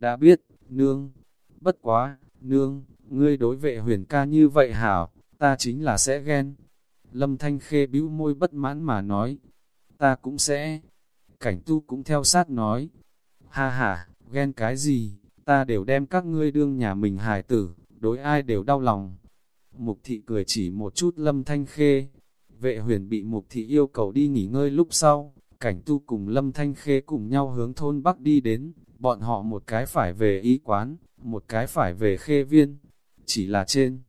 Đã biết, nương. Bất quá, nương, ngươi đối vệ huyền ca như vậy hảo, ta chính là sẽ ghen. Lâm Thanh Khê bĩu môi bất mãn mà nói, ta cũng sẽ. Cảnh tu cũng theo sát nói, ha ha, ghen cái gì, ta đều đem các ngươi đương nhà mình hài tử, đối ai đều đau lòng. Mục thị cười chỉ một chút Lâm Thanh Khê, vệ huyền bị mục thị yêu cầu đi nghỉ ngơi lúc sau, cảnh tu cùng Lâm Thanh Khê cùng nhau hướng thôn Bắc đi đến, bọn họ một cái phải về y quán, một cái phải về khê viên, chỉ là trên.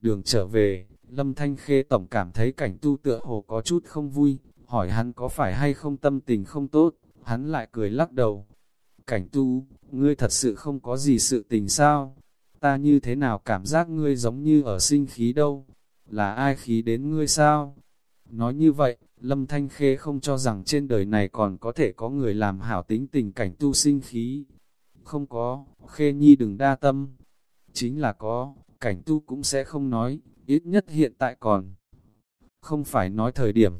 Đường trở về, Lâm Thanh Khê tổng cảm thấy cảnh tu tựa hồ có chút không vui, hỏi hắn có phải hay không tâm tình không tốt, hắn lại cười lắc đầu. Cảnh tu, ngươi thật sự không có gì sự tình sao? Ta như thế nào cảm giác ngươi giống như ở sinh khí đâu? Là ai khí đến ngươi sao? Nói như vậy, Lâm Thanh Khê không cho rằng trên đời này còn có thể có người làm hảo tính tình cảnh tu sinh khí. Không có, Khê Nhi đừng đa tâm. Chính là có, cảnh tu cũng sẽ không nói, ít nhất hiện tại còn. Không phải nói thời điểm.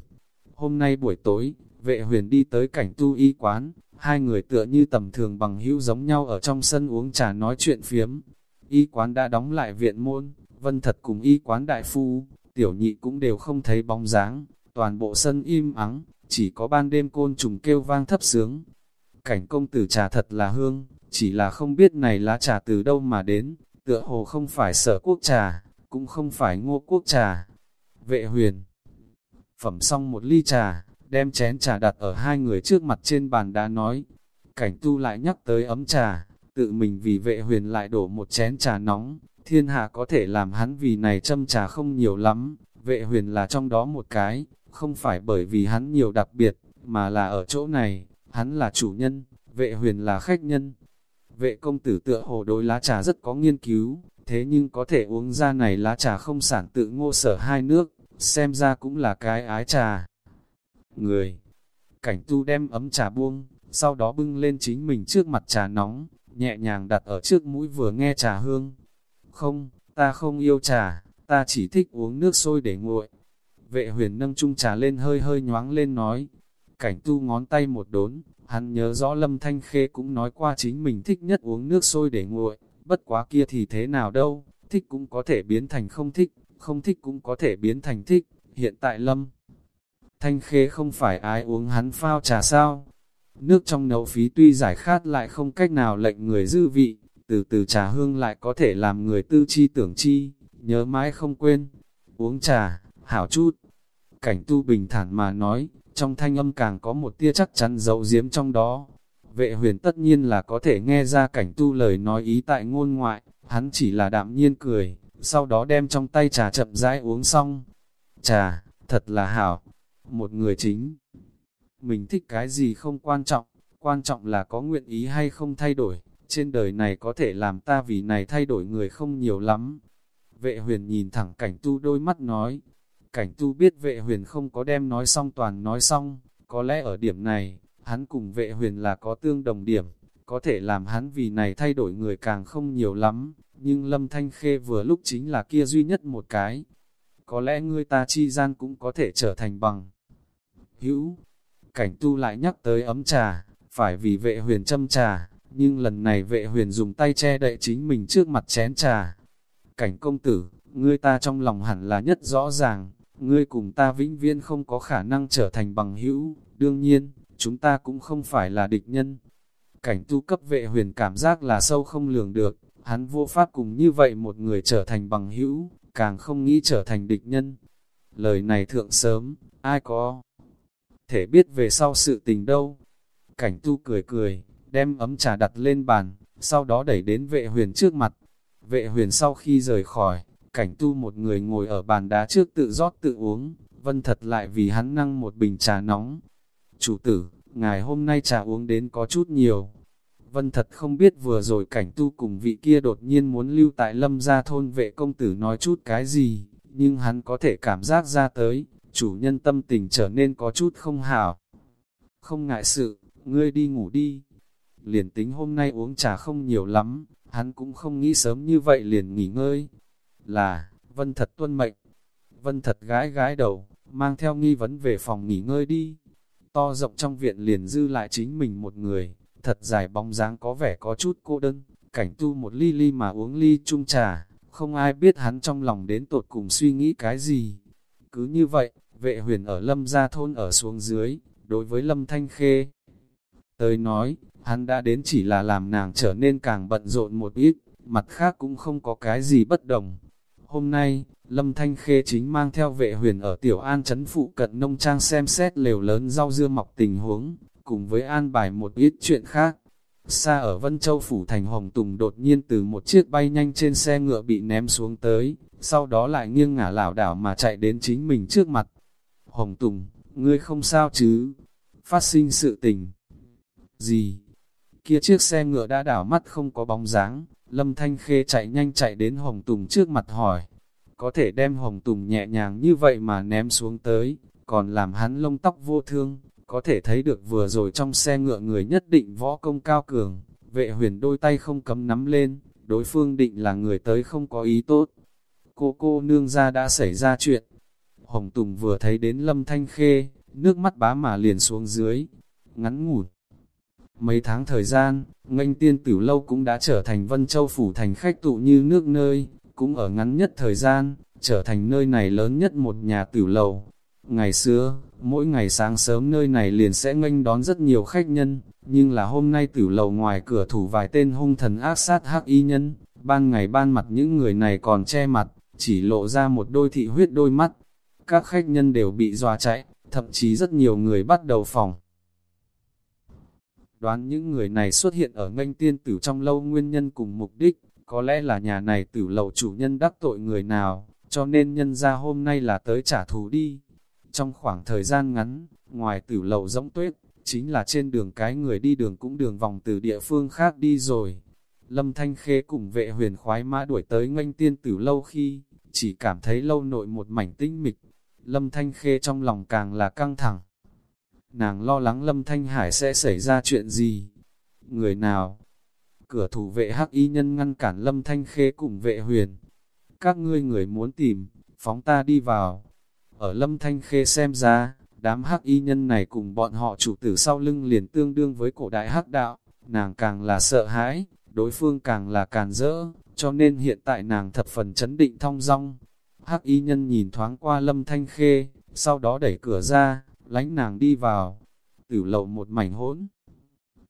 Hôm nay buổi tối, vệ huyền đi tới cảnh tu y quán, hai người tựa như tầm thường bằng hữu giống nhau ở trong sân uống trà nói chuyện phiếm. Y quán đã đóng lại viện môn, vân thật cùng y quán đại phu, tiểu nhị cũng đều không thấy bóng dáng, toàn bộ sân im ắng, chỉ có ban đêm côn trùng kêu vang thấp sướng. Cảnh công tử trà thật là hương, chỉ là không biết này lá trà từ đâu mà đến, tựa hồ không phải sở quốc trà, cũng không phải ngô quốc trà. Vệ huyền, phẩm xong một ly trà, đem chén trà đặt ở hai người trước mặt trên bàn đã nói. Cảnh tu lại nhắc tới ấm trà, tự mình vì vệ huyền lại đổ một chén trà nóng, thiên hạ có thể làm hắn vì này châm trà không nhiều lắm, vệ huyền là trong đó một cái, không phải bởi vì hắn nhiều đặc biệt, mà là ở chỗ này, hắn là chủ nhân, vệ huyền là khách nhân. Vệ công tử tựa hồ đối lá trà rất có nghiên cứu, thế nhưng có thể uống ra này lá trà không sản tự ngô sở hai nước, xem ra cũng là cái ái trà. Người, cảnh tu đem ấm trà buông, sau đó bưng lên chính mình trước mặt trà nóng, nhẹ nhàng đặt ở trước mũi vừa nghe trà hương. Không, ta không yêu trà, ta chỉ thích uống nước sôi để nguội. Vệ huyền nâng chung trà lên hơi hơi nhoáng lên nói. Cảnh tu ngón tay một đốn, hắn nhớ rõ Lâm Thanh Khê cũng nói qua chính mình thích nhất uống nước sôi để nguội, bất quá kia thì thế nào đâu, thích cũng có thể biến thành không thích, không thích cũng có thể biến thành thích, hiện tại Lâm. Thanh Khê không phải ai uống hắn phao trà sao, nước trong nấu phí tuy giải khát lại không cách nào lệnh người dư vị, từ từ trà hương lại có thể làm người tư chi tưởng chi, nhớ mãi không quên, uống trà, hảo chút. Cảnh tu bình thản mà nói, trong thanh âm càng có một tia chắc chắn dấu diếm trong đó. Vệ huyền tất nhiên là có thể nghe ra cảnh tu lời nói ý tại ngôn ngoại, hắn chỉ là đạm nhiên cười, sau đó đem trong tay trà chậm rãi uống xong. Trà, thật là hảo, một người chính. Mình thích cái gì không quan trọng, quan trọng là có nguyện ý hay không thay đổi, trên đời này có thể làm ta vì này thay đổi người không nhiều lắm. Vệ huyền nhìn thẳng cảnh tu đôi mắt nói, cảnh tu biết vệ huyền không có đem nói xong toàn nói xong, có lẽ ở điểm này, hắn cùng vệ huyền là có tương đồng điểm, có thể làm hắn vì này thay đổi người càng không nhiều lắm, nhưng Lâm Thanh Khê vừa lúc chính là kia duy nhất một cái. Có lẽ ngươi ta chi gian cũng có thể trở thành bằng. Hữu, cảnh tu lại nhắc tới ấm trà, phải vì vệ huyền châm trà, nhưng lần này vệ huyền dùng tay che đậy chính mình trước mặt chén trà. Cảnh công tử, ngươi ta trong lòng hẳn là nhất rõ ràng, ngươi cùng ta vĩnh viễn không có khả năng trở thành bằng hữu, đương nhiên, chúng ta cũng không phải là địch nhân. Cảnh tu cấp vệ huyền cảm giác là sâu không lường được, hắn vô pháp cùng như vậy một người trở thành bằng hữu, càng không nghĩ trở thành địch nhân. Lời này thượng sớm, ai có thể biết về sau sự tình đâu. Cảnh tu cười cười, đem ấm trà đặt lên bàn, sau đó đẩy đến vệ huyền trước mặt. Vệ huyền sau khi rời khỏi, cảnh tu một người ngồi ở bàn đá trước tự rót tự uống, vân thật lại vì hắn năng một bình trà nóng. Chủ tử, ngài hôm nay trà uống đến có chút nhiều. Vân thật không biết vừa rồi cảnh tu cùng vị kia đột nhiên muốn lưu tại lâm gia thôn vệ công tử nói chút cái gì, nhưng hắn có thể cảm giác ra tới, chủ nhân tâm tình trở nên có chút không hảo. Không ngại sự, ngươi đi ngủ đi. Liền tính hôm nay uống trà không nhiều lắm, hắn cũng không nghĩ sớm như vậy liền nghỉ ngơi. Là, vân thật tuân mệnh. Vân thật gái gái đầu, mang theo nghi vấn về phòng nghỉ ngơi đi. To rộng trong viện liền dư lại chính mình một người, thật dài bóng dáng có vẻ có chút cô đơn, cảnh tu một ly ly mà uống ly chung trà, không ai biết hắn trong lòng đến tột cùng suy nghĩ cái gì. Cứ như vậy, vệ huyền ở lâm gia thôn ở xuống dưới, đối với lâm thanh khê. Tới nói, hắn đã đến chỉ là làm nàng trở nên càng bận rộn một ít, mặt khác cũng không có cái gì bất đồng. Hôm nay, Lâm Thanh Khê chính mang theo vệ huyền ở Tiểu An Trấn Phụ cận nông trang xem xét lều lớn rau dưa mọc tình huống, cùng với an bài một ít chuyện khác. Xa ở Vân Châu Phủ Thành Hồng Tùng đột nhiên từ một chiếc bay nhanh trên xe ngựa bị ném xuống tới, sau đó lại nghiêng ngả lảo đảo mà chạy đến chính mình trước mặt. Hồng Tùng, ngươi không sao chứ? Phát sinh sự tình. Gì? Kia chiếc xe ngựa đã đảo mắt không có bóng dáng, Lâm Thanh Khê chạy nhanh chạy đến Hồng Tùng trước mặt hỏi. Có thể đem Hồng Tùng nhẹ nhàng như vậy mà ném xuống tới, còn làm hắn lông tóc vô thương, có thể thấy được vừa rồi trong xe ngựa người nhất định võ công cao cường, vệ huyền đôi tay không cấm nắm lên, đối phương định là người tới không có ý tốt. Cô cô nương ra đã xảy ra chuyện. Hồng Tùng vừa thấy đến Lâm Thanh Khê, nước mắt bá mà liền xuống dưới, ngắn ngủn. Mấy tháng thời gian, nganh tiên tử lâu cũng đã trở thành Vân Châu Phủ thành khách tụ như nước nơi, cũng ở ngắn nhất thời gian, trở thành nơi này lớn nhất một nhà tử lầu. Ngày xưa, mỗi ngày sáng sớm nơi này liền sẽ nghênh đón rất nhiều khách nhân, nhưng là hôm nay tử lầu ngoài cửa thủ vài tên hung thần ác sát hắc y nhân, ban ngày ban mặt những người này còn che mặt, chỉ lộ ra một đôi thị huyết đôi mắt. Các khách nhân đều bị dọa chạy, thậm chí rất nhiều người bắt đầu phòng. Đoán những người này xuất hiện ở nganh tiên tử trong lâu nguyên nhân cùng mục đích, có lẽ là nhà này tử lầu chủ nhân đắc tội người nào, cho nên nhân ra hôm nay là tới trả thù đi. Trong khoảng thời gian ngắn, ngoài tử lầu rỗng tuyết, chính là trên đường cái người đi đường cũng đường vòng từ địa phương khác đi rồi. Lâm Thanh Khê cùng vệ huyền khoái mã đuổi tới nganh tiên tử lâu khi, chỉ cảm thấy lâu nội một mảnh tinh mịch. Lâm Thanh Khê trong lòng càng là căng thẳng. Nàng lo lắng Lâm Thanh Hải sẽ xảy ra chuyện gì? Người nào? Cửa thủ vệ hắc y nhân ngăn cản Lâm Thanh Khê cùng vệ huyền. Các ngươi người muốn tìm, phóng ta đi vào. Ở Lâm Thanh Khê xem ra, đám hắc y nhân này cùng bọn họ chủ tử sau lưng liền tương đương với cổ đại hắc đạo, nàng càng là sợ hãi, đối phương càng là càn rỡ, cho nên hiện tại nàng thập phần chấn định thong dong. Hắc y nhân nhìn thoáng qua Lâm Thanh Khê, sau đó đẩy cửa ra, lánh nàng đi vào. Tử lậu một mảnh hỗn.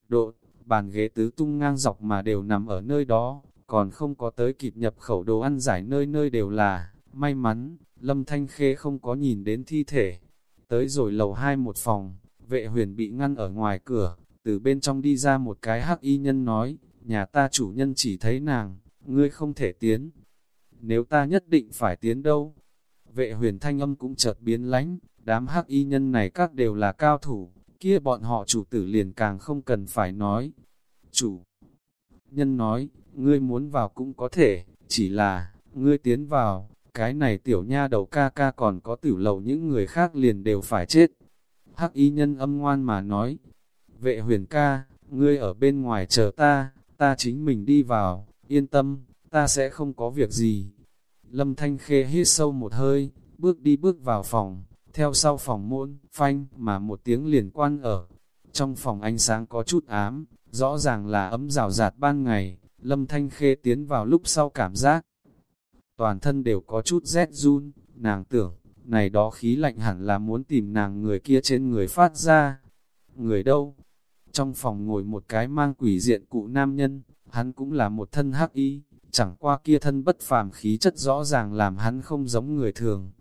Độ, bàn ghế tứ tung ngang dọc mà đều nằm ở nơi đó, còn không có tới kịp nhập khẩu đồ ăn giải nơi nơi đều là, may mắn, Lâm Thanh Khê không có nhìn đến thi thể. Tới rồi lầu hai một phòng, vệ huyền bị ngăn ở ngoài cửa, từ bên trong đi ra một cái hắc y nhân nói, nhà ta chủ nhân chỉ thấy nàng, ngươi không thể tiến. Nếu ta nhất định phải tiến đâu? Vệ huyền thanh âm cũng chợt biến lánh, đám hắc y nhân này các đều là cao thủ, kia bọn họ chủ tử liền càng không cần phải nói. Chủ nhân nói, ngươi muốn vào cũng có thể, chỉ là, ngươi tiến vào, cái này tiểu nha đầu ca ca còn có tử lầu những người khác liền đều phải chết. Hắc y nhân âm ngoan mà nói, vệ huyền ca, ngươi ở bên ngoài chờ ta, ta chính mình đi vào, yên tâm, ta sẽ không có việc gì. Lâm Thanh Khê hít sâu một hơi, bước đi bước vào phòng, theo sau phòng môn, phanh, mà một tiếng liền quan ở. Trong phòng ánh sáng có chút ám, rõ ràng là ấm rào rạt ban ngày, Lâm Thanh Khê tiến vào lúc sau cảm giác. Toàn thân đều có chút rét run, nàng tưởng, này đó khí lạnh hẳn là muốn tìm nàng người kia trên người phát ra. Người đâu? Trong phòng ngồi một cái mang quỷ diện cụ nam nhân, hắn cũng là một thân hắc y, chẳng qua kia thân bất phàm khí chất rõ ràng làm hắn không giống người thường.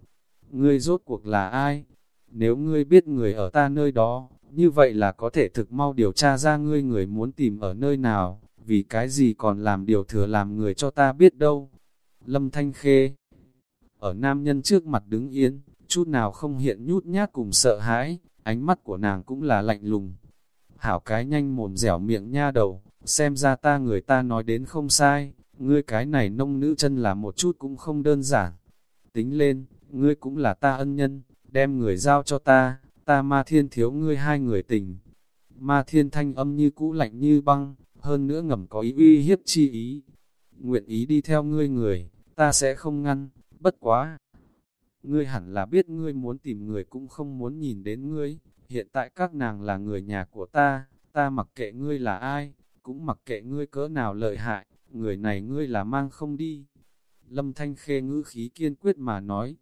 Ngươi rốt cuộc là ai? Nếu ngươi biết người ở ta nơi đó, như vậy là có thể thực mau điều tra ra ngươi người muốn tìm ở nơi nào, vì cái gì còn làm điều thừa làm người cho ta biết đâu. Lâm Thanh Khê Ở nam nhân trước mặt đứng yên, chút nào không hiện nhút nhát cùng sợ hãi, ánh mắt của nàng cũng là lạnh lùng. Hảo cái nhanh mồm dẻo miệng nha đầu, xem ra ta người ta nói đến không sai, ngươi cái này nông nữ chân là một chút cũng không đơn giản. Tính lên, ngươi cũng là ta ân nhân, đem người giao cho ta, ta ma thiên thiếu ngươi hai người tình. Ma thiên thanh âm như cũ lạnh như băng, hơn nữa ngầm có ý uy hiếp chi ý. Nguyện ý đi theo ngươi người, ta sẽ không ngăn, bất quá. Ngươi hẳn là biết ngươi muốn tìm người cũng không muốn nhìn đến ngươi, hiện tại các nàng là người nhà của ta, ta mặc kệ ngươi là ai, cũng mặc kệ ngươi cỡ nào lợi hại, người này ngươi là mang không đi. Lâm Thanh Khê ngữ khí kiên quyết mà nói,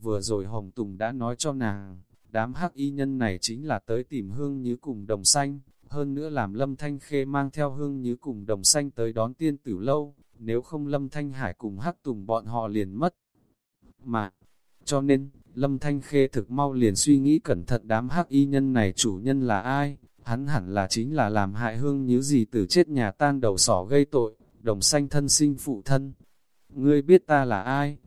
vừa rồi Hồng Tùng đã nói cho nàng, đám hắc y nhân này chính là tới tìm hương như cùng đồng xanh, hơn nữa làm Lâm Thanh Khê mang theo hương như cùng đồng xanh tới đón tiên tử lâu, nếu không Lâm Thanh Hải cùng hắc tùng bọn họ liền mất. Mà, cho nên, Lâm Thanh Khê thực mau liền suy nghĩ cẩn thận đám hắc y nhân này chủ nhân là ai, hắn hẳn là chính là làm hại hương như gì từ chết nhà tan đầu sỏ gây tội, đồng xanh thân sinh phụ thân. Ngươi biết ta là ai?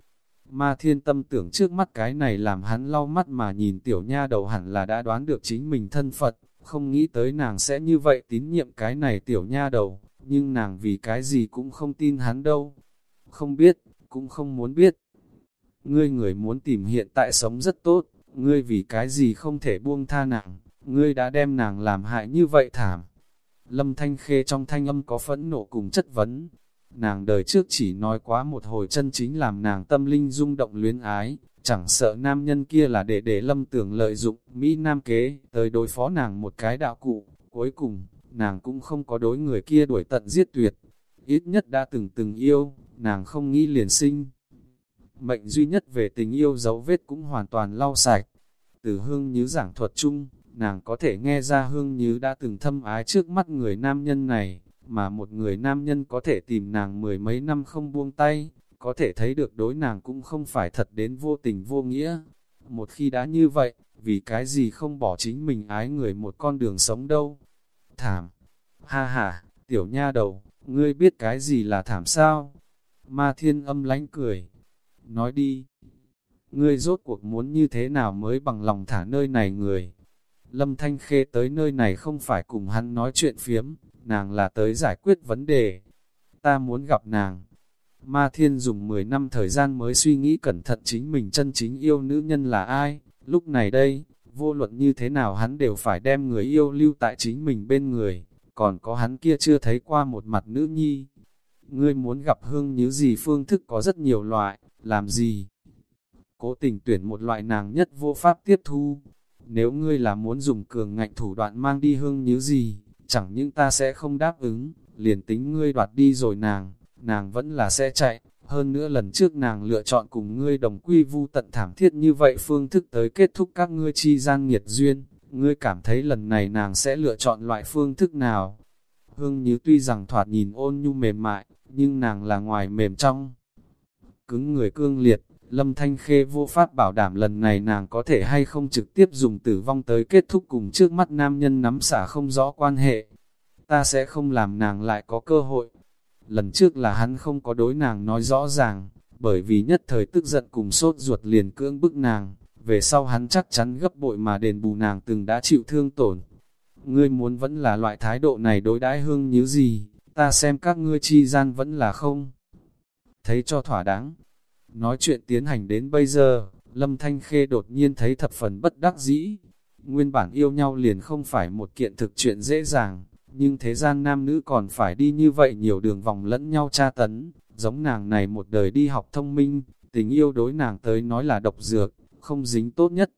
Ma thiên tâm tưởng trước mắt cái này làm hắn lau mắt mà nhìn tiểu nha đầu hẳn là đã đoán được chính mình thân Phật, không nghĩ tới nàng sẽ như vậy tín nhiệm cái này tiểu nha đầu, nhưng nàng vì cái gì cũng không tin hắn đâu. Không biết, cũng không muốn biết. Ngươi người muốn tìm hiện tại sống rất tốt, ngươi vì cái gì không thể buông tha nàng, ngươi đã đem nàng làm hại như vậy thảm. Lâm Thanh Khê trong thanh âm có phẫn nộ cùng chất vấn. Nàng đời trước chỉ nói quá một hồi chân chính làm nàng tâm linh rung động luyến ái, chẳng sợ nam nhân kia là để để lâm tưởng lợi dụng Mỹ Nam kế tới đối phó nàng một cái đạo cụ. Cuối cùng, nàng cũng không có đối người kia đuổi tận giết tuyệt. Ít nhất đã từng từng yêu, nàng không nghĩ liền sinh. Mệnh duy nhất về tình yêu dấu vết cũng hoàn toàn lau sạch. Từ hương như giảng thuật chung, nàng có thể nghe ra hương như đã từng thâm ái trước mắt người nam nhân này, mà một người nam nhân có thể tìm nàng mười mấy năm không buông tay, có thể thấy được đối nàng cũng không phải thật đến vô tình vô nghĩa. Một khi đã như vậy, vì cái gì không bỏ chính mình ái người một con đường sống đâu. Thảm, ha ha, tiểu nha đầu, ngươi biết cái gì là thảm sao? Ma thiên âm lánh cười, nói đi, ngươi rốt cuộc muốn như thế nào mới bằng lòng thả nơi này người? Lâm Thanh Khê tới nơi này không phải cùng hắn nói chuyện phiếm, nàng là tới giải quyết vấn đề. Ta muốn gặp nàng. Ma Thiên dùng 10 năm thời gian mới suy nghĩ cẩn thận chính mình chân chính yêu nữ nhân là ai. Lúc này đây, vô luận như thế nào hắn đều phải đem người yêu lưu tại chính mình bên người. Còn có hắn kia chưa thấy qua một mặt nữ nhi. Ngươi muốn gặp hương như gì phương thức có rất nhiều loại, làm gì? Cố tình tuyển một loại nàng nhất vô pháp tiếp thu, nếu ngươi là muốn dùng cường ngạnh thủ đoạn mang đi hương như gì, chẳng những ta sẽ không đáp ứng, liền tính ngươi đoạt đi rồi nàng, nàng vẫn là sẽ chạy. Hơn nữa lần trước nàng lựa chọn cùng ngươi đồng quy vu tận thảm thiết như vậy phương thức tới kết thúc các ngươi chi gian nghiệt duyên, ngươi cảm thấy lần này nàng sẽ lựa chọn loại phương thức nào? Hương như tuy rằng thoạt nhìn ôn nhu mềm mại, nhưng nàng là ngoài mềm trong. Cứng người cương liệt, Lâm Thanh Khê vô pháp bảo đảm lần này nàng có thể hay không trực tiếp dùng tử vong tới kết thúc cùng trước mắt nam nhân nắm xả không rõ quan hệ. Ta sẽ không làm nàng lại có cơ hội. Lần trước là hắn không có đối nàng nói rõ ràng, bởi vì nhất thời tức giận cùng sốt ruột liền cưỡng bức nàng, về sau hắn chắc chắn gấp bội mà đền bù nàng từng đã chịu thương tổn. Ngươi muốn vẫn là loại thái độ này đối đãi hương như gì, ta xem các ngươi chi gian vẫn là không. Thấy cho thỏa đáng, Nói chuyện tiến hành đến bây giờ, Lâm Thanh Khê đột nhiên thấy thập phần bất đắc dĩ. Nguyên bản yêu nhau liền không phải một kiện thực chuyện dễ dàng, nhưng thế gian nam nữ còn phải đi như vậy nhiều đường vòng lẫn nhau tra tấn, giống nàng này một đời đi học thông minh, tình yêu đối nàng tới nói là độc dược, không dính tốt nhất.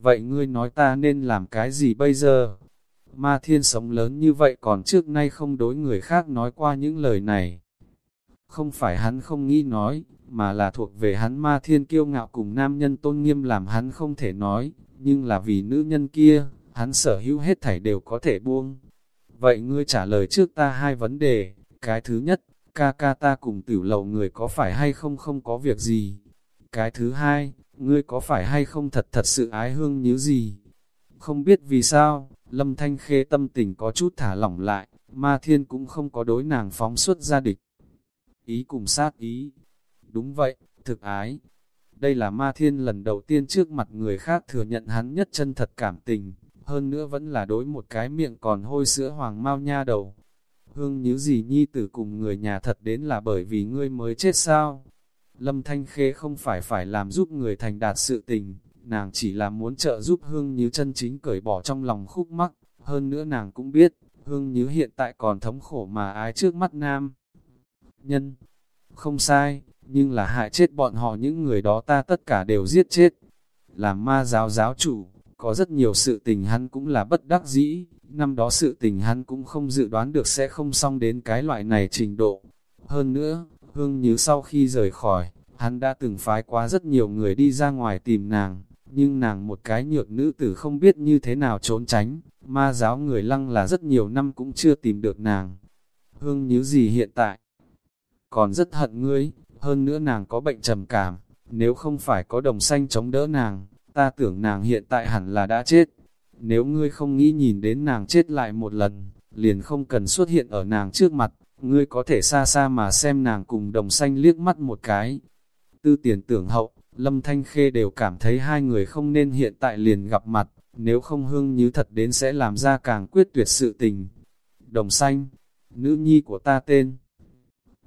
Vậy ngươi nói ta nên làm cái gì bây giờ? Ma thiên sống lớn như vậy còn trước nay không đối người khác nói qua những lời này. Không phải hắn không nghĩ nói, mà là thuộc về hắn ma thiên kiêu ngạo cùng nam nhân tôn nghiêm làm hắn không thể nói, nhưng là vì nữ nhân kia, hắn sở hữu hết thảy đều có thể buông. Vậy ngươi trả lời trước ta hai vấn đề, cái thứ nhất, ca ca ta cùng tiểu lầu người có phải hay không không có việc gì? Cái thứ hai, ngươi có phải hay không thật thật sự ái hương như gì? Không biết vì sao, lâm thanh khê tâm tình có chút thả lỏng lại, ma thiên cũng không có đối nàng phóng xuất ra địch. Ý cùng sát ý, Đúng vậy, thực ái. Đây là ma thiên lần đầu tiên trước mặt người khác thừa nhận hắn nhất chân thật cảm tình, hơn nữa vẫn là đối một cái miệng còn hôi sữa hoàng mau nha đầu. Hương nhíu gì nhi tử cùng người nhà thật đến là bởi vì ngươi mới chết sao? Lâm Thanh Khê không phải phải làm giúp người thành đạt sự tình, nàng chỉ là muốn trợ giúp Hương Như chân chính cởi bỏ trong lòng khúc mắc, hơn nữa nàng cũng biết, Hương Như hiện tại còn thống khổ mà ái trước mắt nam. Nhân, không sai, nhưng là hại chết bọn họ những người đó ta tất cả đều giết chết. Làm ma giáo giáo chủ, có rất nhiều sự tình hắn cũng là bất đắc dĩ, năm đó sự tình hắn cũng không dự đoán được sẽ không xong đến cái loại này trình độ. Hơn nữa, hương như sau khi rời khỏi, hắn đã từng phái quá rất nhiều người đi ra ngoài tìm nàng, nhưng nàng một cái nhược nữ tử không biết như thế nào trốn tránh, ma giáo người lăng là rất nhiều năm cũng chưa tìm được nàng. Hương như gì hiện tại? Còn rất hận ngươi, hơn nữa nàng có bệnh trầm cảm, nếu không phải có đồng xanh chống đỡ nàng, ta tưởng nàng hiện tại hẳn là đã chết. Nếu ngươi không nghĩ nhìn đến nàng chết lại một lần, liền không cần xuất hiện ở nàng trước mặt, ngươi có thể xa xa mà xem nàng cùng đồng xanh liếc mắt một cái. Tư tiền tưởng hậu, Lâm Thanh Khê đều cảm thấy hai người không nên hiện tại liền gặp mặt, nếu không hương như thật đến sẽ làm ra càng quyết tuyệt sự tình. Đồng xanh, nữ nhi của ta tên.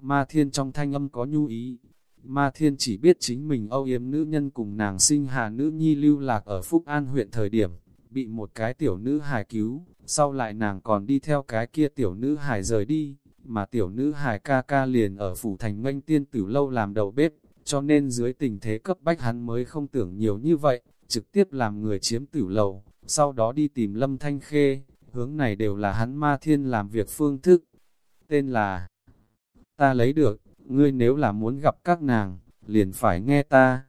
Ma Thiên trong thanh âm có nhu ý. Ma Thiên chỉ biết chính mình âu yếm nữ nhân cùng nàng sinh hà nữ nhi lưu lạc ở Phúc An huyện thời điểm, bị một cái tiểu nữ hài cứu, sau lại nàng còn đi theo cái kia tiểu nữ hài rời đi, mà tiểu nữ hài ca ca liền ở phủ thành nganh tiên tử lâu làm đầu bếp, cho nên dưới tình thế cấp bách hắn mới không tưởng nhiều như vậy, trực tiếp làm người chiếm tử lầu, sau đó đi tìm Lâm Thanh Khê, hướng này đều là hắn ma thiên làm việc phương thức. Tên là Ta lấy được, ngươi nếu là muốn gặp các nàng, liền phải nghe ta.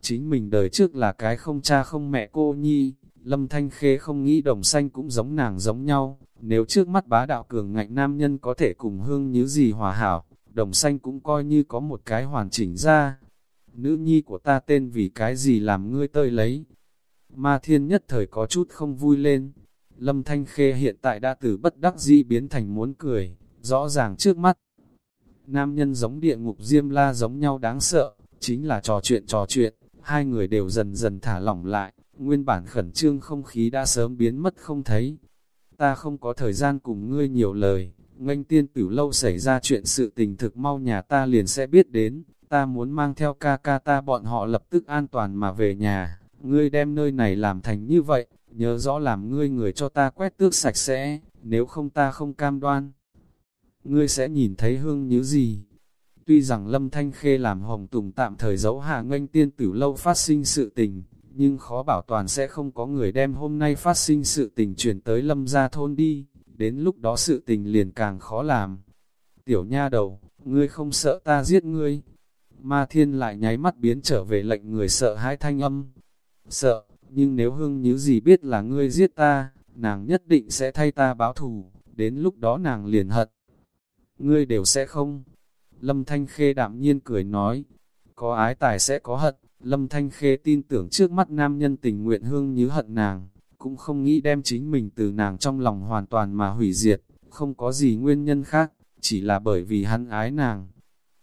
Chính mình đời trước là cái không cha không mẹ cô nhi, Lâm Thanh Khê không nghĩ đồng xanh cũng giống nàng giống nhau, nếu trước mắt bá đạo cường ngạnh nam nhân có thể cùng hương như gì hòa hảo, đồng xanh cũng coi như có một cái hoàn chỉnh ra. Nữ nhi của ta tên vì cái gì làm ngươi tơi lấy. Ma thiên nhất thời có chút không vui lên. Lâm Thanh Khê hiện tại đã từ bất đắc dĩ biến thành muốn cười, rõ ràng trước mắt. Nam nhân giống địa ngục diêm la giống nhau đáng sợ, chính là trò chuyện trò chuyện, hai người đều dần dần thả lỏng lại, nguyên bản khẩn trương không khí đã sớm biến mất không thấy. Ta không có thời gian cùng ngươi nhiều lời, nganh tiên tử lâu xảy ra chuyện sự tình thực mau nhà ta liền sẽ biết đến, ta muốn mang theo ca ca ta bọn họ lập tức an toàn mà về nhà, ngươi đem nơi này làm thành như vậy, nhớ rõ làm ngươi người cho ta quét tước sạch sẽ, nếu không ta không cam đoan. Ngươi sẽ nhìn thấy hương như gì? Tuy rằng Lâm Thanh Khê làm Hồng Tùng tạm thời giấu hạ nganh tiên tử lâu phát sinh sự tình, nhưng khó bảo toàn sẽ không có người đem hôm nay phát sinh sự tình chuyển tới Lâm gia thôn đi đến lúc đó sự tình liền càng khó làm. Tiểu nha đầu, ngươi không sợ ta giết ngươi. Ma thiên lại nháy mắt biến trở về lệnh người sợ hãi thanh âm. Sợ, nhưng nếu hương như gì biết là ngươi giết ta, nàng nhất định sẽ thay ta báo thù, đến lúc đó nàng liền hận. Ngươi đều sẽ không. Lâm Thanh Khê đạm nhiên cười nói, có ái tài sẽ có hận, Lâm Thanh Khê tin tưởng trước mắt nam nhân tình nguyện hương như hận nàng, cũng không nghĩ đem chính mình từ nàng trong lòng hoàn toàn mà hủy diệt, không có gì nguyên nhân khác, chỉ là bởi vì hắn ái nàng.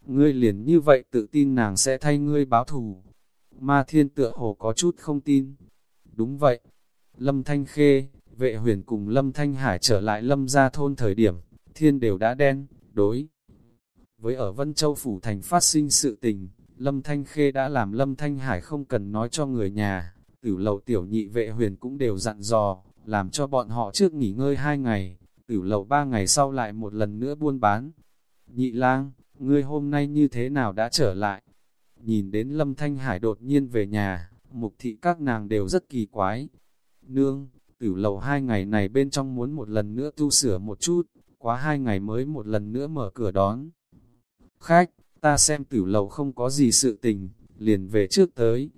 Ngươi liền như vậy tự tin nàng sẽ thay ngươi báo thù. Ma thiên tựa hồ có chút không tin. Đúng vậy. Lâm Thanh Khê, vệ huyền cùng Lâm Thanh Hải trở lại Lâm gia thôn thời điểm, thiên đều đã đen, đối. Với ở Vân Châu Phủ Thành phát sinh sự tình, Lâm Thanh Khê đã làm Lâm Thanh Hải không cần nói cho người nhà, tử lầu tiểu nhị vệ huyền cũng đều dặn dò, làm cho bọn họ trước nghỉ ngơi hai ngày, tử lầu ba ngày sau lại một lần nữa buôn bán. Nhị lang, ngươi hôm nay như thế nào đã trở lại? Nhìn đến Lâm Thanh Hải đột nhiên về nhà, mục thị các nàng đều rất kỳ quái. Nương, tử lầu hai ngày này bên trong muốn một lần nữa tu sửa một chút, quá hai ngày mới một lần nữa mở cửa đón. Khách, ta xem tử lầu không có gì sự tình, liền về trước tới,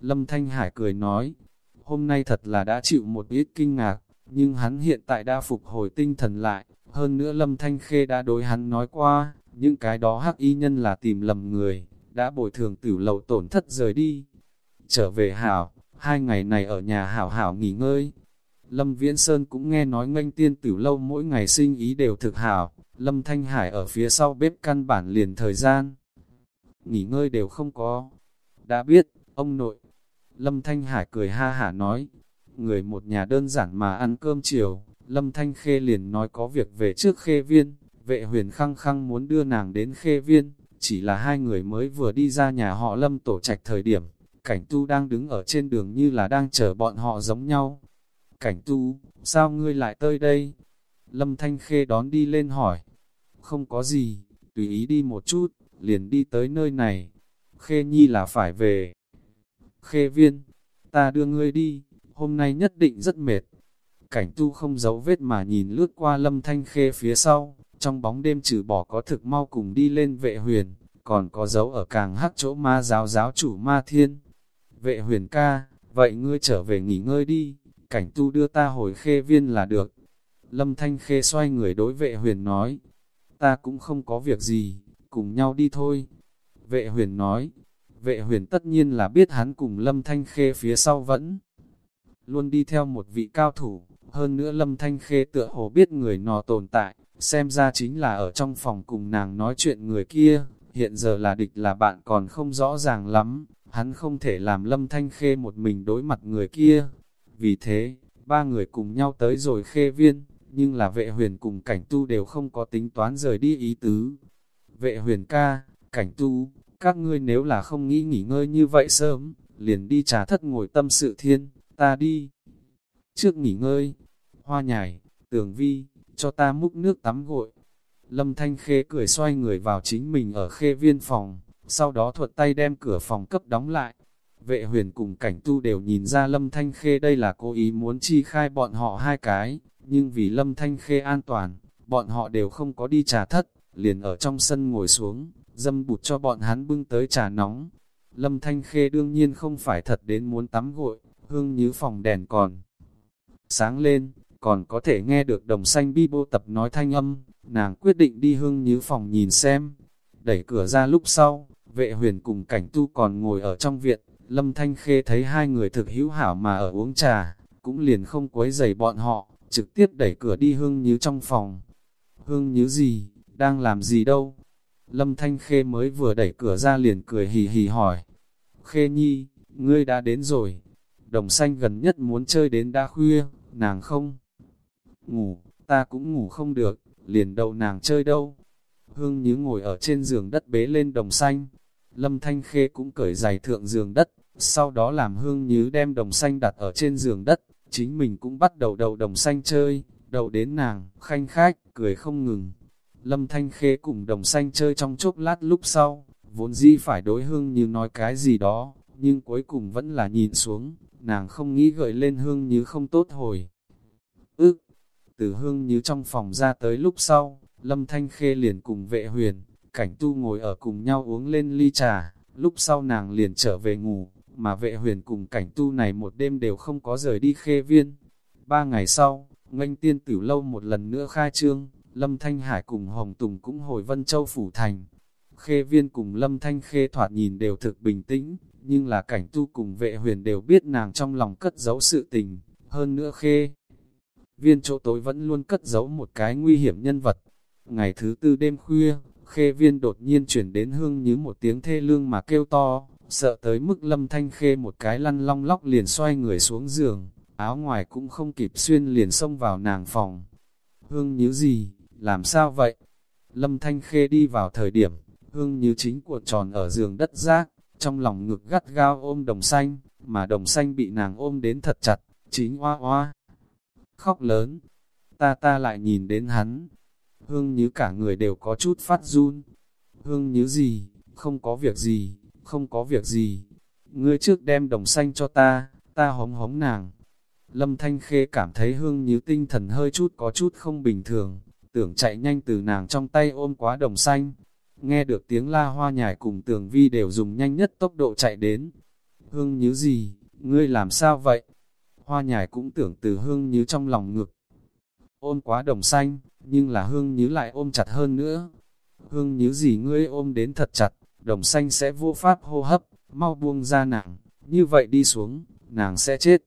Lâm Thanh Hải cười nói, hôm nay thật là đã chịu một ít kinh ngạc, nhưng hắn hiện tại đã phục hồi tinh thần lại, hơn nữa Lâm Thanh Khê đã đối hắn nói qua, những cái đó hắc y nhân là tìm lầm người, đã bồi thường tử lầu tổn thất rời đi. Trở về Hảo, hai ngày này ở nhà Hảo Hảo nghỉ ngơi. Lâm Viễn Sơn cũng nghe nói nganh tiên tử lâu mỗi ngày sinh ý đều thực hảo, Lâm Thanh Hải ở phía sau bếp căn bản liền thời gian. Nghỉ ngơi đều không có. Đã biết, ông nội, Lâm Thanh Hải cười ha hả nói, người một nhà đơn giản mà ăn cơm chiều, Lâm Thanh Khê liền nói có việc về trước khê viên, vệ huyền khăng khăng muốn đưa nàng đến khê viên, chỉ là hai người mới vừa đi ra nhà họ Lâm tổ trạch thời điểm, cảnh tu đang đứng ở trên đường như là đang chờ bọn họ giống nhau. Cảnh tu, sao ngươi lại tới đây? Lâm Thanh Khê đón đi lên hỏi. Không có gì, tùy ý đi một chút, liền đi tới nơi này. Khê Nhi là phải về. Khê viên, ta đưa ngươi đi, hôm nay nhất định rất mệt. cảnh tu không giấu vết mà nhìn lướt qua lâm thanh khê phía sau, trong bóng đêm trừ bỏ có thực mau cùng đi lên vệ huyền, còn có dấu ở càng hắc chỗ ma giáo giáo chủ ma thiên. Vệ huyền ca, vậy ngươi trở về nghỉ ngơi đi, cảnh tu đưa ta hồi khê viên là được. Lâm Thanh Khê xoay người đối vệ huyền nói, ta cũng không có việc gì, cùng nhau đi thôi. Vệ huyền nói, vệ huyền tất nhiên là biết hắn cùng Lâm Thanh Khê phía sau vẫn luôn đi theo một vị cao thủ, hơn nữa Lâm Thanh Khê tựa hồ biết người nọ tồn tại, xem ra chính là ở trong phòng cùng nàng nói chuyện người kia, hiện giờ là địch là bạn còn không rõ ràng lắm, hắn không thể làm Lâm Thanh Khê một mình đối mặt người kia. Vì thế, ba người cùng nhau tới rồi khê viên, nhưng là vệ huyền cùng cảnh tu đều không có tính toán rời đi ý tứ. Vệ huyền ca, cảnh tu, các ngươi nếu là không nghĩ nghỉ ngơi như vậy sớm, liền đi trà thất ngồi tâm sự thiên, ta đi. Trước nghỉ ngơi, hoa nhài, tường vi, cho ta múc nước tắm gội. Lâm Thanh Khê cười xoay người vào chính mình ở khê viên phòng, sau đó thuận tay đem cửa phòng cấp đóng lại. Vệ huyền cùng cảnh tu đều nhìn ra Lâm Thanh Khê đây là cố ý muốn chi khai bọn họ hai cái, nhưng vì Lâm Thanh Khê an toàn, bọn họ đều không có đi trà thất, liền ở trong sân ngồi xuống, dâm bụt cho bọn hắn bưng tới trà nóng. Lâm Thanh Khê đương nhiên không phải thật đến muốn tắm gội, hương như phòng đèn còn. Sáng lên, còn có thể nghe được đồng xanh bi bô tập nói thanh âm, nàng quyết định đi hương như phòng nhìn xem. Đẩy cửa ra lúc sau, vệ huyền cùng cảnh tu còn ngồi ở trong viện, Lâm Thanh Khê thấy hai người thực hữu hảo mà ở uống trà, cũng liền không quấy giày bọn họ, trực tiếp đẩy cửa đi hương như trong phòng. Hương như gì, đang làm gì đâu? Lâm Thanh Khê mới vừa đẩy cửa ra liền cười hì hì hỏi. Khê Nhi, ngươi đã đến rồi. Đồng xanh gần nhất muốn chơi đến đa khuya, nàng không? Ngủ, ta cũng ngủ không được, liền đầu nàng chơi đâu. Hương Như ngồi ở trên giường đất bế lên đồng xanh. Lâm Thanh Khê cũng cởi giày thượng giường đất, sau đó làm Hương nhứ đem đồng xanh đặt ở trên giường đất, chính mình cũng bắt đầu đầu đồng xanh chơi, đầu đến nàng, khanh khách, cười không ngừng. Lâm Thanh Khê cùng đồng xanh chơi trong chốc lát lúc sau, vốn dĩ phải đối Hương Như nói cái gì đó, nhưng cuối cùng vẫn là nhìn xuống, nàng không nghĩ gợi lên Hương Như không tốt hồi. Ước, từ Hương Như trong phòng ra tới lúc sau, Lâm Thanh Khê liền cùng vệ huyền, cảnh tu ngồi ở cùng nhau uống lên ly trà, lúc sau nàng liền trở về ngủ, mà vệ huyền cùng cảnh tu này một đêm đều không có rời đi khê viên. Ba ngày sau, nganh tiên tử lâu một lần nữa khai trương, Lâm Thanh Hải cùng Hồng Tùng cũng hồi Vân Châu Phủ Thành. Khê viên cùng Lâm Thanh Khê thoạt nhìn đều thực bình tĩnh, nhưng là cảnh tu cùng vệ huyền đều biết nàng trong lòng cất giấu sự tình, hơn nữa Khê. Viên chỗ tối vẫn luôn cất giấu một cái nguy hiểm nhân vật. Ngày thứ tư đêm khuya, khê viên đột nhiên chuyển đến hương như một tiếng thê lương mà kêu to, sợ tới mức lâm thanh khê một cái lăn long lóc liền xoay người xuống giường, áo ngoài cũng không kịp xuyên liền xông vào nàng phòng. Hương như gì, làm sao vậy? Lâm thanh khê đi vào thời điểm, hương như chính cuộn tròn ở giường đất rác, trong lòng ngực gắt gao ôm đồng xanh, mà đồng xanh bị nàng ôm đến thật chặt, chính oa oa. Khóc lớn, ta ta lại nhìn đến hắn, hương như cả người đều có chút phát run. Hương như gì, không có việc gì, không có việc gì. Ngươi trước đem đồng xanh cho ta, ta hống hống nàng. Lâm Thanh Khê cảm thấy hương như tinh thần hơi chút có chút không bình thường, tưởng chạy nhanh từ nàng trong tay ôm quá đồng xanh. Nghe được tiếng la hoa nhài cùng tường vi đều dùng nhanh nhất tốc độ chạy đến. Hương như gì, ngươi làm sao vậy? Hoa nhài cũng tưởng từ hương như trong lòng ngực. Ôm quá đồng xanh, nhưng là hương như lại ôm chặt hơn nữa. Hương như gì ngươi ôm đến thật chặt, đồng xanh sẽ vô pháp hô hấp, mau buông ra nàng, như vậy đi xuống, nàng sẽ chết.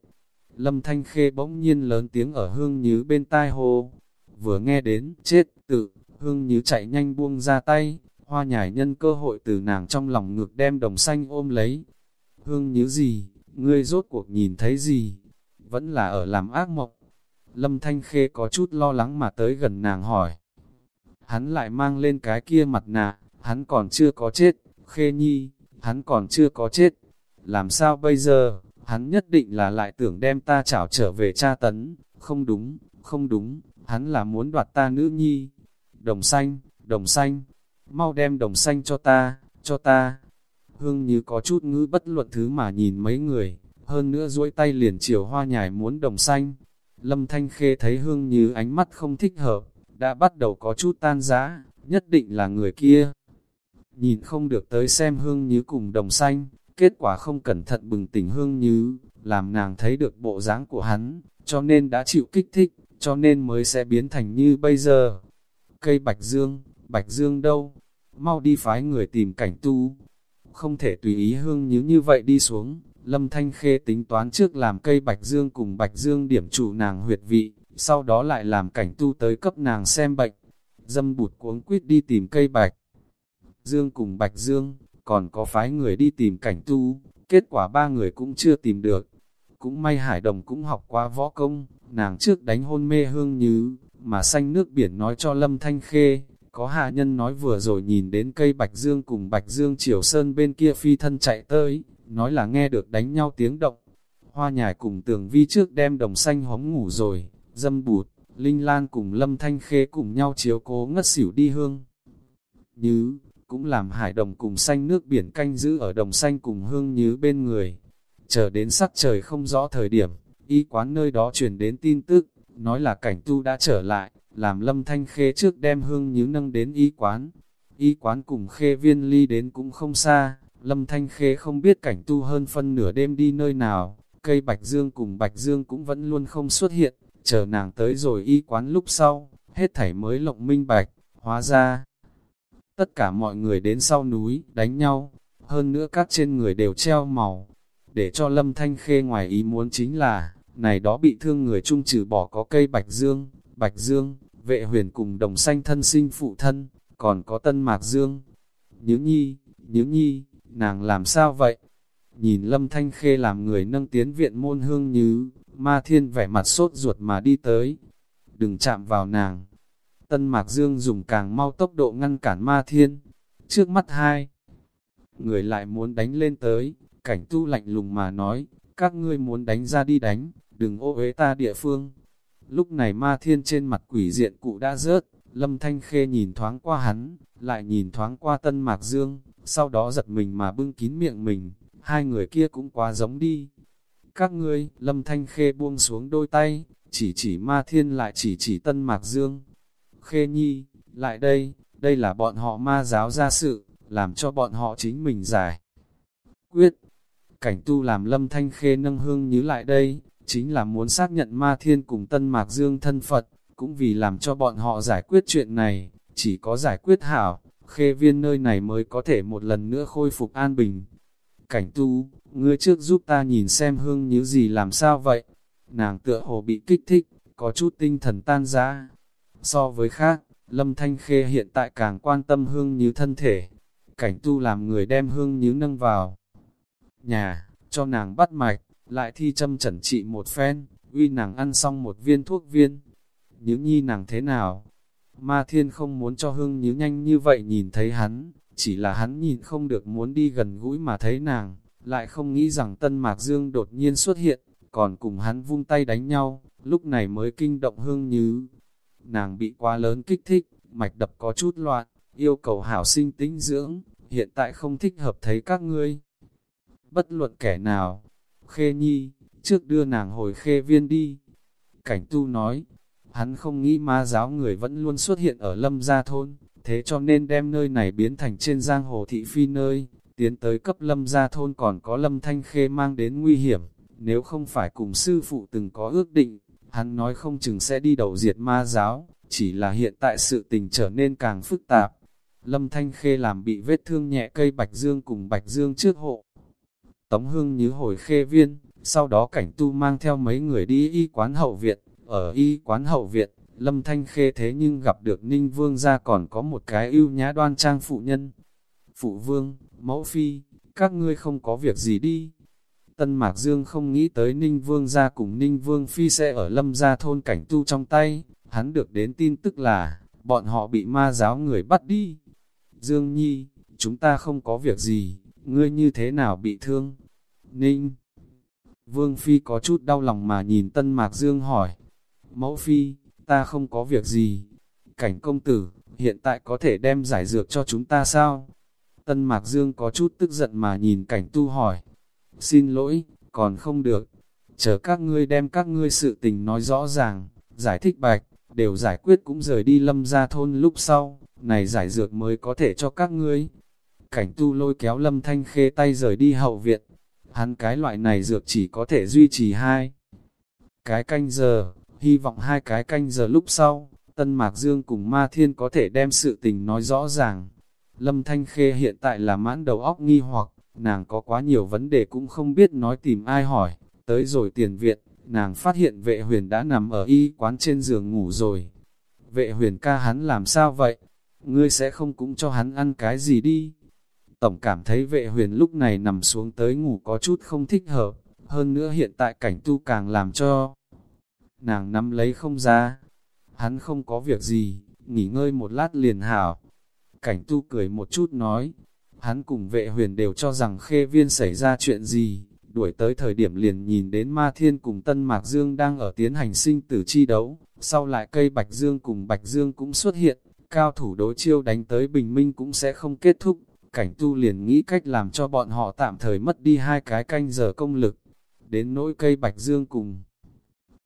Lâm Thanh Khê bỗng nhiên lớn tiếng ở hương nhứ bên tai hô, vừa nghe đến, chết, tự, hương nhứ chạy nhanh buông ra tay, hoa nhải nhân cơ hội từ nàng trong lòng ngược đem đồng xanh ôm lấy. Hương nhứ gì, ngươi rốt cuộc nhìn thấy gì, vẫn là ở làm ác mộng. Lâm Thanh Khê có chút lo lắng mà tới gần nàng hỏi. Hắn lại mang lên cái kia mặt nạ, hắn còn chưa có chết, Khê Nhi, hắn còn chưa có chết. Làm sao bây giờ, hắn nhất định là lại tưởng đem ta chảo trở về cha tấn, không đúng, không đúng, hắn là muốn đoạt ta nữ nhi. Đồng xanh, đồng xanh, mau đem đồng xanh cho ta, cho ta. Hương như có chút ngữ bất luận thứ mà nhìn mấy người, hơn nữa duỗi tay liền chiều hoa nhài muốn đồng xanh, Lâm Thanh Khê thấy hương như ánh mắt không thích hợp, đã bắt đầu có chút tan giá, nhất định là người kia. Nhìn không được tới xem hương như cùng đồng xanh, kết quả không cẩn thận bừng tỉnh hương như, làm nàng thấy được bộ dáng của hắn, cho nên đã chịu kích thích, cho nên mới sẽ biến thành như bây giờ. Cây Bạch Dương, Bạch Dương đâu? Mau đi phái người tìm cảnh tu. Không thể tùy ý hương như như vậy đi xuống, Lâm Thanh Khê tính toán trước làm cây Bạch Dương cùng Bạch Dương điểm trụ nàng huyệt vị, sau đó lại làm cảnh tu tới cấp nàng xem bệnh. Dâm bụt cuống quyết đi tìm cây Bạch Dương cùng Bạch Dương, còn có phái người đi tìm cảnh tu, kết quả ba người cũng chưa tìm được. Cũng may Hải Đồng cũng học qua võ công, nàng trước đánh hôn mê hương như, mà xanh nước biển nói cho Lâm Thanh Khê, có hạ nhân nói vừa rồi nhìn đến cây Bạch Dương cùng Bạch Dương Triều Sơn bên kia phi thân chạy tới, nói là nghe được đánh nhau tiếng động. Hoa nhài cùng tường vi trước đem đồng xanh hóng ngủ rồi, dâm bụt, Linh Lan cùng Lâm Thanh Khê cùng nhau chiếu cố ngất xỉu đi hương. Như, cũng làm hải đồng cùng xanh nước biển canh giữ ở đồng xanh cùng hương như bên người. Chờ đến sắc trời không rõ thời điểm, y quán nơi đó truyền đến tin tức, nói là cảnh tu đã trở lại, làm lâm thanh khê trước đem hương như nâng đến y quán. Y quán cùng khê viên ly đến cũng không xa, lâm thanh khê không biết cảnh tu hơn phân nửa đêm đi nơi nào, cây bạch dương cùng bạch dương cũng vẫn luôn không xuất hiện, chờ nàng tới rồi y quán lúc sau, hết thảy mới lộng minh bạch, hóa ra. Tất cả mọi người đến sau núi, đánh nhau, hơn nữa các trên người đều treo màu. Để cho Lâm Thanh Khê ngoài ý muốn chính là, này đó bị thương người chung trừ bỏ có cây Bạch Dương, Bạch Dương, vệ huyền cùng đồng xanh thân sinh phụ thân, còn có tân Mạc Dương. Nhớ nhi, nhớ nhi, nàng làm sao vậy? Nhìn Lâm Thanh Khê làm người nâng tiến viện môn hương như, ma thiên vẻ mặt sốt ruột mà đi tới. Đừng chạm vào nàng, Tân Mạc Dương dùng càng mau tốc độ ngăn cản ma thiên. Trước mắt hai, người lại muốn đánh lên tới, cảnh tu lạnh lùng mà nói, các ngươi muốn đánh ra đi đánh, đừng ô uế ta địa phương. Lúc này ma thiên trên mặt quỷ diện cụ đã rớt, lâm thanh khê nhìn thoáng qua hắn, lại nhìn thoáng qua tân mạc dương, sau đó giật mình mà bưng kín miệng mình, hai người kia cũng quá giống đi. Các ngươi, lâm thanh khê buông xuống đôi tay, chỉ chỉ ma thiên lại chỉ chỉ tân mạc dương, Khê Nhi, lại đây, đây là bọn họ ma giáo ra sự, làm cho bọn họ chính mình giải. Quyết, cảnh tu làm lâm thanh khê nâng hương như lại đây, chính là muốn xác nhận ma thiên cùng tân mạc dương thân Phật, cũng vì làm cho bọn họ giải quyết chuyện này, chỉ có giải quyết hảo, khê viên nơi này mới có thể một lần nữa khôi phục an bình. Cảnh tu, ngươi trước giúp ta nhìn xem hương như gì làm sao vậy? Nàng tựa hồ bị kích thích, có chút tinh thần tan ra, So với khác, Lâm Thanh Khê hiện tại càng quan tâm hương như thân thể. Cảnh tu làm người đem hương như nâng vào. Nhà, cho nàng bắt mạch, lại thi châm chẩn trị một phen, uy nàng ăn xong một viên thuốc viên. Nhứ nhi nàng thế nào? Ma thiên không muốn cho hương như nhanh như vậy nhìn thấy hắn, chỉ là hắn nhìn không được muốn đi gần gũi mà thấy nàng, lại không nghĩ rằng Tân Mạc Dương đột nhiên xuất hiện, còn cùng hắn vung tay đánh nhau, lúc này mới kinh động hương như, nàng bị quá lớn kích thích, mạch đập có chút loạn, yêu cầu hảo sinh tĩnh dưỡng, hiện tại không thích hợp thấy các ngươi. Bất luận kẻ nào, khê nhi, trước đưa nàng hồi khê viên đi. Cảnh tu nói, hắn không nghĩ ma giáo người vẫn luôn xuất hiện ở lâm gia thôn, thế cho nên đem nơi này biến thành trên giang hồ thị phi nơi, tiến tới cấp lâm gia thôn còn có lâm thanh khê mang đến nguy hiểm, nếu không phải cùng sư phụ từng có ước định, Hắn nói không chừng sẽ đi đầu diệt ma giáo, chỉ là hiện tại sự tình trở nên càng phức tạp. Lâm Thanh Khê làm bị vết thương nhẹ cây Bạch Dương cùng Bạch Dương trước hộ. Tống Hương như hồi khê viên, sau đó cảnh tu mang theo mấy người đi y quán hậu viện. Ở y quán hậu viện, Lâm Thanh Khê thế nhưng gặp được Ninh Vương ra còn có một cái ưu nhã đoan trang phụ nhân. Phụ Vương, Mẫu Phi, các ngươi không có việc gì đi. Tân Mạc Dương không nghĩ tới Ninh Vương gia cùng Ninh Vương Phi sẽ ở lâm gia thôn cảnh tu trong tay, hắn được đến tin tức là, bọn họ bị ma giáo người bắt đi. Dương Nhi, chúng ta không có việc gì, ngươi như thế nào bị thương? Ninh Vương Phi có chút đau lòng mà nhìn Tân Mạc Dương hỏi, Mẫu Phi, ta không có việc gì. Cảnh công tử, hiện tại có thể đem giải dược cho chúng ta sao? Tân Mạc Dương có chút tức giận mà nhìn cảnh tu hỏi, Xin lỗi, còn không được. chờ các ngươi đem các ngươi sự tình nói rõ ràng, giải thích bạch, đều giải quyết cũng rời đi lâm ra thôn lúc sau, này giải dược mới có thể cho các ngươi. Cảnh tu lôi kéo lâm thanh khê tay rời đi hậu viện, hắn cái loại này dược chỉ có thể duy trì hai. Cái canh giờ, hy vọng hai cái canh giờ lúc sau, Tân Mạc Dương cùng Ma Thiên có thể đem sự tình nói rõ ràng. Lâm Thanh Khê hiện tại là mãn đầu óc nghi hoặc, nàng có quá nhiều vấn đề cũng không biết nói tìm ai hỏi, tới rồi tiền viện, nàng phát hiện vệ huyền đã nằm ở y quán trên giường ngủ rồi. Vệ huyền ca hắn làm sao vậy? Ngươi sẽ không cũng cho hắn ăn cái gì đi? Tổng cảm thấy vệ huyền lúc này nằm xuống tới ngủ có chút không thích hợp, hơn nữa hiện tại cảnh tu càng làm cho nàng nắm lấy không ra. Hắn không có việc gì, nghỉ ngơi một lát liền hảo. Cảnh tu cười một chút nói, hắn cùng vệ huyền đều cho rằng khê viên xảy ra chuyện gì, đuổi tới thời điểm liền nhìn đến Ma Thiên cùng Tân Mạc Dương đang ở tiến hành sinh tử chi đấu, sau lại cây Bạch Dương cùng Bạch Dương cũng xuất hiện, cao thủ đối chiêu đánh tới bình minh cũng sẽ không kết thúc, cảnh tu liền nghĩ cách làm cho bọn họ tạm thời mất đi hai cái canh giờ công lực, đến nỗi cây Bạch Dương cùng.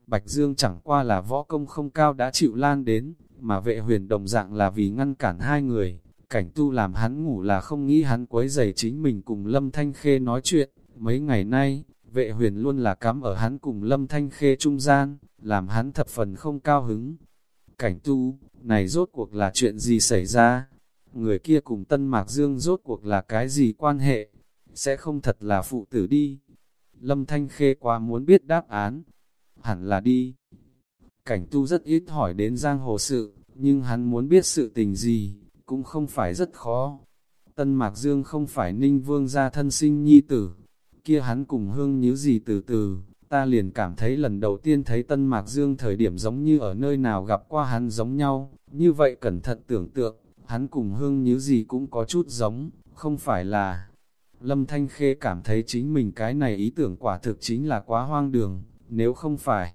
Bạch Dương chẳng qua là võ công không cao đã chịu lan đến, mà vệ huyền đồng dạng là vì ngăn cản hai người, cảnh tu làm hắn ngủ là không nghĩ hắn quấy giày chính mình cùng Lâm Thanh Khê nói chuyện, mấy ngày nay, vệ huyền luôn là cắm ở hắn cùng Lâm Thanh Khê trung gian, làm hắn thập phần không cao hứng. Cảnh tu, này rốt cuộc là chuyện gì xảy ra? Người kia cùng Tân Mạc Dương rốt cuộc là cái gì quan hệ? Sẽ không thật là phụ tử đi. Lâm Thanh Khê quá muốn biết đáp án. Hẳn là đi. Cảnh tu rất ít hỏi đến giang hồ sự, nhưng hắn muốn biết sự tình gì, cũng không phải rất khó. Tân Mạc Dương không phải ninh vương gia thân sinh nhi tử, kia hắn cùng hương như gì từ từ, ta liền cảm thấy lần đầu tiên thấy Tân Mạc Dương thời điểm giống như ở nơi nào gặp qua hắn giống nhau, như vậy cẩn thận tưởng tượng, hắn cùng hương như gì cũng có chút giống, không phải là... Lâm Thanh Khê cảm thấy chính mình cái này ý tưởng quả thực chính là quá hoang đường, nếu không phải.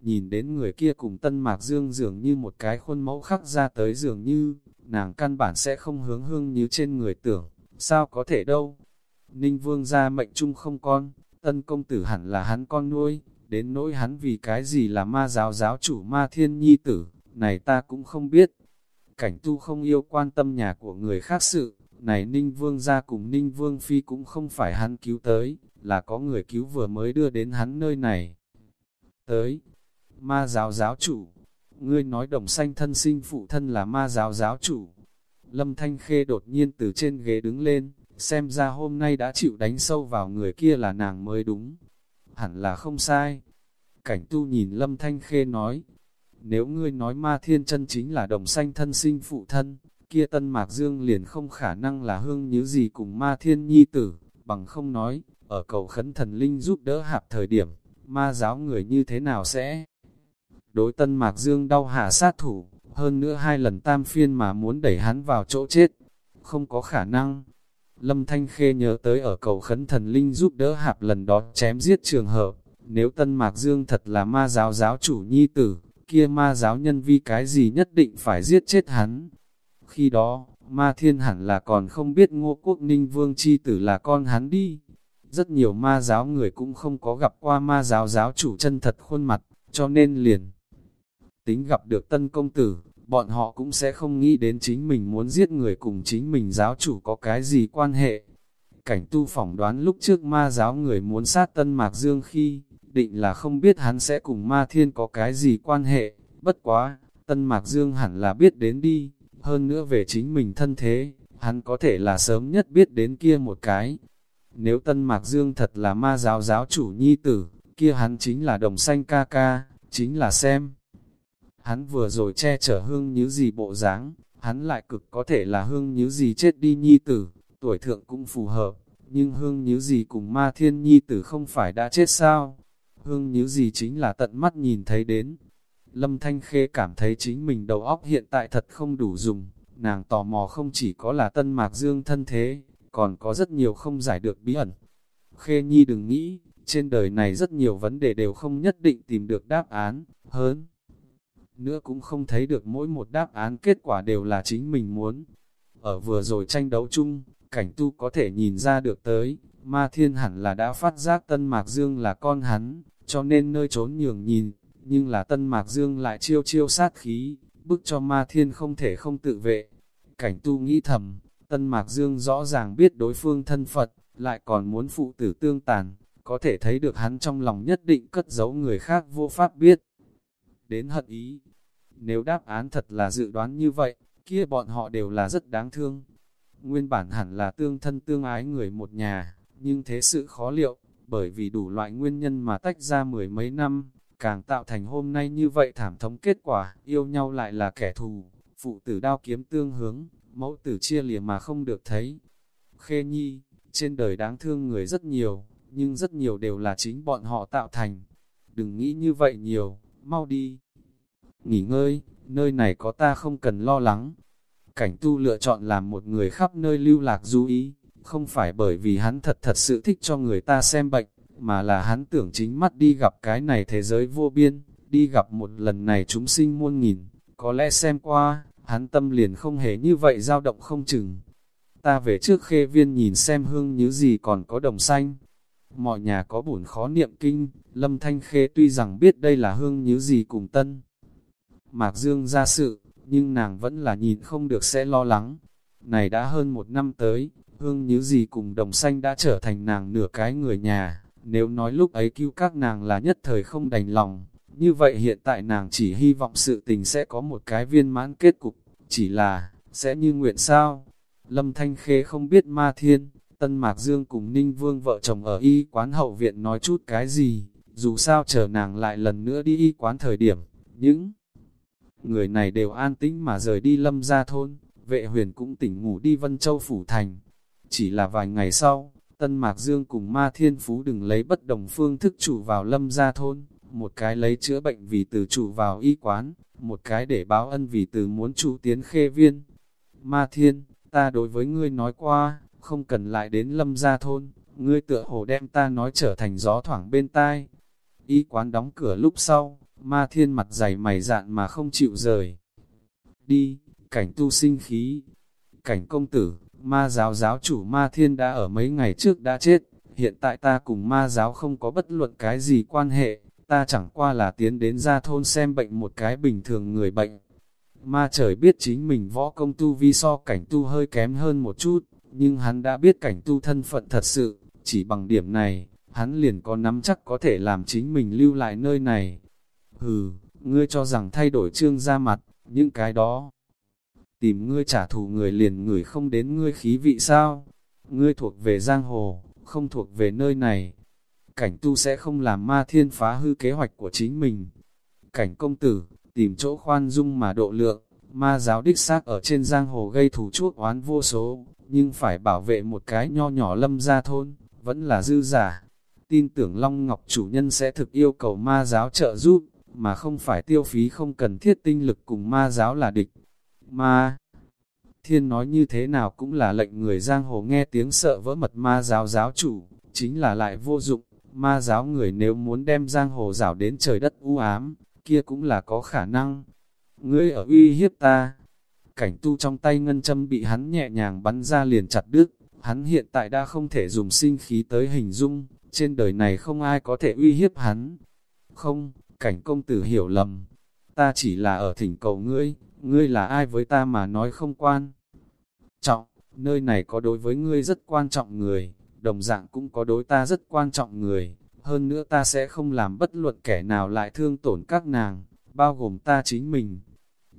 Nhìn đến người kia cùng Tân Mạc Dương dường như một cái khuôn mẫu khắc ra tới dường như, nàng căn bản sẽ không hướng hương như trên người tưởng, sao có thể đâu. Ninh Vương ra mệnh chung không con, tân công tử hẳn là hắn con nuôi, đến nỗi hắn vì cái gì là ma giáo giáo chủ ma thiên nhi tử, này ta cũng không biết. Cảnh tu không yêu quan tâm nhà của người khác sự, này Ninh Vương ra cùng Ninh Vương Phi cũng không phải hắn cứu tới, là có người cứu vừa mới đưa đến hắn nơi này. Tới, ma giáo giáo chủ, ngươi nói đồng xanh thân sinh phụ thân là ma giáo giáo chủ. Lâm Thanh Khê đột nhiên từ trên ghế đứng lên, xem ra hôm nay đã chịu đánh sâu vào người kia là nàng mới đúng. Hẳn là không sai. Cảnh tu nhìn Lâm Thanh Khê nói, nếu ngươi nói ma thiên chân chính là đồng xanh thân sinh phụ thân, kia tân mạc dương liền không khả năng là hương như gì cùng ma thiên nhi tử, bằng không nói, ở cầu khấn thần linh giúp đỡ hạp thời điểm, ma giáo người như thế nào sẽ đối tân mạc dương đau hạ sát thủ, hơn nữa hai lần tam phiên mà muốn đẩy hắn vào chỗ chết, không có khả năng. Lâm Thanh Khê nhớ tới ở cầu khấn thần linh giúp đỡ hạp lần đó chém giết trường hợp, nếu Tân Mạc Dương thật là ma giáo giáo chủ nhi tử, kia ma giáo nhân vi cái gì nhất định phải giết chết hắn. Khi đó, ma thiên hẳn là còn không biết ngô quốc ninh vương chi tử là con hắn đi. Rất nhiều ma giáo người cũng không có gặp qua ma giáo giáo chủ chân thật khuôn mặt, cho nên liền. Tính gặp được tân công tử, bọn họ cũng sẽ không nghĩ đến chính mình muốn giết người cùng chính mình giáo chủ có cái gì quan hệ. Cảnh tu phỏng đoán lúc trước ma giáo người muốn sát tân mạc dương khi, định là không biết hắn sẽ cùng ma thiên có cái gì quan hệ, bất quá, tân mạc dương hẳn là biết đến đi, hơn nữa về chính mình thân thế, hắn có thể là sớm nhất biết đến kia một cái. Nếu tân mạc dương thật là ma giáo giáo chủ nhi tử, kia hắn chính là đồng xanh ca ca, chính là xem hắn vừa rồi che chở hương như gì bộ dáng, hắn lại cực có thể là hương như gì chết đi nhi tử, tuổi thượng cũng phù hợp, nhưng hương như gì cùng ma thiên nhi tử không phải đã chết sao? Hương như gì chính là tận mắt nhìn thấy đến. Lâm Thanh Khê cảm thấy chính mình đầu óc hiện tại thật không đủ dùng, nàng tò mò không chỉ có là tân mạc dương thân thế, còn có rất nhiều không giải được bí ẩn. Khê Nhi đừng nghĩ, trên đời này rất nhiều vấn đề đều không nhất định tìm được đáp án, hơn nữa cũng không thấy được mỗi một đáp án kết quả đều là chính mình muốn. Ở vừa rồi tranh đấu chung, cảnh tu có thể nhìn ra được tới, Ma Thiên hẳn là đã phát giác Tân Mạc Dương là con hắn, cho nên nơi trốn nhường nhìn, nhưng là Tân Mạc Dương lại chiêu chiêu sát khí, bức cho Ma Thiên không thể không tự vệ. Cảnh tu nghĩ thầm, Tân Mạc Dương rõ ràng biết đối phương thân Phật, lại còn muốn phụ tử tương tàn, có thể thấy được hắn trong lòng nhất định cất giấu người khác vô pháp biết. Đến hận ý, nếu đáp án thật là dự đoán như vậy, kia bọn họ đều là rất đáng thương. Nguyên bản hẳn là tương thân tương ái người một nhà, nhưng thế sự khó liệu, bởi vì đủ loại nguyên nhân mà tách ra mười mấy năm, càng tạo thành hôm nay như vậy thảm thống kết quả, yêu nhau lại là kẻ thù, phụ tử đao kiếm tương hướng, mẫu tử chia lìa mà không được thấy. Khê nhi, trên đời đáng thương người rất nhiều, nhưng rất nhiều đều là chính bọn họ tạo thành. Đừng nghĩ như vậy nhiều, mau đi. Nghỉ ngơi, nơi này có ta không cần lo lắng. Cảnh tu lựa chọn làm một người khắp nơi lưu lạc du ý, không phải bởi vì hắn thật thật sự thích cho người ta xem bệnh, mà là hắn tưởng chính mắt đi gặp cái này thế giới vô biên, đi gặp một lần này chúng sinh muôn nghìn, có lẽ xem qua, hắn tâm liền không hề như vậy dao động không chừng. Ta về trước khê viên nhìn xem hương như gì còn có đồng xanh. Mọi nhà có bổn khó niệm kinh, lâm thanh khê tuy rằng biết đây là hương như gì cùng tân. Mạc Dương ra sự, nhưng nàng vẫn là nhìn không được sẽ lo lắng. Này đã hơn một năm tới, hương như gì cùng đồng xanh đã trở thành nàng nửa cái người nhà. Nếu nói lúc ấy cứu các nàng là nhất thời không đành lòng, như vậy hiện tại nàng chỉ hy vọng sự tình sẽ có một cái viên mãn kết cục, chỉ là, sẽ như nguyện sao? Lâm Thanh Khê không biết ma thiên, Tân Mạc Dương cùng Ninh Vương vợ chồng ở y quán hậu viện nói chút cái gì, dù sao chờ nàng lại lần nữa đi y quán thời điểm, những người này đều an tĩnh mà rời đi lâm ra thôn, vệ huyền cũng tỉnh ngủ đi Vân Châu Phủ Thành. Chỉ là vài ngày sau, Tân Mạc Dương cùng Ma Thiên Phú đừng lấy bất đồng phương thức chủ vào lâm gia thôn, một cái lấy chữa bệnh vì từ chủ vào y quán, một cái để báo ân vì từ muốn chủ tiến khê viên. Ma Thiên, ta đối với ngươi nói qua, không cần lại đến lâm gia thôn, ngươi tựa hồ đem ta nói trở thành gió thoảng bên tai. Y quán đóng cửa lúc sau, Ma Thiên mặt dày mày dạn mà không chịu rời. Đi, cảnh tu sinh khí, cảnh công tử, ma giáo giáo chủ ma thiên đã ở mấy ngày trước đã chết, hiện tại ta cùng ma giáo không có bất luận cái gì quan hệ, ta chẳng qua là tiến đến ra thôn xem bệnh một cái bình thường người bệnh. Ma trời biết chính mình võ công tu vi so cảnh tu hơi kém hơn một chút, nhưng hắn đã biết cảnh tu thân phận thật sự, chỉ bằng điểm này, hắn liền có nắm chắc có thể làm chính mình lưu lại nơi này. Hừ, ngươi cho rằng thay đổi trương ra mặt, những cái đó tìm ngươi trả thù người liền người không đến ngươi khí vị sao? Ngươi thuộc về giang hồ, không thuộc về nơi này. Cảnh tu sẽ không làm ma thiên phá hư kế hoạch của chính mình. Cảnh công tử, tìm chỗ khoan dung mà độ lượng, ma giáo đích xác ở trên giang hồ gây thù chuốc oán vô số, nhưng phải bảo vệ một cái nho nhỏ lâm gia thôn, vẫn là dư giả. Tin tưởng Long Ngọc chủ nhân sẽ thực yêu cầu ma giáo trợ giúp, mà không phải tiêu phí không cần thiết tinh lực cùng ma giáo là địch. Ma Thiên nói như thế nào cũng là lệnh người giang hồ nghe tiếng sợ vỡ mật ma giáo giáo chủ, chính là lại vô dụng, ma giáo người nếu muốn đem giang hồ rảo đến trời đất u ám, kia cũng là có khả năng. Ngươi ở uy hiếp ta, cảnh tu trong tay ngân châm bị hắn nhẹ nhàng bắn ra liền chặt đứt, hắn hiện tại đã không thể dùng sinh khí tới hình dung, trên đời này không ai có thể uy hiếp hắn. Không, cảnh công tử hiểu lầm, ta chỉ là ở thỉnh cầu ngươi, ngươi là ai với ta mà nói không quan. Trọng, nơi này có đối với ngươi rất quan trọng người, đồng dạng cũng có đối ta rất quan trọng người, hơn nữa ta sẽ không làm bất luận kẻ nào lại thương tổn các nàng, bao gồm ta chính mình.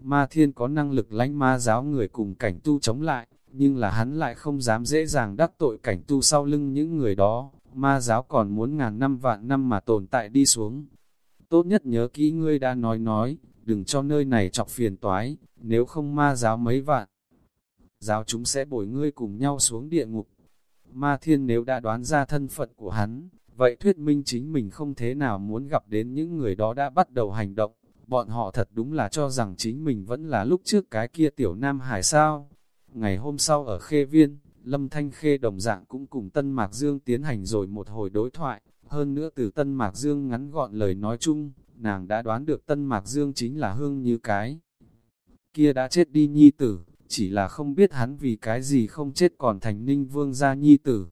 Ma thiên có năng lực lánh ma giáo người cùng cảnh tu chống lại, nhưng là hắn lại không dám dễ dàng đắc tội cảnh tu sau lưng những người đó, ma giáo còn muốn ngàn năm vạn năm mà tồn tại đi xuống. Tốt nhất nhớ kỹ ngươi đã nói nói, đừng cho nơi này chọc phiền toái, nếu không ma giáo mấy vạn. Giáo chúng sẽ bồi ngươi cùng nhau xuống địa ngục. Ma thiên nếu đã đoán ra thân phận của hắn, vậy thuyết minh chính mình không thế nào muốn gặp đến những người đó đã bắt đầu hành động. Bọn họ thật đúng là cho rằng chính mình vẫn là lúc trước cái kia tiểu nam hải sao. Ngày hôm sau ở Khê Viên, Lâm Thanh Khê đồng dạng cũng cùng Tân Mạc Dương tiến hành rồi một hồi đối thoại. Hơn nữa từ Tân Mạc Dương ngắn gọn lời nói chung, nàng đã đoán được Tân Mạc Dương chính là hương như cái. Kia đã chết đi nhi tử, chỉ là không biết hắn vì cái gì không chết còn thành ninh vương gia nhi tử.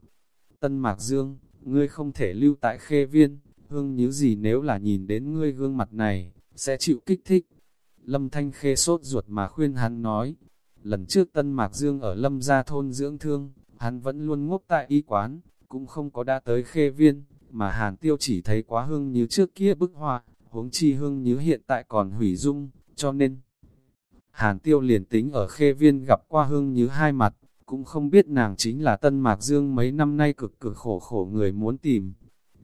Tân Mạc Dương, ngươi không thể lưu tại khê viên, hương như gì nếu là nhìn đến ngươi gương mặt này, sẽ chịu kích thích. Lâm Thanh Khê sốt ruột mà khuyên hắn nói, lần trước Tân Mạc Dương ở Lâm Gia Thôn dưỡng thương, hắn vẫn luôn ngốc tại y quán, cũng không có đã tới khê viên, mà Hàn Tiêu chỉ thấy quá hương như trước kia bức họa, huống chi hương như hiện tại còn hủy dung, cho nên Hàn Tiêu liền tính ở khê viên gặp qua hương như hai mặt, cũng không biết nàng chính là Tân Mạc Dương mấy năm nay cực cực khổ khổ người muốn tìm.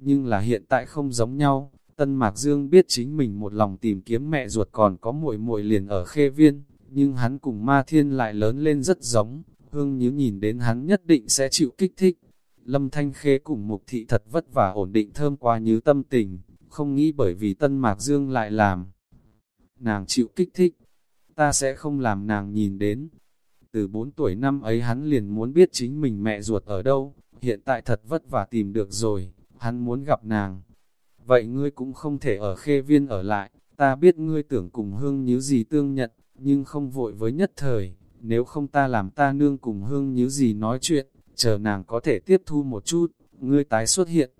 Nhưng là hiện tại không giống nhau, Tân Mạc Dương biết chính mình một lòng tìm kiếm mẹ ruột còn có muội muội liền ở khê viên, nhưng hắn cùng ma thiên lại lớn lên rất giống, hương như nhìn đến hắn nhất định sẽ chịu kích thích. Lâm Thanh Khê cùng Mục Thị thật vất vả ổn định thơm qua như tâm tình, không nghĩ bởi vì Tân Mạc Dương lại làm. Nàng chịu kích thích, ta sẽ không làm nàng nhìn đến. Từ 4 tuổi năm ấy hắn liền muốn biết chính mình mẹ ruột ở đâu, hiện tại thật vất vả tìm được rồi, hắn muốn gặp nàng. Vậy ngươi cũng không thể ở khê viên ở lại, ta biết ngươi tưởng cùng hương Như gì tương nhận, nhưng không vội với nhất thời, nếu không ta làm ta nương cùng hương Như gì nói chuyện, chờ nàng có thể tiếp thu một chút, ngươi tái xuất hiện.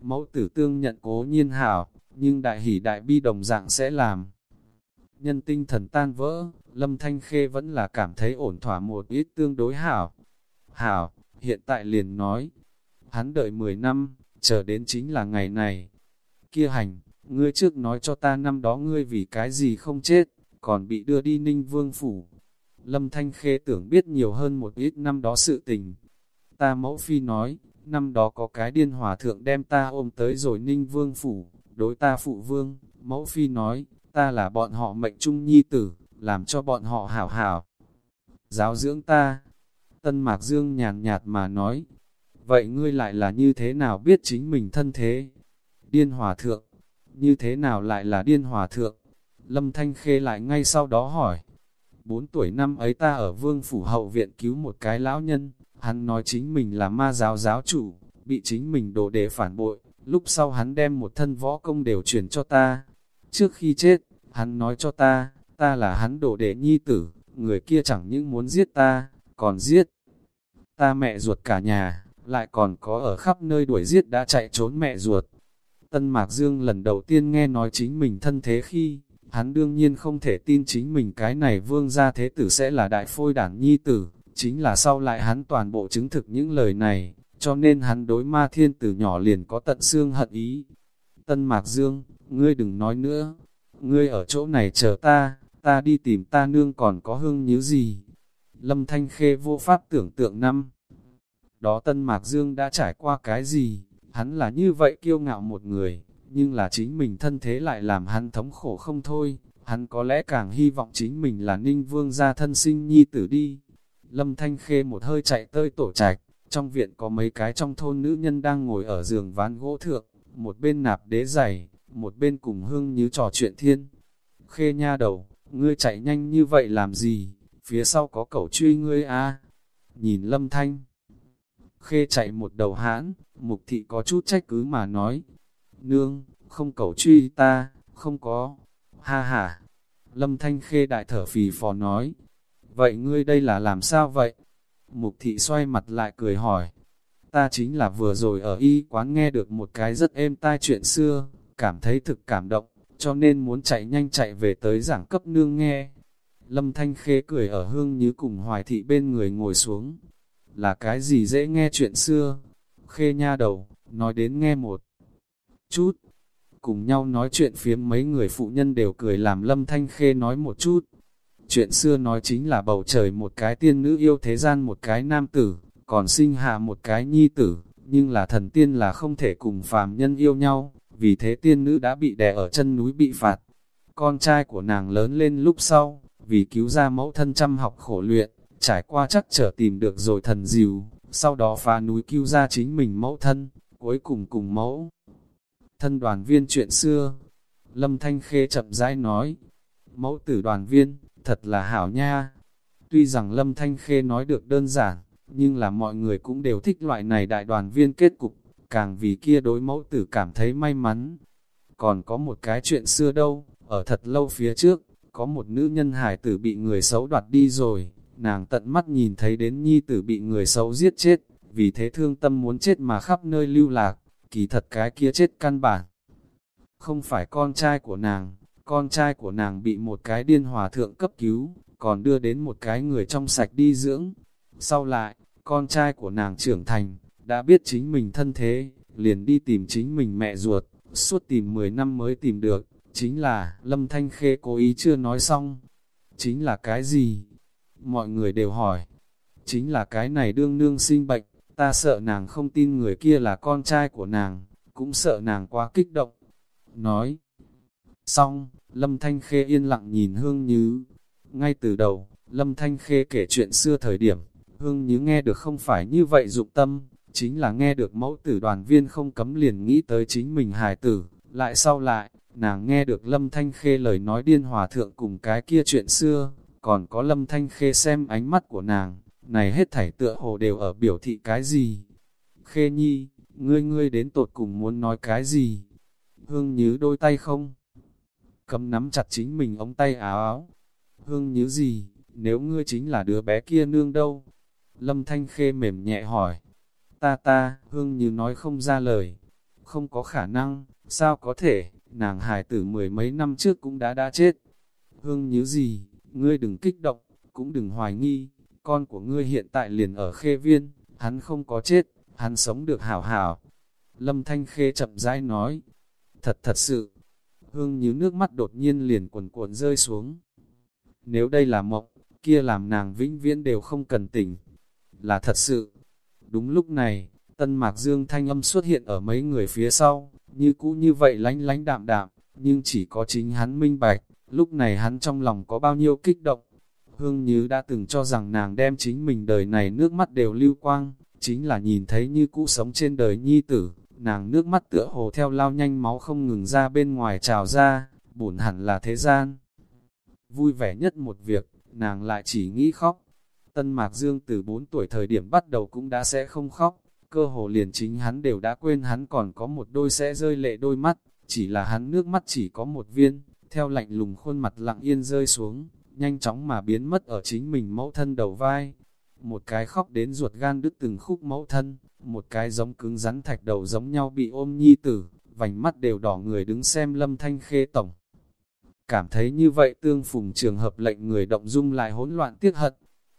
Mẫu tử tương nhận cố nhiên hảo, nhưng đại hỷ đại bi đồng dạng sẽ làm. Nhân tinh thần tan vỡ, Lâm Thanh Khê vẫn là cảm thấy ổn thỏa một ít tương đối hảo. Hảo, hiện tại liền nói, hắn đợi 10 năm, chờ đến chính là ngày này. Kia hành, ngươi trước nói cho ta năm đó ngươi vì cái gì không chết, còn bị đưa đi ninh vương phủ. Lâm Thanh Khê tưởng biết nhiều hơn một ít năm đó sự tình. Ta mẫu phi nói, năm đó có cái điên hòa thượng đem ta ôm tới rồi ninh vương phủ, đối ta phụ vương, mẫu phi nói, ta là bọn họ mệnh trung nhi tử, làm cho bọn họ hảo hảo. Giáo dưỡng ta, Tân Mạc Dương nhàn nhạt mà nói, vậy ngươi lại là như thế nào biết chính mình thân thế? Điên hòa thượng, như thế nào lại là điên hòa thượng? Lâm Thanh Khê lại ngay sau đó hỏi, bốn tuổi năm ấy ta ở vương phủ hậu viện cứu một cái lão nhân, hắn nói chính mình là ma giáo giáo chủ, bị chính mình đổ để phản bội, lúc sau hắn đem một thân võ công đều truyền cho ta. Trước khi chết, hắn nói cho ta, ta là hắn đổ để nhi tử, người kia chẳng những muốn giết ta, còn giết ta mẹ ruột cả nhà, lại còn có ở khắp nơi đuổi giết đã chạy trốn mẹ ruột. Tân Mạc Dương lần đầu tiên nghe nói chính mình thân thế khi, hắn đương nhiên không thể tin chính mình cái này vương gia thế tử sẽ là đại phôi đản nhi tử, chính là sau lại hắn toàn bộ chứng thực những lời này, cho nên hắn đối ma thiên từ nhỏ liền có tận xương hận ý. Tân Mạc Dương, ngươi đừng nói nữa, ngươi ở chỗ này chờ ta, ta đi tìm ta nương còn có hương nhíu gì. Lâm Thanh Khê vô pháp tưởng tượng năm. Đó Tân Mạc Dương đã trải qua cái gì, hắn là như vậy kiêu ngạo một người, nhưng là chính mình thân thế lại làm hắn thống khổ không thôi, hắn có lẽ càng hy vọng chính mình là ninh vương gia thân sinh nhi tử đi. Lâm Thanh Khê một hơi chạy tơi tổ trạch, trong viện có mấy cái trong thôn nữ nhân đang ngồi ở giường ván gỗ thượng, một bên nạp đế giày, một bên cùng hương như trò chuyện thiên. Khê nha đầu, ngươi chạy nhanh như vậy làm gì, phía sau có cẩu truy ngươi a à? Nhìn lâm thanh. Khê chạy một đầu hãn, mục thị có chút trách cứ mà nói. Nương, không cẩu truy ta, không có. Ha ha. Lâm thanh khê đại thở phì phò nói. Vậy ngươi đây là làm sao vậy? Mục thị xoay mặt lại cười hỏi. Ta chính là vừa rồi ở y quán nghe được một cái rất êm tai chuyện xưa, cảm thấy thực cảm động, cho nên muốn chạy nhanh chạy về tới giảng cấp nương nghe. Lâm Thanh Khê cười ở hương như cùng hoài thị bên người ngồi xuống. Là cái gì dễ nghe chuyện xưa? Khê nha đầu, nói đến nghe một chút. Cùng nhau nói chuyện phiếm mấy người phụ nhân đều cười làm Lâm Thanh Khê nói một chút. Chuyện xưa nói chính là bầu trời một cái tiên nữ yêu thế gian một cái nam tử, còn sinh hạ một cái nhi tử, nhưng là thần tiên là không thể cùng phàm nhân yêu nhau, vì thế tiên nữ đã bị đè ở chân núi bị phạt. Con trai của nàng lớn lên lúc sau, vì cứu ra mẫu thân chăm học khổ luyện, trải qua chắc trở tìm được rồi thần dìu, sau đó phá núi cứu ra chính mình mẫu thân, cuối cùng cùng mẫu. Thân đoàn viên chuyện xưa, Lâm Thanh Khê chậm rãi nói, mẫu tử đoàn viên, thật là hảo nha. Tuy rằng Lâm Thanh Khê nói được đơn giản, nhưng là mọi người cũng đều thích loại này đại đoàn viên kết cục, càng vì kia đối mẫu tử cảm thấy may mắn. Còn có một cái chuyện xưa đâu, ở thật lâu phía trước, có một nữ nhân hải tử bị người xấu đoạt đi rồi, nàng tận mắt nhìn thấy đến nhi tử bị người xấu giết chết, vì thế thương tâm muốn chết mà khắp nơi lưu lạc, kỳ thật cái kia chết căn bản. Không phải con trai của nàng, con trai của nàng bị một cái điên hòa thượng cấp cứu, còn đưa đến một cái người trong sạch đi dưỡng. Sau lại, con trai của nàng trưởng thành, đã biết chính mình thân thế, liền đi tìm chính mình mẹ ruột, suốt tìm 10 năm mới tìm được, chính là Lâm Thanh Khê cố ý chưa nói xong. Chính là cái gì? Mọi người đều hỏi. Chính là cái này đương nương sinh bệnh, ta sợ nàng không tin người kia là con trai của nàng, cũng sợ nàng quá kích động. Nói. Xong, Lâm Thanh Khê yên lặng nhìn Hương Như. Ngay từ đầu, Lâm Thanh Khê kể chuyện xưa thời điểm, Hương Như nghe được không phải như vậy dụng tâm, chính là nghe được mẫu tử đoàn viên không cấm liền nghĩ tới chính mình hài tử, lại sau lại, nàng nghe được Lâm Thanh Khê lời nói điên hòa thượng cùng cái kia chuyện xưa, còn có Lâm Thanh Khê xem ánh mắt của nàng, này hết thảy tựa hồ đều ở biểu thị cái gì. Khê nhi, ngươi ngươi đến tột cùng muốn nói cái gì? Hương nhứ đôi tay không? Cấm nắm chặt chính mình ống tay áo áo. Hương nhớ gì, nếu ngươi chính là đứa bé kia nương đâu? Lâm Thanh Khê mềm nhẹ hỏi. Ta ta, Hương như nói không ra lời. Không có khả năng, sao có thể, nàng hài tử mười mấy năm trước cũng đã đã chết. Hương nhớ gì, ngươi đừng kích động, cũng đừng hoài nghi, con của ngươi hiện tại liền ở khê viên, hắn không có chết, hắn sống được hảo hảo. Lâm Thanh Khê chậm rãi nói, thật thật sự, hương như nước mắt đột nhiên liền cuồn cuộn rơi xuống. Nếu đây là mộng, kia làm nàng vĩnh viễn đều không cần tỉnh, là thật sự. Đúng lúc này, Tân Mạc Dương thanh âm xuất hiện ở mấy người phía sau, như cũ như vậy lánh lánh đạm đạm, nhưng chỉ có chính hắn minh bạch, lúc này hắn trong lòng có bao nhiêu kích động. Hương Như đã từng cho rằng nàng đem chính mình đời này nước mắt đều lưu quang, chính là nhìn thấy như cũ sống trên đời nhi tử, nàng nước mắt tựa hồ theo lao nhanh máu không ngừng ra bên ngoài trào ra, bổn hẳn là thế gian. Vui vẻ nhất một việc, nàng lại chỉ nghĩ khóc. Tân Mạc Dương từ 4 tuổi thời điểm bắt đầu cũng đã sẽ không khóc, cơ hồ liền chính hắn đều đã quên hắn còn có một đôi sẽ rơi lệ đôi mắt, chỉ là hắn nước mắt chỉ có một viên, theo lạnh lùng khuôn mặt lặng yên rơi xuống, nhanh chóng mà biến mất ở chính mình mẫu thân đầu vai. Một cái khóc đến ruột gan đứt từng khúc mẫu thân, một cái giống cứng rắn thạch đầu giống nhau bị ôm nhi tử, vành mắt đều đỏ người đứng xem lâm thanh khê tổng. Cảm thấy như vậy tương phùng trường hợp lệnh người động dung lại hỗn loạn tiếc hận.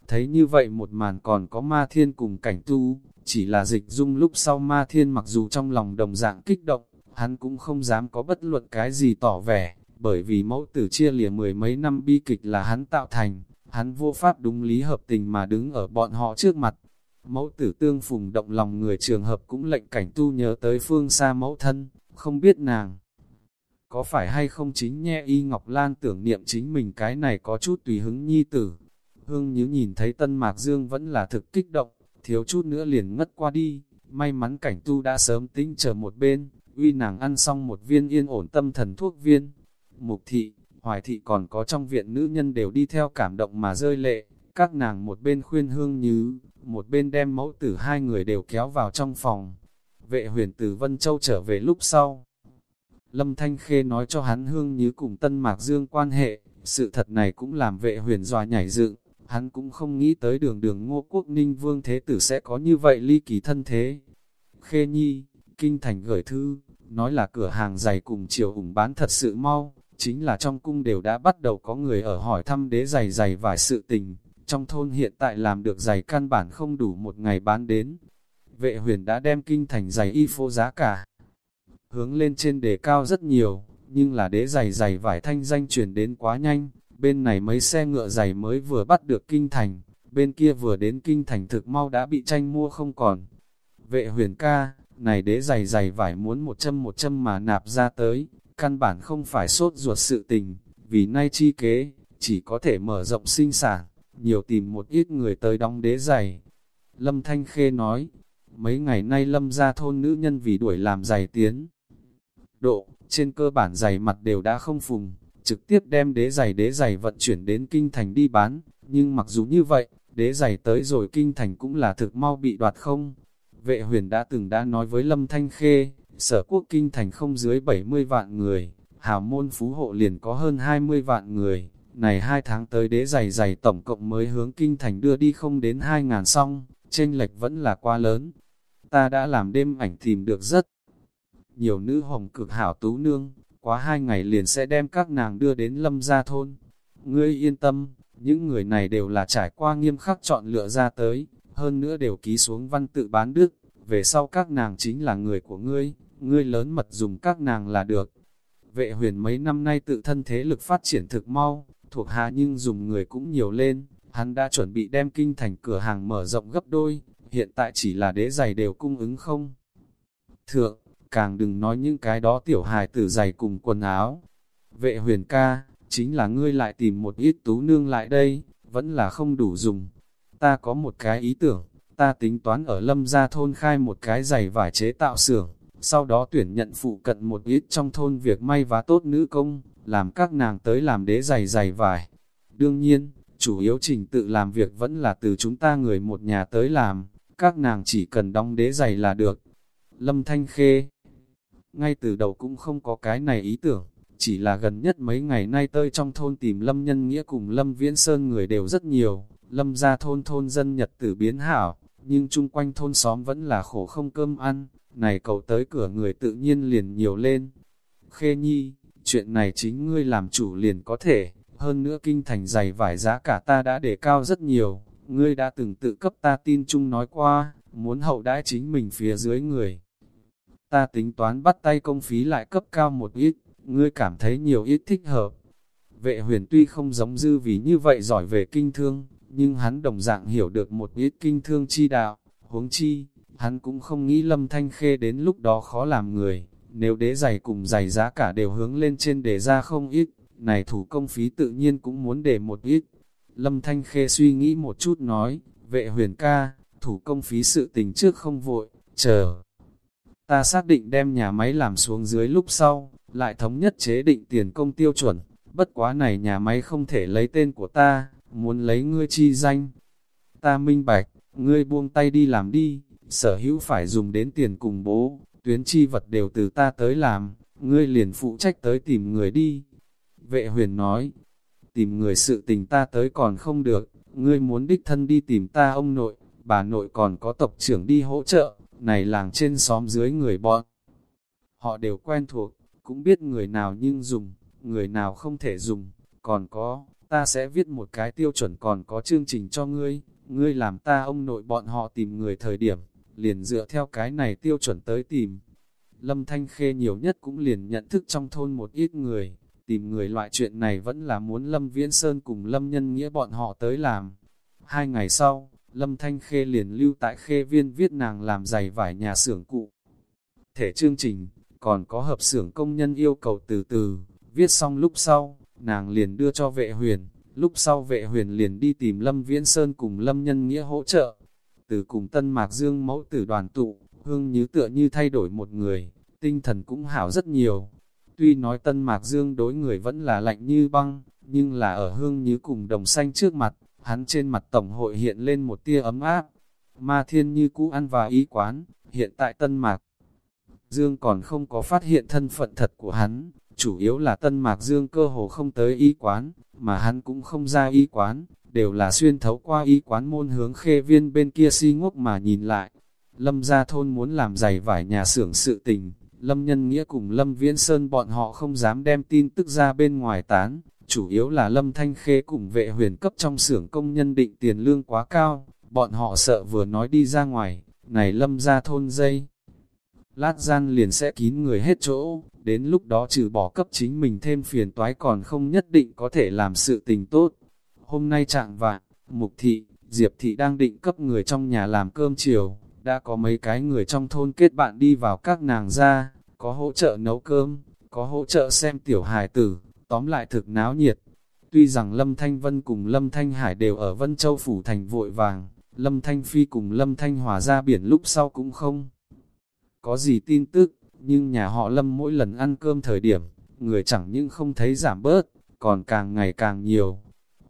Thấy như vậy một màn còn có ma thiên cùng cảnh tu, chỉ là dịch dung lúc sau ma thiên mặc dù trong lòng đồng dạng kích động, hắn cũng không dám có bất luận cái gì tỏ vẻ, bởi vì mẫu tử chia lìa mười mấy năm bi kịch là hắn tạo thành, hắn vô pháp đúng lý hợp tình mà đứng ở bọn họ trước mặt. Mẫu tử tương phùng động lòng người trường hợp cũng lệnh cảnh tu nhớ tới phương xa mẫu thân, không biết nàng. Có phải hay không chính nhẹ y Ngọc Lan tưởng niệm chính mình cái này có chút tùy hứng nhi tử. Hương như nhìn thấy Tân Mạc Dương vẫn là thực kích động, thiếu chút nữa liền ngất qua đi, may mắn cảnh tu đã sớm tính chờ một bên, uy nàng ăn xong một viên yên ổn tâm thần thuốc viên. Mục thị, hoài thị còn có trong viện nữ nhân đều đi theo cảm động mà rơi lệ, các nàng một bên khuyên hương như, một bên đem mẫu tử hai người đều kéo vào trong phòng. Vệ huyền từ Vân Châu trở về lúc sau. Lâm Thanh Khê nói cho hắn hương như cùng Tân Mạc Dương quan hệ, sự thật này cũng làm vệ huyền dòa nhảy dựng Hắn cũng không nghĩ tới đường đường ngô quốc ninh vương thế tử sẽ có như vậy ly kỳ thân thế. Khê Nhi, Kinh Thành gửi thư, nói là cửa hàng giày cùng chiều ủng bán thật sự mau, chính là trong cung đều đã bắt đầu có người ở hỏi thăm đế giày giày vài sự tình, trong thôn hiện tại làm được giày căn bản không đủ một ngày bán đến. Vệ huyền đã đem Kinh Thành giày y phố giá cả, hướng lên trên đề cao rất nhiều, nhưng là đế giày giày vải thanh danh truyền đến quá nhanh, bên này mấy xe ngựa giày mới vừa bắt được kinh thành, bên kia vừa đến kinh thành thực mau đã bị tranh mua không còn. Vệ huyền ca, này đế giày giày vải muốn một châm một châm mà nạp ra tới, căn bản không phải sốt ruột sự tình, vì nay chi kế, chỉ có thể mở rộng sinh sản, nhiều tìm một ít người tới đóng đế giày. Lâm Thanh Khê nói, mấy ngày nay Lâm ra thôn nữ nhân vì đuổi làm giày tiến. Độ, trên cơ bản giày mặt đều đã không phùng, trực tiếp đem đế giày đế giày vận chuyển đến kinh thành đi bán, nhưng mặc dù như vậy, đế giày tới rồi kinh thành cũng là thực mau bị đoạt không. Vệ huyền đã từng đã nói với Lâm Thanh Khê, sở quốc kinh thành không dưới 70 vạn người, hào môn phú hộ liền có hơn 20 vạn người, này hai tháng tới đế giày giày tổng cộng mới hướng kinh thành đưa đi không đến 2 ngàn song, chênh lệch vẫn là quá lớn. Ta đã làm đêm ảnh tìm được rất nhiều nữ hồng cực hảo tú nương, quá hai ngày liền sẽ đem các nàng đưa đến lâm gia thôn. Ngươi yên tâm, những người này đều là trải qua nghiêm khắc chọn lựa ra tới, hơn nữa đều ký xuống văn tự bán đức, về sau các nàng chính là người của ngươi, ngươi lớn mật dùng các nàng là được. Vệ huyền mấy năm nay tự thân thế lực phát triển thực mau, thuộc hạ nhưng dùng người cũng nhiều lên, hắn đã chuẩn bị đem kinh thành cửa hàng mở rộng gấp đôi, hiện tại chỉ là đế giày đều cung ứng không. Thượng, càng đừng nói những cái đó tiểu hài tử giày cùng quần áo. Vệ huyền ca, chính là ngươi lại tìm một ít tú nương lại đây, vẫn là không đủ dùng. Ta có một cái ý tưởng, ta tính toán ở lâm gia thôn khai một cái giày vải chế tạo xưởng, sau đó tuyển nhận phụ cận một ít trong thôn việc may vá tốt nữ công, làm các nàng tới làm đế giày giày vải. Đương nhiên, chủ yếu trình tự làm việc vẫn là từ chúng ta người một nhà tới làm, các nàng chỉ cần đóng đế giày là được. Lâm Thanh Khê Ngay từ đầu cũng không có cái này ý tưởng, chỉ là gần nhất mấy ngày nay tơi trong thôn tìm Lâm Nhân Nghĩa cùng Lâm Viễn Sơn người đều rất nhiều, Lâm ra thôn thôn dân nhật tử biến hảo, nhưng chung quanh thôn xóm vẫn là khổ không cơm ăn, này cậu tới cửa người tự nhiên liền nhiều lên. Khê Nhi, chuyện này chính ngươi làm chủ liền có thể, hơn nữa kinh thành giày vải giá cả ta đã để cao rất nhiều, ngươi đã từng tự cấp ta tin chung nói qua, muốn hậu đãi chính mình phía dưới người. Ta tính toán bắt tay công phí lại cấp cao một ít, ngươi cảm thấy nhiều ít thích hợp. Vệ huyền tuy không giống dư vì như vậy giỏi về kinh thương, nhưng hắn đồng dạng hiểu được một ít kinh thương chi đạo, huống chi, hắn cũng không nghĩ lâm thanh khê đến lúc đó khó làm người, nếu đế giày cùng giày giá cả đều hướng lên trên để ra không ít, này thủ công phí tự nhiên cũng muốn để một ít. Lâm Thanh Khê suy nghĩ một chút nói, vệ huyền ca, thủ công phí sự tình trước không vội, chờ. Ta xác định đem nhà máy làm xuống dưới lúc sau, lại thống nhất chế định tiền công tiêu chuẩn, bất quá này nhà máy không thể lấy tên của ta, muốn lấy ngươi chi danh. Ta minh bạch, ngươi buông tay đi làm đi, sở hữu phải dùng đến tiền cùng bố, tuyến chi vật đều từ ta tới làm, ngươi liền phụ trách tới tìm người đi. Vệ huyền nói, tìm người sự tình ta tới còn không được, ngươi muốn đích thân đi tìm ta ông nội, bà nội còn có tộc trưởng đi hỗ trợ, này làng trên xóm dưới người bọn. Họ đều quen thuộc, cũng biết người nào nhưng dùng, người nào không thể dùng, còn có, ta sẽ viết một cái tiêu chuẩn còn có chương trình cho ngươi, ngươi làm ta ông nội bọn họ tìm người thời điểm, liền dựa theo cái này tiêu chuẩn tới tìm. Lâm Thanh Khê nhiều nhất cũng liền nhận thức trong thôn một ít người, tìm người loại chuyện này vẫn là muốn Lâm Viễn Sơn cùng Lâm Nhân Nghĩa bọn họ tới làm. Hai ngày sau, Lâm Thanh Khê liền lưu tại Khê Viên viết nàng làm giày vải nhà xưởng cụ. Thể chương trình, còn có hợp xưởng công nhân yêu cầu từ từ, viết xong lúc sau, nàng liền đưa cho vệ huyền, lúc sau vệ huyền liền đi tìm Lâm Viễn Sơn cùng Lâm Nhân Nghĩa hỗ trợ. Từ cùng Tân Mạc Dương mẫu tử đoàn tụ, hương như tựa như thay đổi một người, tinh thần cũng hảo rất nhiều. Tuy nói Tân Mạc Dương đối người vẫn là lạnh như băng, nhưng là ở hương như cùng đồng xanh trước mặt, hắn trên mặt tổng hội hiện lên một tia ấm áp. Ma thiên như cũ ăn và ý quán, hiện tại Tân Mạc Dương còn không có phát hiện thân phận thật của hắn, chủ yếu là Tân Mạc Dương cơ hồ không tới y quán, mà hắn cũng không ra y quán, đều là xuyên thấu qua y quán môn hướng khê viên bên kia si ngốc mà nhìn lại. Lâm gia thôn muốn làm giày vải nhà xưởng sự tình, Lâm Nhân Nghĩa cùng Lâm Viễn Sơn bọn họ không dám đem tin tức ra bên ngoài tán, chủ yếu là Lâm Thanh Khê cùng vệ huyền cấp trong xưởng công nhân định tiền lương quá cao, bọn họ sợ vừa nói đi ra ngoài, này Lâm gia thôn dây. Lát gian liền sẽ kín người hết chỗ, đến lúc đó trừ bỏ cấp chính mình thêm phiền toái còn không nhất định có thể làm sự tình tốt. Hôm nay trạng vạn, Mục Thị, Diệp Thị đang định cấp người trong nhà làm cơm chiều, đã có mấy cái người trong thôn kết bạn đi vào các nàng ra, có hỗ trợ nấu cơm, có hỗ trợ xem tiểu hài tử, tóm lại thực náo nhiệt. Tuy rằng Lâm Thanh Vân cùng Lâm Thanh Hải đều ở Vân Châu Phủ Thành vội vàng, Lâm Thanh Phi cùng Lâm Thanh Hòa ra biển lúc sau cũng không có gì tin tức, nhưng nhà họ Lâm mỗi lần ăn cơm thời điểm, người chẳng những không thấy giảm bớt, còn càng ngày càng nhiều.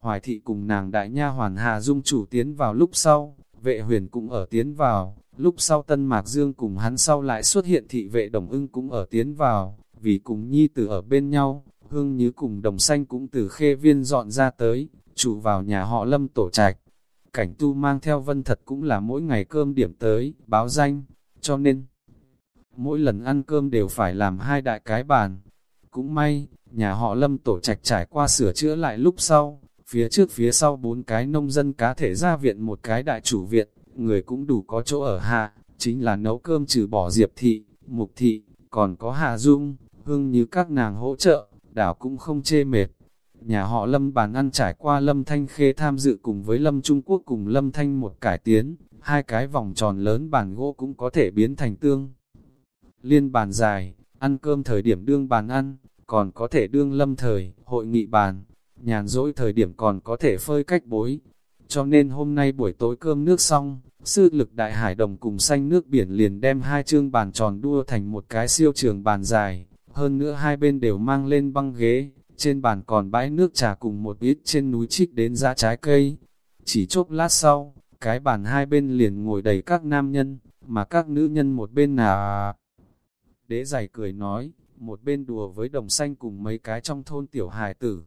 Hoài thị cùng nàng đại nha hoàn Hà Dung chủ tiến vào lúc sau, vệ huyền cũng ở tiến vào, lúc sau Tân Mạc Dương cùng hắn sau lại xuất hiện thị vệ đồng ưng cũng ở tiến vào, vì cùng nhi tử ở bên nhau, hương như cùng đồng xanh cũng từ khê viên dọn ra tới, chủ vào nhà họ Lâm tổ trạch. cảnh tu mang theo vân thật cũng là mỗi ngày cơm điểm tới, báo danh, cho nên mỗi lần ăn cơm đều phải làm hai đại cái bàn. Cũng may, nhà họ lâm tổ trạch trải qua sửa chữa lại lúc sau, phía trước phía sau bốn cái nông dân cá thể ra viện một cái đại chủ viện, người cũng đủ có chỗ ở hạ, chính là nấu cơm trừ bỏ diệp thị, mục thị, còn có Hà Dung, hương như các nàng hỗ trợ, đảo cũng không chê mệt. Nhà họ Lâm bàn ăn trải qua Lâm Thanh Khê tham dự cùng với Lâm Trung Quốc cùng Lâm Thanh một cải tiến, hai cái vòng tròn lớn bàn gỗ cũng có thể biến thành tương. Liên bàn dài, ăn cơm thời điểm đương bàn ăn, còn có thể đương lâm thời, hội nghị bàn, nhàn rỗi thời điểm còn có thể phơi cách bối. Cho nên hôm nay buổi tối cơm nước xong, sư lực đại hải đồng cùng xanh nước biển liền đem hai chương bàn tròn đua thành một cái siêu trường bàn dài, hơn nữa hai bên đều mang lên băng ghế, trên bàn còn bãi nước trà cùng một ít trên núi trích đến ra trái cây. Chỉ chốc lát sau, cái bàn hai bên liền ngồi đầy các nam nhân, mà các nữ nhân một bên là... Đế giày cười nói, một bên đùa với đồng xanh cùng mấy cái trong thôn tiểu hài tử.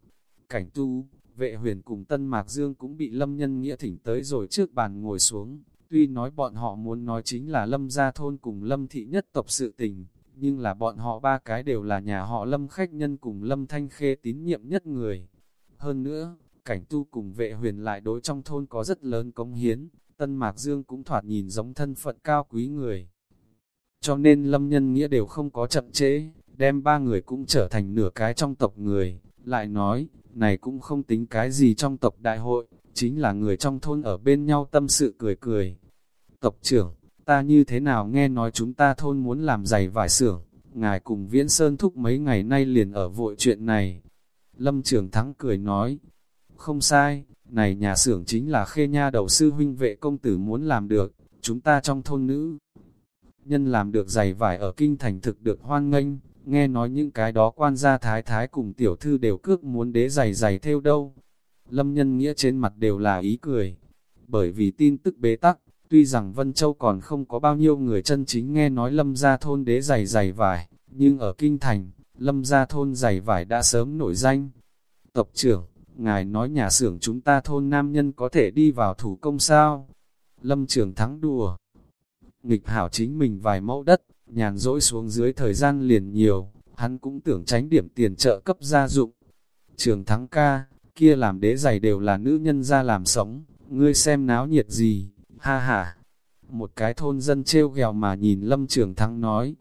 Cảnh tu, vệ huyền cùng Tân Mạc Dương cũng bị lâm nhân nghĩa thỉnh tới rồi trước bàn ngồi xuống. Tuy nói bọn họ muốn nói chính là lâm gia thôn cùng lâm thị nhất tộc sự tình, nhưng là bọn họ ba cái đều là nhà họ lâm khách nhân cùng lâm thanh khê tín nhiệm nhất người. Hơn nữa, cảnh tu cùng vệ huyền lại đối trong thôn có rất lớn công hiến, Tân Mạc Dương cũng thoạt nhìn giống thân phận cao quý người. Cho nên lâm nhân nghĩa đều không có chậm chế, đem ba người cũng trở thành nửa cái trong tộc người, lại nói, này cũng không tính cái gì trong tộc đại hội, chính là người trong thôn ở bên nhau tâm sự cười cười. Tộc trưởng, ta như thế nào nghe nói chúng ta thôn muốn làm giày vải xưởng, ngài cùng Viễn Sơn thúc mấy ngày nay liền ở vội chuyện này. Lâm Trường Thắng cười nói, không sai, này nhà xưởng chính là khê nha đầu sư huynh vệ công tử muốn làm được, chúng ta trong thôn nữ. Nhân làm được giày vải ở kinh thành thực được hoan nghênh, nghe nói những cái đó quan gia thái thái cùng tiểu thư đều cước muốn đế giày giày theo đâu. Lâm nhân nghĩa trên mặt đều là ý cười, bởi vì tin tức bế tắc, tuy rằng Vân Châu còn không có bao nhiêu người chân chính nghe nói lâm gia thôn đế giày giày vải, nhưng ở kinh thành, lâm gia thôn giày vải đã sớm nổi danh. Tộc trưởng, ngài nói nhà xưởng chúng ta thôn nam nhân có thể đi vào thủ công sao? Lâm trưởng thắng đùa. Nghịch hảo chính mình vài mẫu đất, nhàn rỗi xuống dưới thời gian liền nhiều, hắn cũng tưởng tránh điểm tiền trợ cấp gia dụng. Trường thắng ca, kia làm đế giày đều là nữ nhân ra làm sống, ngươi xem náo nhiệt gì, ha ha. Một cái thôn dân trêu ghèo mà nhìn lâm trường thắng nói,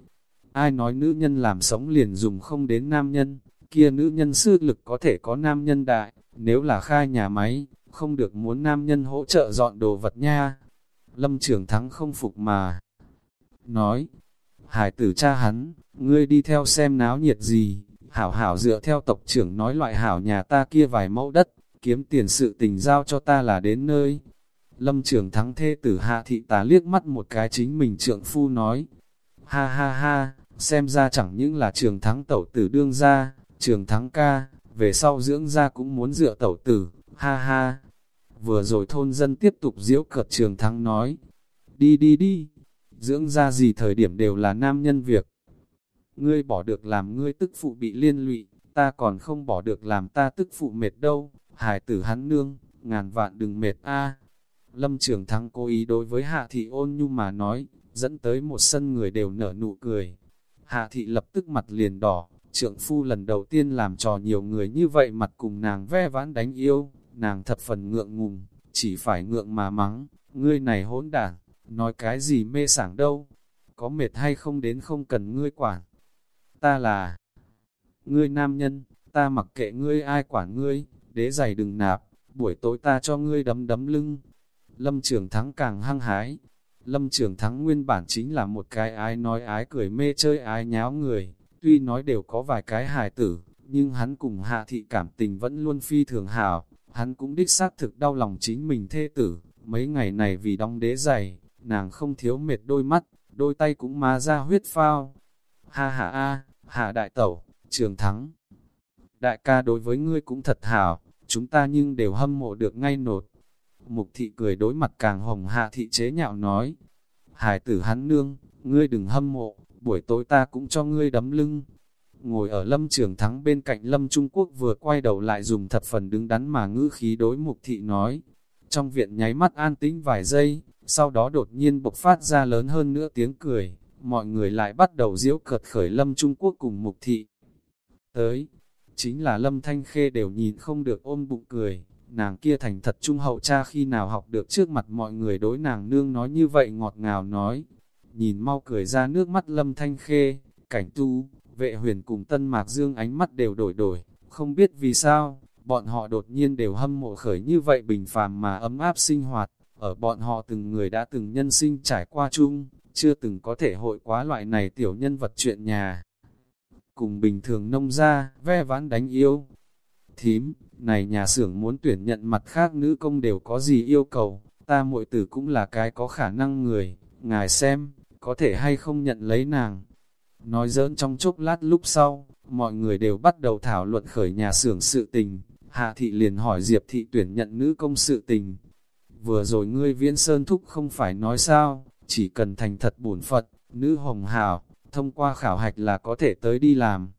ai nói nữ nhân làm sống liền dùng không đến nam nhân, kia nữ nhân sư lực có thể có nam nhân đại, nếu là khai nhà máy, không được muốn nam nhân hỗ trợ dọn đồ vật nha. Lâm trường thắng không phục mà. Nói, hải tử cha hắn, ngươi đi theo xem náo nhiệt gì, hảo hảo dựa theo tộc trưởng nói loại hảo nhà ta kia vài mẫu đất, kiếm tiền sự tình giao cho ta là đến nơi. Lâm trưởng thắng thê tử hạ thị tá liếc mắt một cái chính mình trượng phu nói, ha ha ha, xem ra chẳng những là trường thắng tẩu tử đương ra, trường thắng ca, về sau dưỡng ra cũng muốn dựa tẩu tử, ha ha. Vừa rồi thôn dân tiếp tục diễu cợt trường thắng nói, đi đi đi, dưỡng ra gì thời điểm đều là nam nhân việc. Ngươi bỏ được làm ngươi tức phụ bị liên lụy, ta còn không bỏ được làm ta tức phụ mệt đâu, hải tử hắn nương, ngàn vạn đừng mệt a. Lâm Trường Thắng cố ý đối với Hạ Thị ôn nhu mà nói, dẫn tới một sân người đều nở nụ cười. Hạ Thị lập tức mặt liền đỏ, trượng phu lần đầu tiên làm trò nhiều người như vậy mặt cùng nàng ve vãn đánh yêu, nàng thập phần ngượng ngùng, chỉ phải ngượng mà mắng, ngươi này hỗn đản nói cái gì mê sảng đâu, có mệt hay không đến không cần ngươi quản. Ta là ngươi nam nhân, ta mặc kệ ngươi ai quản ngươi, đế giày đừng nạp, buổi tối ta cho ngươi đấm đấm lưng. Lâm Trường Thắng càng hăng hái. Lâm Trường Thắng nguyên bản chính là một cái ái nói ái cười mê chơi ái nháo người, tuy nói đều có vài cái hài tử, nhưng hắn cùng hạ thị cảm tình vẫn luôn phi thường hảo, hắn cũng đích xác thực đau lòng chính mình thê tử, mấy ngày này vì đóng đế giày, nàng không thiếu mệt đôi mắt, đôi tay cũng má ra huyết phao. Ha ha a, hạ đại tẩu, trường thắng. Đại ca đối với ngươi cũng thật hảo, chúng ta nhưng đều hâm mộ được ngay nột. Mục thị cười đối mặt càng hồng hạ thị chế nhạo nói. Hải tử hắn nương, ngươi đừng hâm mộ, buổi tối ta cũng cho ngươi đấm lưng. Ngồi ở lâm trường thắng bên cạnh lâm Trung Quốc vừa quay đầu lại dùng thập phần đứng đắn mà ngữ khí đối mục thị nói trong viện nháy mắt an tĩnh vài giây, sau đó đột nhiên bộc phát ra lớn hơn nữa tiếng cười, mọi người lại bắt đầu diễu cợt khởi Lâm Trung Quốc cùng mục thị. Tới, chính là Lâm Thanh Khê đều nhìn không được ôm bụng cười, nàng kia thành thật trung hậu cha khi nào học được trước mặt mọi người đối nàng nương nói như vậy ngọt ngào nói, nhìn mau cười ra nước mắt Lâm Thanh Khê, cảnh tu, vệ huyền cùng Tân Mạc Dương ánh mắt đều đổi đổi, không biết vì sao, bọn họ đột nhiên đều hâm mộ khởi như vậy bình phàm mà ấm áp sinh hoạt, ở bọn họ từng người đã từng nhân sinh trải qua chung, chưa từng có thể hội quá loại này tiểu nhân vật chuyện nhà. Cùng bình thường nông ra, ve vãn đánh yêu. Thím, này nhà xưởng muốn tuyển nhận mặt khác nữ công đều có gì yêu cầu, ta muội tử cũng là cái có khả năng người, ngài xem, có thể hay không nhận lấy nàng. Nói giỡn trong chốc lát lúc sau, mọi người đều bắt đầu thảo luận khởi nhà xưởng sự tình, Hạ thị liền hỏi Diệp thị tuyển nhận nữ công sự tình. Vừa rồi ngươi viễn sơn thúc không phải nói sao, chỉ cần thành thật bổn Phật, nữ hồng hào, thông qua khảo hạch là có thể tới đi làm.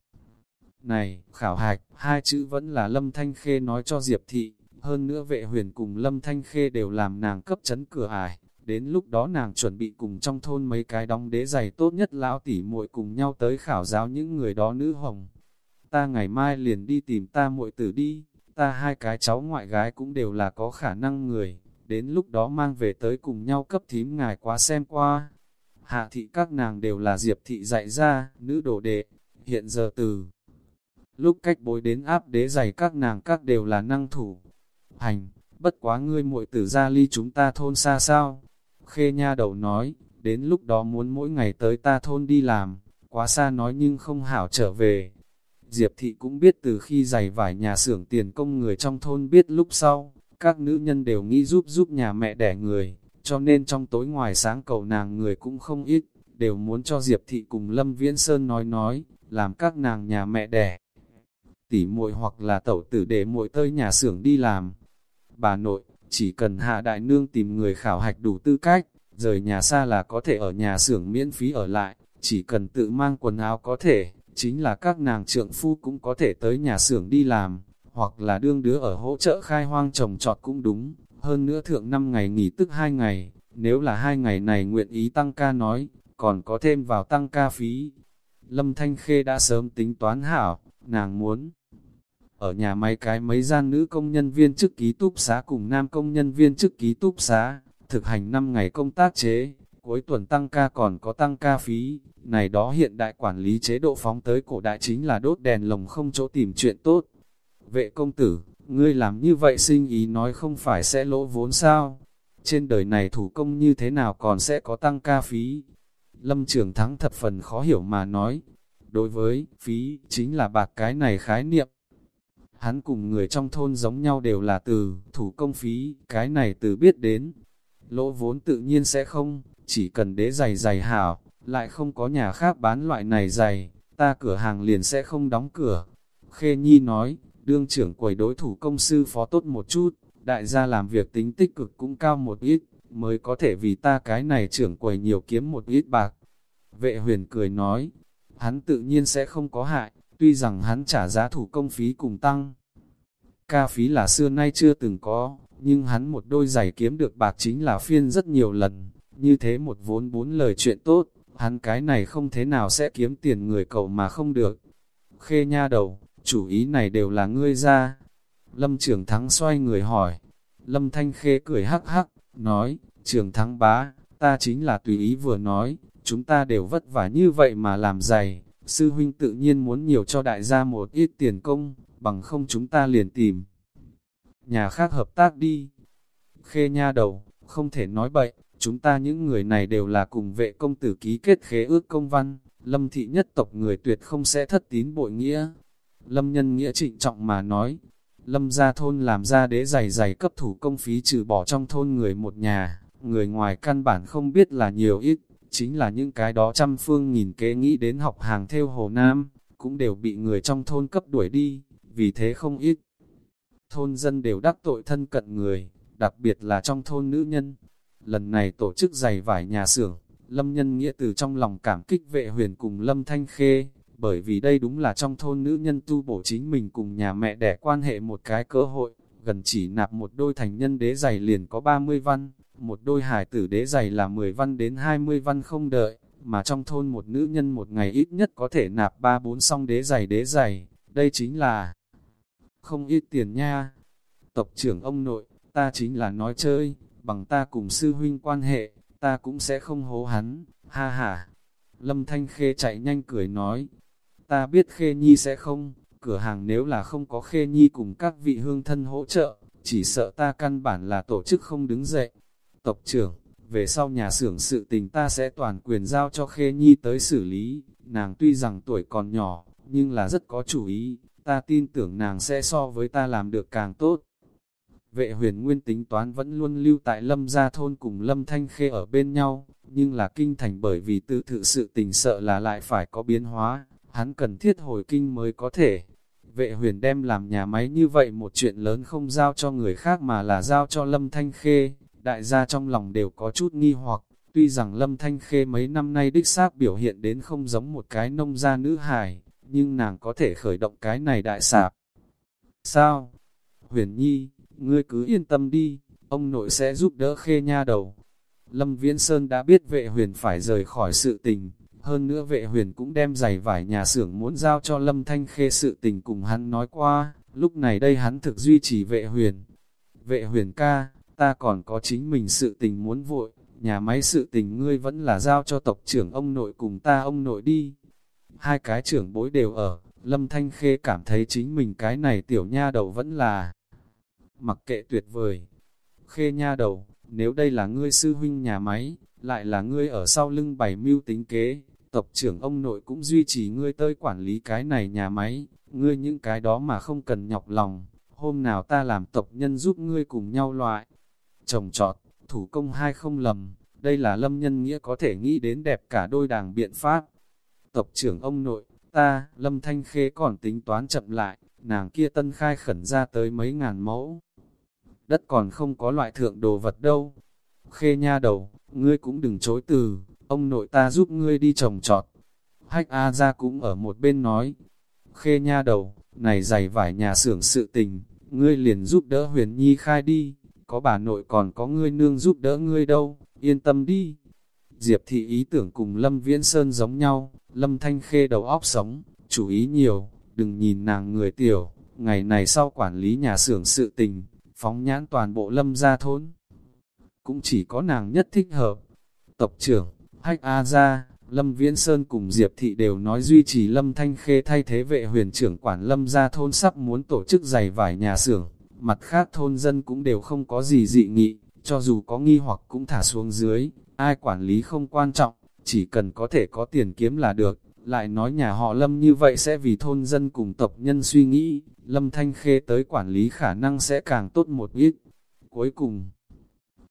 Này, khảo hạch, hai chữ vẫn là Lâm Thanh Khê nói cho Diệp thị, hơn nữa vệ huyền cùng Lâm Thanh Khê đều làm nàng cấp chấn cửa ải. Đến lúc đó nàng chuẩn bị cùng trong thôn mấy cái đóng đế giày tốt nhất lão tỉ muội cùng nhau tới khảo giáo những người đó nữ hồng. Ta ngày mai liền đi tìm ta muội tử đi, ta hai cái cháu ngoại gái cũng đều là có khả năng người, đến lúc đó mang về tới cùng nhau cấp thím ngài quá xem qua. Hạ thị các nàng đều là diệp thị dạy ra, nữ đồ đệ, hiện giờ từ. Lúc cách bối đến áp đế giày các nàng các đều là năng thủ. Hành, bất quá ngươi muội tử ra ly chúng ta thôn xa sao? Khê nha đầu nói, đến lúc đó muốn mỗi ngày tới ta thôn đi làm, quá xa nói nhưng không hảo trở về. Diệp thị cũng biết từ khi giày vải nhà xưởng tiền công người trong thôn biết lúc sau, các nữ nhân đều nghĩ giúp giúp nhà mẹ đẻ người, cho nên trong tối ngoài sáng cầu nàng người cũng không ít, đều muốn cho Diệp thị cùng Lâm Viễn Sơn nói nói, làm các nàng nhà mẹ đẻ. Tỉ muội hoặc là tẩu tử để muội tơi nhà xưởng đi làm. Bà nội, chỉ cần hạ đại nương tìm người khảo hạch đủ tư cách, rời nhà xa là có thể ở nhà xưởng miễn phí ở lại, chỉ cần tự mang quần áo có thể, chính là các nàng trượng phu cũng có thể tới nhà xưởng đi làm, hoặc là đương đứa ở hỗ trợ khai hoang trồng trọt cũng đúng, hơn nữa thượng 5 ngày nghỉ tức 2 ngày, nếu là hai ngày này nguyện ý tăng ca nói, còn có thêm vào tăng ca phí. Lâm Thanh Khê đã sớm tính toán hảo, nàng muốn ở nhà máy cái mấy gian nữ công nhân viên chức ký túc xá cùng nam công nhân viên chức ký túc xá, thực hành 5 ngày công tác chế, cuối tuần tăng ca còn có tăng ca phí, này đó hiện đại quản lý chế độ phóng tới cổ đại chính là đốt đèn lồng không chỗ tìm chuyện tốt. Vệ công tử, ngươi làm như vậy sinh ý nói không phải sẽ lỗ vốn sao? Trên đời này thủ công như thế nào còn sẽ có tăng ca phí? Lâm Trường Thắng thập phần khó hiểu mà nói, đối với phí chính là bạc cái này khái niệm. Hắn cùng người trong thôn giống nhau đều là từ thủ công phí, cái này từ biết đến. Lỗ vốn tự nhiên sẽ không, chỉ cần đế giày giày hảo, lại không có nhà khác bán loại này giày, ta cửa hàng liền sẽ không đóng cửa. Khê Nhi nói, đương trưởng quầy đối thủ công sư phó tốt một chút, đại gia làm việc tính tích cực cũng cao một ít, mới có thể vì ta cái này trưởng quầy nhiều kiếm một ít bạc. Vệ huyền cười nói, hắn tự nhiên sẽ không có hại, tuy rằng hắn trả giá thủ công phí cùng tăng. Ca phí là xưa nay chưa từng có, nhưng hắn một đôi giày kiếm được bạc chính là phiên rất nhiều lần, như thế một vốn bốn lời chuyện tốt, hắn cái này không thế nào sẽ kiếm tiền người cầu mà không được. Khê nha đầu, chủ ý này đều là ngươi ra. Lâm trưởng thắng xoay người hỏi. Lâm thanh khê cười hắc hắc, nói, trưởng thắng bá, ta chính là tùy ý vừa nói, chúng ta đều vất vả như vậy mà làm dày, sư huynh tự nhiên muốn nhiều cho đại gia một ít tiền công, bằng không chúng ta liền tìm. Nhà khác hợp tác đi. Khê nha đầu, không thể nói bậy, chúng ta những người này đều là cùng vệ công tử ký kết khế ước công văn, lâm thị nhất tộc người tuyệt không sẽ thất tín bội nghĩa. Lâm nhân nghĩa trịnh trọng mà nói, lâm gia thôn làm ra đế giày giày cấp thủ công phí trừ bỏ trong thôn người một nhà, người ngoài căn bản không biết là nhiều ít, chính là những cái đó trăm phương nghìn kế nghĩ đến học hàng theo Hồ Nam, cũng đều bị người trong thôn cấp đuổi đi, vì thế không ít. Thôn dân đều đắc tội thân cận người, đặc biệt là trong thôn nữ nhân, Lần này tổ chức giày vải nhà xưởng, Lâm Nhân Nghĩa từ trong lòng cảm kích vệ huyền cùng Lâm Thanh Khê, bởi vì đây đúng là trong thôn nữ nhân tu bổ chính mình cùng nhà mẹ đẻ quan hệ một cái cơ hội, gần chỉ nạp một đôi thành nhân đế giày liền có 30 văn, một đôi hải tử đế giày là 10 văn đến 20 văn không đợi, mà trong thôn một nữ nhân một ngày ít nhất có thể nạp 3-4 song đế giày đế giày, đây chính là không ít tiền nha. Tộc trưởng ông nội, ta chính là nói chơi, bằng ta cùng sư huynh quan hệ, ta cũng sẽ không hố hắn, ha ha. Lâm Thanh Khê chạy nhanh cười nói, ta biết Khê Nhi sẽ không, cửa hàng nếu là không có Khê Nhi cùng các vị hương thân hỗ trợ, chỉ sợ ta căn bản là tổ chức không đứng dậy. Tộc trưởng, về sau nhà xưởng sự tình ta sẽ toàn quyền giao cho Khê Nhi tới xử lý, nàng tuy rằng tuổi còn nhỏ, nhưng là rất có chủ ý, ta tin tưởng nàng sẽ so với ta làm được càng tốt. Vệ huyền nguyên tính toán vẫn luôn lưu tại lâm gia thôn cùng lâm thanh khê ở bên nhau, nhưng là kinh thành bởi vì tự thự sự tình sợ là lại phải có biến hóa, hắn cần thiết hồi kinh mới có thể. Vệ huyền đem làm nhà máy như vậy một chuyện lớn không giao cho người khác mà là giao cho lâm thanh khê, đại gia trong lòng đều có chút nghi hoặc, tuy rằng lâm thanh khê mấy năm nay đích xác biểu hiện đến không giống một cái nông gia nữ hài, nhưng nàng có thể khởi động cái này đại sạp. Sao? Huyền Nhi, ngươi cứ yên tâm đi, ông nội sẽ giúp đỡ khê nha đầu. Lâm Viễn Sơn đã biết vệ huyền phải rời khỏi sự tình, hơn nữa vệ huyền cũng đem giày vải nhà xưởng muốn giao cho Lâm Thanh Khê sự tình cùng hắn nói qua, lúc này đây hắn thực duy trì vệ huyền. Vệ huyền ca, ta còn có chính mình sự tình muốn vội, nhà máy sự tình ngươi vẫn là giao cho tộc trưởng ông nội cùng ta ông nội đi. Hai cái trưởng bối đều ở, Lâm Thanh Khê cảm thấy chính mình cái này tiểu nha đầu vẫn là mặc kệ tuyệt vời. Khê nha đầu, nếu đây là ngươi sư huynh nhà máy, lại là ngươi ở sau lưng bảy mưu tính kế, tộc trưởng ông nội cũng duy trì ngươi tới quản lý cái này nhà máy, ngươi những cái đó mà không cần nhọc lòng, hôm nào ta làm tộc nhân giúp ngươi cùng nhau loại. Trồng trọt, thủ công hai không lầm, đây là lâm nhân nghĩa có thể nghĩ đến đẹp cả đôi đảng biện pháp. Tộc trưởng ông nội, ta, lâm thanh khê còn tính toán chậm lại, nàng kia tân khai khẩn ra tới mấy ngàn mẫu đất còn không có loại thượng đồ vật đâu. Khê nha đầu, ngươi cũng đừng chối từ, ông nội ta giúp ngươi đi trồng trọt. Hách A ra cũng ở một bên nói, khê nha đầu, này giày vải nhà xưởng sự tình, ngươi liền giúp đỡ huyền nhi khai đi, có bà nội còn có ngươi nương giúp đỡ ngươi đâu, yên tâm đi. Diệp thị ý tưởng cùng Lâm Viễn Sơn giống nhau, Lâm Thanh Khê đầu óc sống, chú ý nhiều, đừng nhìn nàng người tiểu, ngày này sau quản lý nhà xưởng sự tình, phóng nhãn toàn bộ lâm gia thôn. Cũng chỉ có nàng nhất thích hợp. Tộc trưởng, Hách A Gia, Lâm Viễn Sơn cùng Diệp Thị đều nói duy trì Lâm Thanh Khê thay thế vệ huyền trưởng quản Lâm gia thôn sắp muốn tổ chức giày vải nhà xưởng. Mặt khác thôn dân cũng đều không có gì dị nghị, cho dù có nghi hoặc cũng thả xuống dưới, ai quản lý không quan trọng, chỉ cần có thể có tiền kiếm là được. Lại nói nhà họ Lâm như vậy sẽ vì thôn dân cùng tộc nhân suy nghĩ, Lâm Thanh Khê tới quản lý khả năng sẽ càng tốt một ít. Cuối cùng,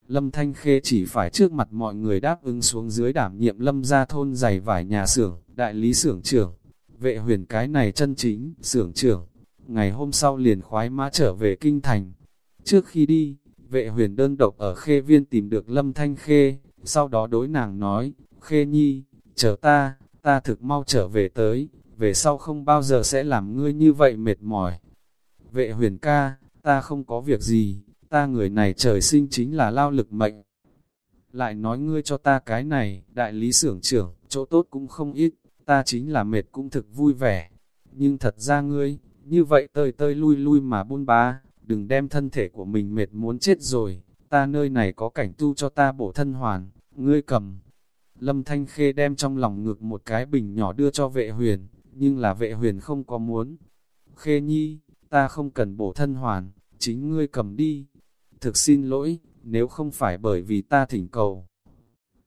Lâm Thanh Khê chỉ phải trước mặt mọi người đáp ứng xuống dưới đảm nhiệm Lâm ra thôn giày vải nhà xưởng, đại lý xưởng trưởng. Vệ huyền cái này chân chính, xưởng trưởng. Ngày hôm sau liền khoái mã trở về kinh thành. Trước khi đi, vệ huyền đơn độc ở khê viên tìm được Lâm Thanh Khê, sau đó đối nàng nói, Khê Nhi, chờ ta, ta thực mau trở về tới, về sau không bao giờ sẽ làm ngươi như vậy mệt mỏi. Vệ huyền ca, ta không có việc gì, ta người này trời sinh chính là lao lực mệnh. Lại nói ngươi cho ta cái này, đại lý xưởng trưởng, chỗ tốt cũng không ít, ta chính là mệt cũng thực vui vẻ. Nhưng thật ra ngươi, như vậy tơi tơi lui lui mà buôn bá, đừng đem thân thể của mình mệt muốn chết rồi, ta nơi này có cảnh tu cho ta bổ thân hoàn, ngươi cầm. Lâm Thanh Khê đem trong lòng ngực một cái bình nhỏ đưa cho vệ huyền, nhưng là vệ huyền không có muốn. Khê nhi, ta không cần bổ thân hoàn, chính ngươi cầm đi. Thực xin lỗi, nếu không phải bởi vì ta thỉnh cầu.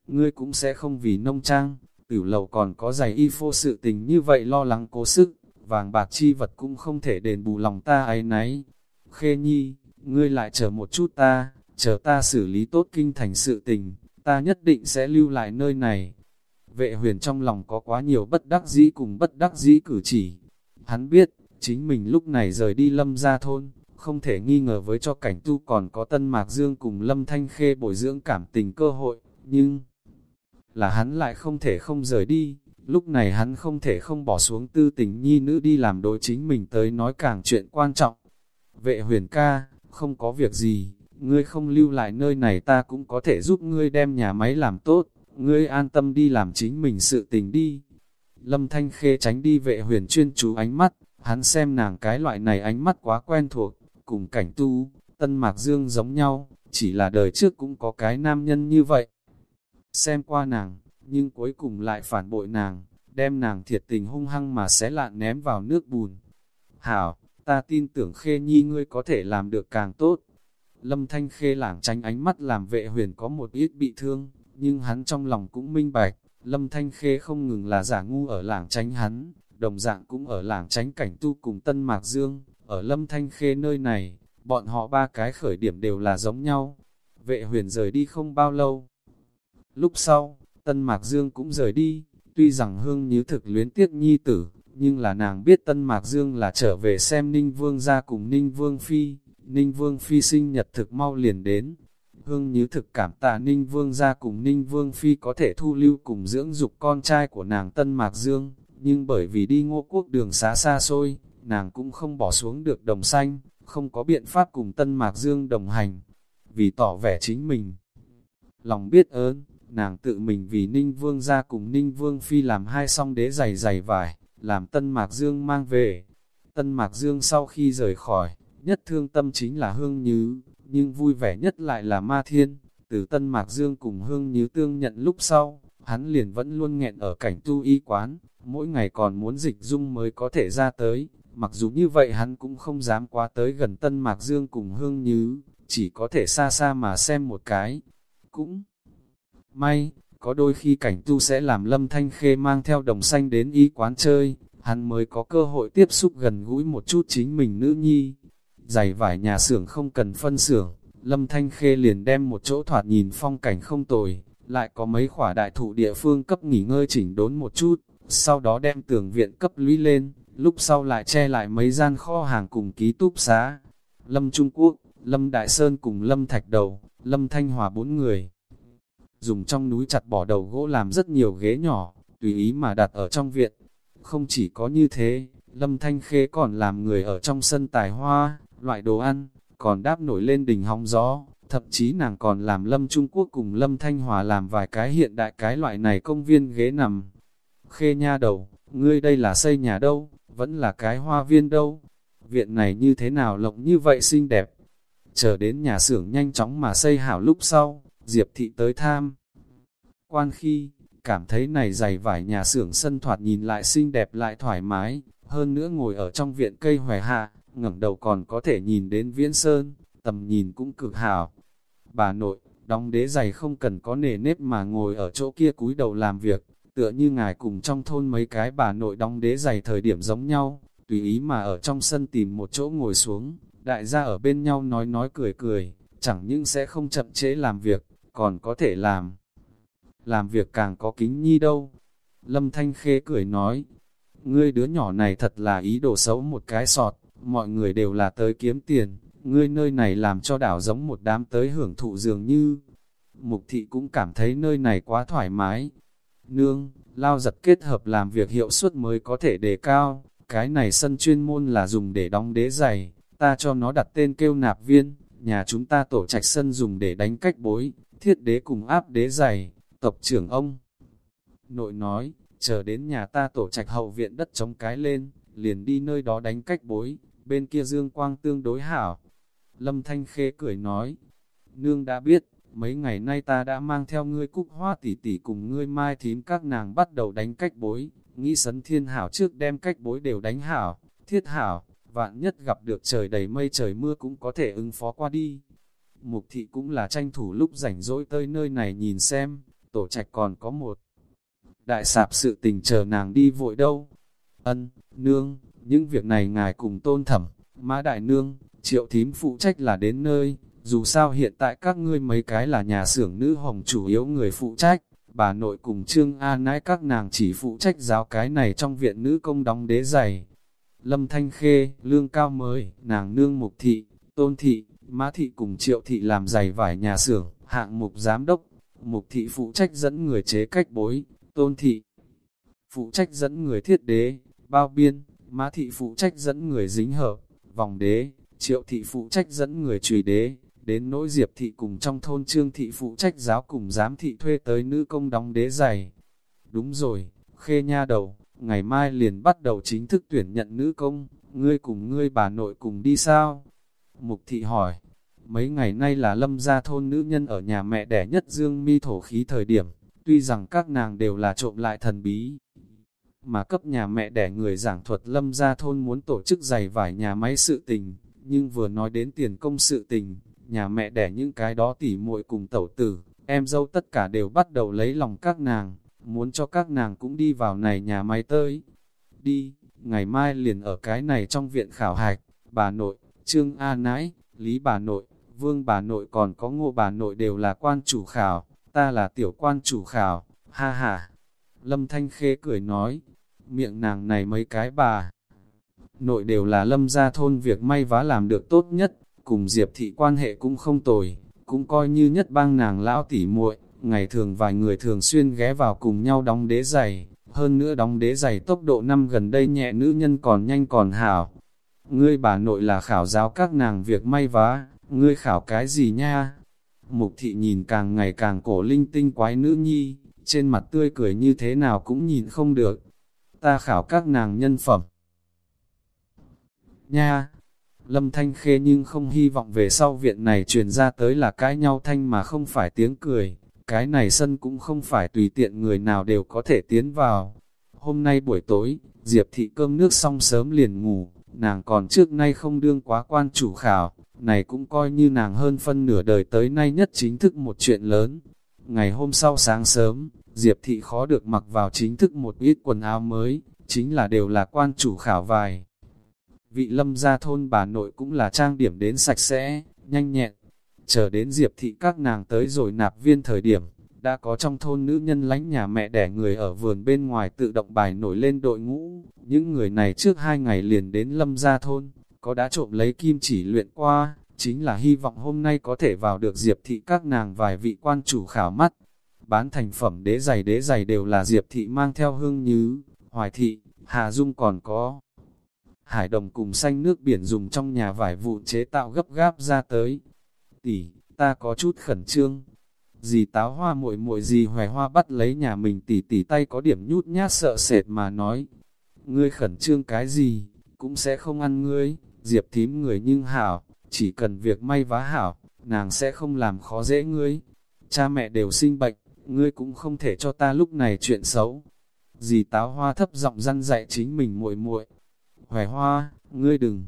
Ngươi cũng sẽ không vì nông trang, tiểu lầu còn có giày y phô sự tình như vậy lo lắng cố sức, vàng bạc chi vật cũng không thể đền bù lòng ta ấy nấy. Khê nhi, ngươi lại chờ một chút ta, chờ ta xử lý tốt kinh thành sự tình, ta nhất định sẽ lưu lại nơi này. Vệ huyền trong lòng có quá nhiều bất đắc dĩ cùng bất đắc dĩ cử chỉ. Hắn biết, chính mình lúc này rời đi lâm ra thôn, không thể nghi ngờ với cho cảnh tu còn có tân mạc dương cùng lâm thanh khê bồi dưỡng cảm tình cơ hội, nhưng là hắn lại không thể không rời đi, lúc này hắn không thể không bỏ xuống tư tình nhi nữ đi làm đối chính mình tới nói càng chuyện quan trọng. Vệ huyền ca, không có việc gì, ngươi không lưu lại nơi này ta cũng có thể giúp ngươi đem nhà máy làm tốt, ngươi an tâm đi làm chính mình sự tình đi. Lâm Thanh Khê tránh đi vệ huyền chuyên chú ánh mắt, hắn xem nàng cái loại này ánh mắt quá quen thuộc, cùng cảnh tu, tân mạc dương giống nhau, chỉ là đời trước cũng có cái nam nhân như vậy. Xem qua nàng, nhưng cuối cùng lại phản bội nàng, đem nàng thiệt tình hung hăng mà xé lạn ném vào nước bùn. Hảo, ta tin tưởng khê nhi ngươi có thể làm được càng tốt. Lâm Thanh Khê lảng tránh ánh mắt làm vệ huyền có một ít bị thương, nhưng hắn trong lòng cũng minh bạch, Lâm Thanh Khê không ngừng là giả ngu ở lảng tránh hắn, đồng dạng cũng ở lảng tránh cảnh tu cùng Tân Mạc Dương, ở Lâm Thanh Khê nơi này, bọn họ ba cái khởi điểm đều là giống nhau. Vệ huyền rời đi không bao lâu. Lúc sau, Tân Mạc Dương cũng rời đi, tuy rằng hương như thực luyến tiếc nhi tử, nhưng là nàng biết Tân Mạc Dương là trở về xem Ninh Vương ra cùng Ninh Vương Phi, Ninh Vương Phi sinh nhật thực mau liền đến. Hương như thực cảm tạ Ninh Vương ra cùng Ninh Vương Phi có thể thu lưu cùng dưỡng dục con trai của nàng Tân Mạc Dương, nhưng bởi vì đi ngô quốc đường xá xa xôi, nàng cũng không bỏ xuống được đồng xanh, không có biện pháp cùng Tân Mạc Dương đồng hành, vì tỏ vẻ chính mình. Lòng biết ơn, nàng tự mình vì Ninh Vương ra cùng Ninh Vương Phi làm hai song đế giày giày vải, làm Tân Mạc Dương mang về. Tân Mạc Dương sau khi rời khỏi, nhất thương tâm chính là Hương Nhứ, nhưng vui vẻ nhất lại là Ma Thiên. Từ Tân Mạc Dương cùng Hương Nhứ tương nhận lúc sau, hắn liền vẫn luôn nghẹn ở cảnh tu y quán, mỗi ngày còn muốn dịch dung mới có thể ra tới. Mặc dù như vậy hắn cũng không dám quá tới gần Tân Mạc Dương cùng Hương Nhứ, chỉ có thể xa xa mà xem một cái. Cũng may, có đôi khi cảnh tu sẽ làm lâm thanh khê mang theo đồng xanh đến y quán chơi, hắn mới có cơ hội tiếp xúc gần gũi một chút chính mình nữ nhi. Giày vải nhà xưởng không cần phân xưởng, lâm thanh khê liền đem một chỗ thoạt nhìn phong cảnh không tồi, lại có mấy khỏa đại thụ địa phương cấp nghỉ ngơi chỉnh đốn một chút, sau đó đem tường viện cấp lũy lên, lúc sau lại che lại mấy gian kho hàng cùng ký túp xá. Lâm Trung Quốc, Lâm Đại Sơn cùng Lâm Thạch Đầu, Lâm Thanh Hòa bốn người dùng trong núi chặt bỏ đầu gỗ làm rất nhiều ghế nhỏ, tùy ý mà đặt ở trong viện. Không chỉ có như thế, Lâm Thanh Khê còn làm người ở trong sân tài hoa, loại đồ ăn, còn đáp nổi lên đỉnh hóng gió, thậm chí nàng còn làm Lâm Trung Quốc cùng Lâm Thanh Hòa làm vài cái hiện đại cái loại này công viên ghế nằm. Khê nha đầu, ngươi đây là xây nhà đâu, vẫn là cái hoa viên đâu, viện này như thế nào lộng như vậy xinh đẹp. Chờ đến nhà xưởng nhanh chóng mà xây hảo lúc sau, Diệp thị tới tham. Quan khi, cảm thấy này dày vải nhà xưởng sân thoạt nhìn lại xinh đẹp lại thoải mái, hơn nữa ngồi ở trong viện cây hòe hạ, ngẩng đầu còn có thể nhìn đến viễn sơn, tầm nhìn cũng cực hảo. Bà nội, đóng đế giày không cần có nề nếp mà ngồi ở chỗ kia cúi đầu làm việc, tựa như ngài cùng trong thôn mấy cái bà nội đóng đế giày thời điểm giống nhau, tùy ý mà ở trong sân tìm một chỗ ngồi xuống, đại gia ở bên nhau nói nói cười cười, chẳng những sẽ không chậm chế làm việc, còn có thể làm. Làm việc càng có kính nhi đâu. Lâm Thanh Khê cười nói, ngươi đứa nhỏ này thật là ý đồ xấu một cái sọt, mọi người đều là tới kiếm tiền, ngươi nơi này làm cho đảo giống một đám tới hưởng thụ dường như. Mục thị cũng cảm thấy nơi này quá thoải mái. Nương, lao giật kết hợp làm việc hiệu suất mới có thể đề cao, cái này sân chuyên môn là dùng để đóng đế giày, ta cho nó đặt tên kêu nạp viên, nhà chúng ta tổ trạch sân dùng để đánh cách bối, thiết đế cùng áp đế giày, tộc trưởng ông. Nội nói, chờ đến nhà ta tổ trạch hậu viện đất chống cái lên, liền đi nơi đó đánh cách bối, bên kia dương quang tương đối hảo. Lâm Thanh Khê cười nói, nương đã biết, mấy ngày nay ta đã mang theo ngươi cúc hoa tỷ tỷ cùng ngươi mai thím các nàng bắt đầu đánh cách bối, nghĩ sấn thiên hảo trước đem cách bối đều đánh hảo, thiết hảo, vạn nhất gặp được trời đầy mây trời mưa cũng có thể ứng phó qua đi. Mục thị cũng là tranh thủ lúc rảnh rỗi tới nơi này nhìn xem, tổ trạch còn có một. Đại sạp sự tình chờ nàng đi vội đâu. Ân, nương, những việc này ngài cùng tôn thẩm, mã đại nương, triệu thím phụ trách là đến nơi, dù sao hiện tại các ngươi mấy cái là nhà xưởng nữ hồng chủ yếu người phụ trách, bà nội cùng trương A nãi các nàng chỉ phụ trách giáo cái này trong viện nữ công đóng đế giày. Lâm Thanh Khê, lương cao mới, nàng nương mục thị, tôn thị, Mã thị cùng triệu thị làm giày vải nhà xưởng, hạng mục giám đốc, mục thị phụ trách dẫn người chế cách bối, tôn thị phụ trách dẫn người thiết đế, bao biên, mã thị phụ trách dẫn người dính hợp, vòng đế, triệu thị phụ trách dẫn người trùy đế, đến nỗi diệp thị cùng trong thôn trương thị phụ trách giáo cùng giám thị thuê tới nữ công đóng đế giày. Đúng rồi, khê nha đầu, ngày mai liền bắt đầu chính thức tuyển nhận nữ công, ngươi cùng ngươi bà nội cùng đi sao? Mục thị hỏi, mấy ngày nay là lâm gia thôn nữ nhân ở nhà mẹ đẻ nhất dương mi thổ khí thời điểm, tuy rằng các nàng đều là trộm lại thần bí. Mà cấp nhà mẹ đẻ người giảng thuật lâm gia thôn muốn tổ chức giày vải nhà máy sự tình, nhưng vừa nói đến tiền công sự tình, nhà mẹ đẻ những cái đó tỉ muội cùng tẩu tử, em dâu tất cả đều bắt đầu lấy lòng các nàng, muốn cho các nàng cũng đi vào này nhà máy tới. Đi, ngày mai liền ở cái này trong viện khảo hạch, bà nội, Trương A Nãi, Lý bà nội, Vương bà nội còn có ngô bà nội đều là quan chủ khảo, ta là tiểu quan chủ khảo, ha ha. Lâm Thanh Khê cười nói, miệng nàng này mấy cái bà. Nội đều là lâm gia thôn việc may vá làm được tốt nhất, cùng Diệp thị quan hệ cũng không tồi, cũng coi như nhất bang nàng lão tỉ muội ngày thường vài người thường xuyên ghé vào cùng nhau đóng đế giày, hơn nữa đóng đế giày tốc độ năm gần đây nhẹ nữ nhân còn nhanh còn hảo. Ngươi bà nội là khảo giáo các nàng việc may vá, ngươi khảo cái gì nha? Mục thị nhìn càng ngày càng cổ linh tinh quái nữ nhi, trên mặt tươi cười như thế nào cũng nhìn không được. Ta khảo các nàng nhân phẩm. Nha! Lâm Thanh Khê nhưng không hy vọng về sau viện này truyền ra tới là cái nhau thanh mà không phải tiếng cười. Cái này sân cũng không phải tùy tiện người nào đều có thể tiến vào. Hôm nay buổi tối, Diệp thị cơm nước xong sớm liền ngủ, nàng còn trước nay không đương quá quan chủ khảo, này cũng coi như nàng hơn phân nửa đời tới nay nhất chính thức một chuyện lớn. Ngày hôm sau sáng sớm, Diệp thị khó được mặc vào chính thức một ít quần áo mới, chính là đều là quan chủ khảo vài. Vị lâm gia thôn bà nội cũng là trang điểm đến sạch sẽ, nhanh nhẹn. Chờ đến Diệp thị các nàng tới rồi nạp viên thời điểm, đã có trong thôn nữ nhân lánh nhà mẹ đẻ người ở vườn bên ngoài tự động bài nổi lên đội ngũ. Những người này trước hai ngày liền đến lâm gia thôn, có đã trộm lấy kim chỉ luyện qua, chính là hy vọng hôm nay có thể vào được Diệp thị các nàng vài vị quan chủ khảo mắt. Bán thành phẩm đế giày đế giày đều là Diệp thị mang theo hương như, hoài thị, hà dung còn có. Hải đồng cùng xanh nước biển dùng trong nhà vải vụ chế tạo gấp gáp ra tới. Tỷ, ta có chút khẩn trương. Dì táo hoa muội muội dì hoài hoa bắt lấy nhà mình tỷ tỷ tay có điểm nhút nhát sợ sệt mà nói. Ngươi khẩn trương cái gì, cũng sẽ không ăn ngươi, diệp thím người nhưng hảo, chỉ cần việc may vá hảo, nàng sẽ không làm khó dễ ngươi. Cha mẹ đều sinh bệnh, ngươi cũng không thể cho ta lúc này chuyện xấu. Dì táo hoa thấp giọng răn dạy chính mình muội muội. Hoài hoa, ngươi đừng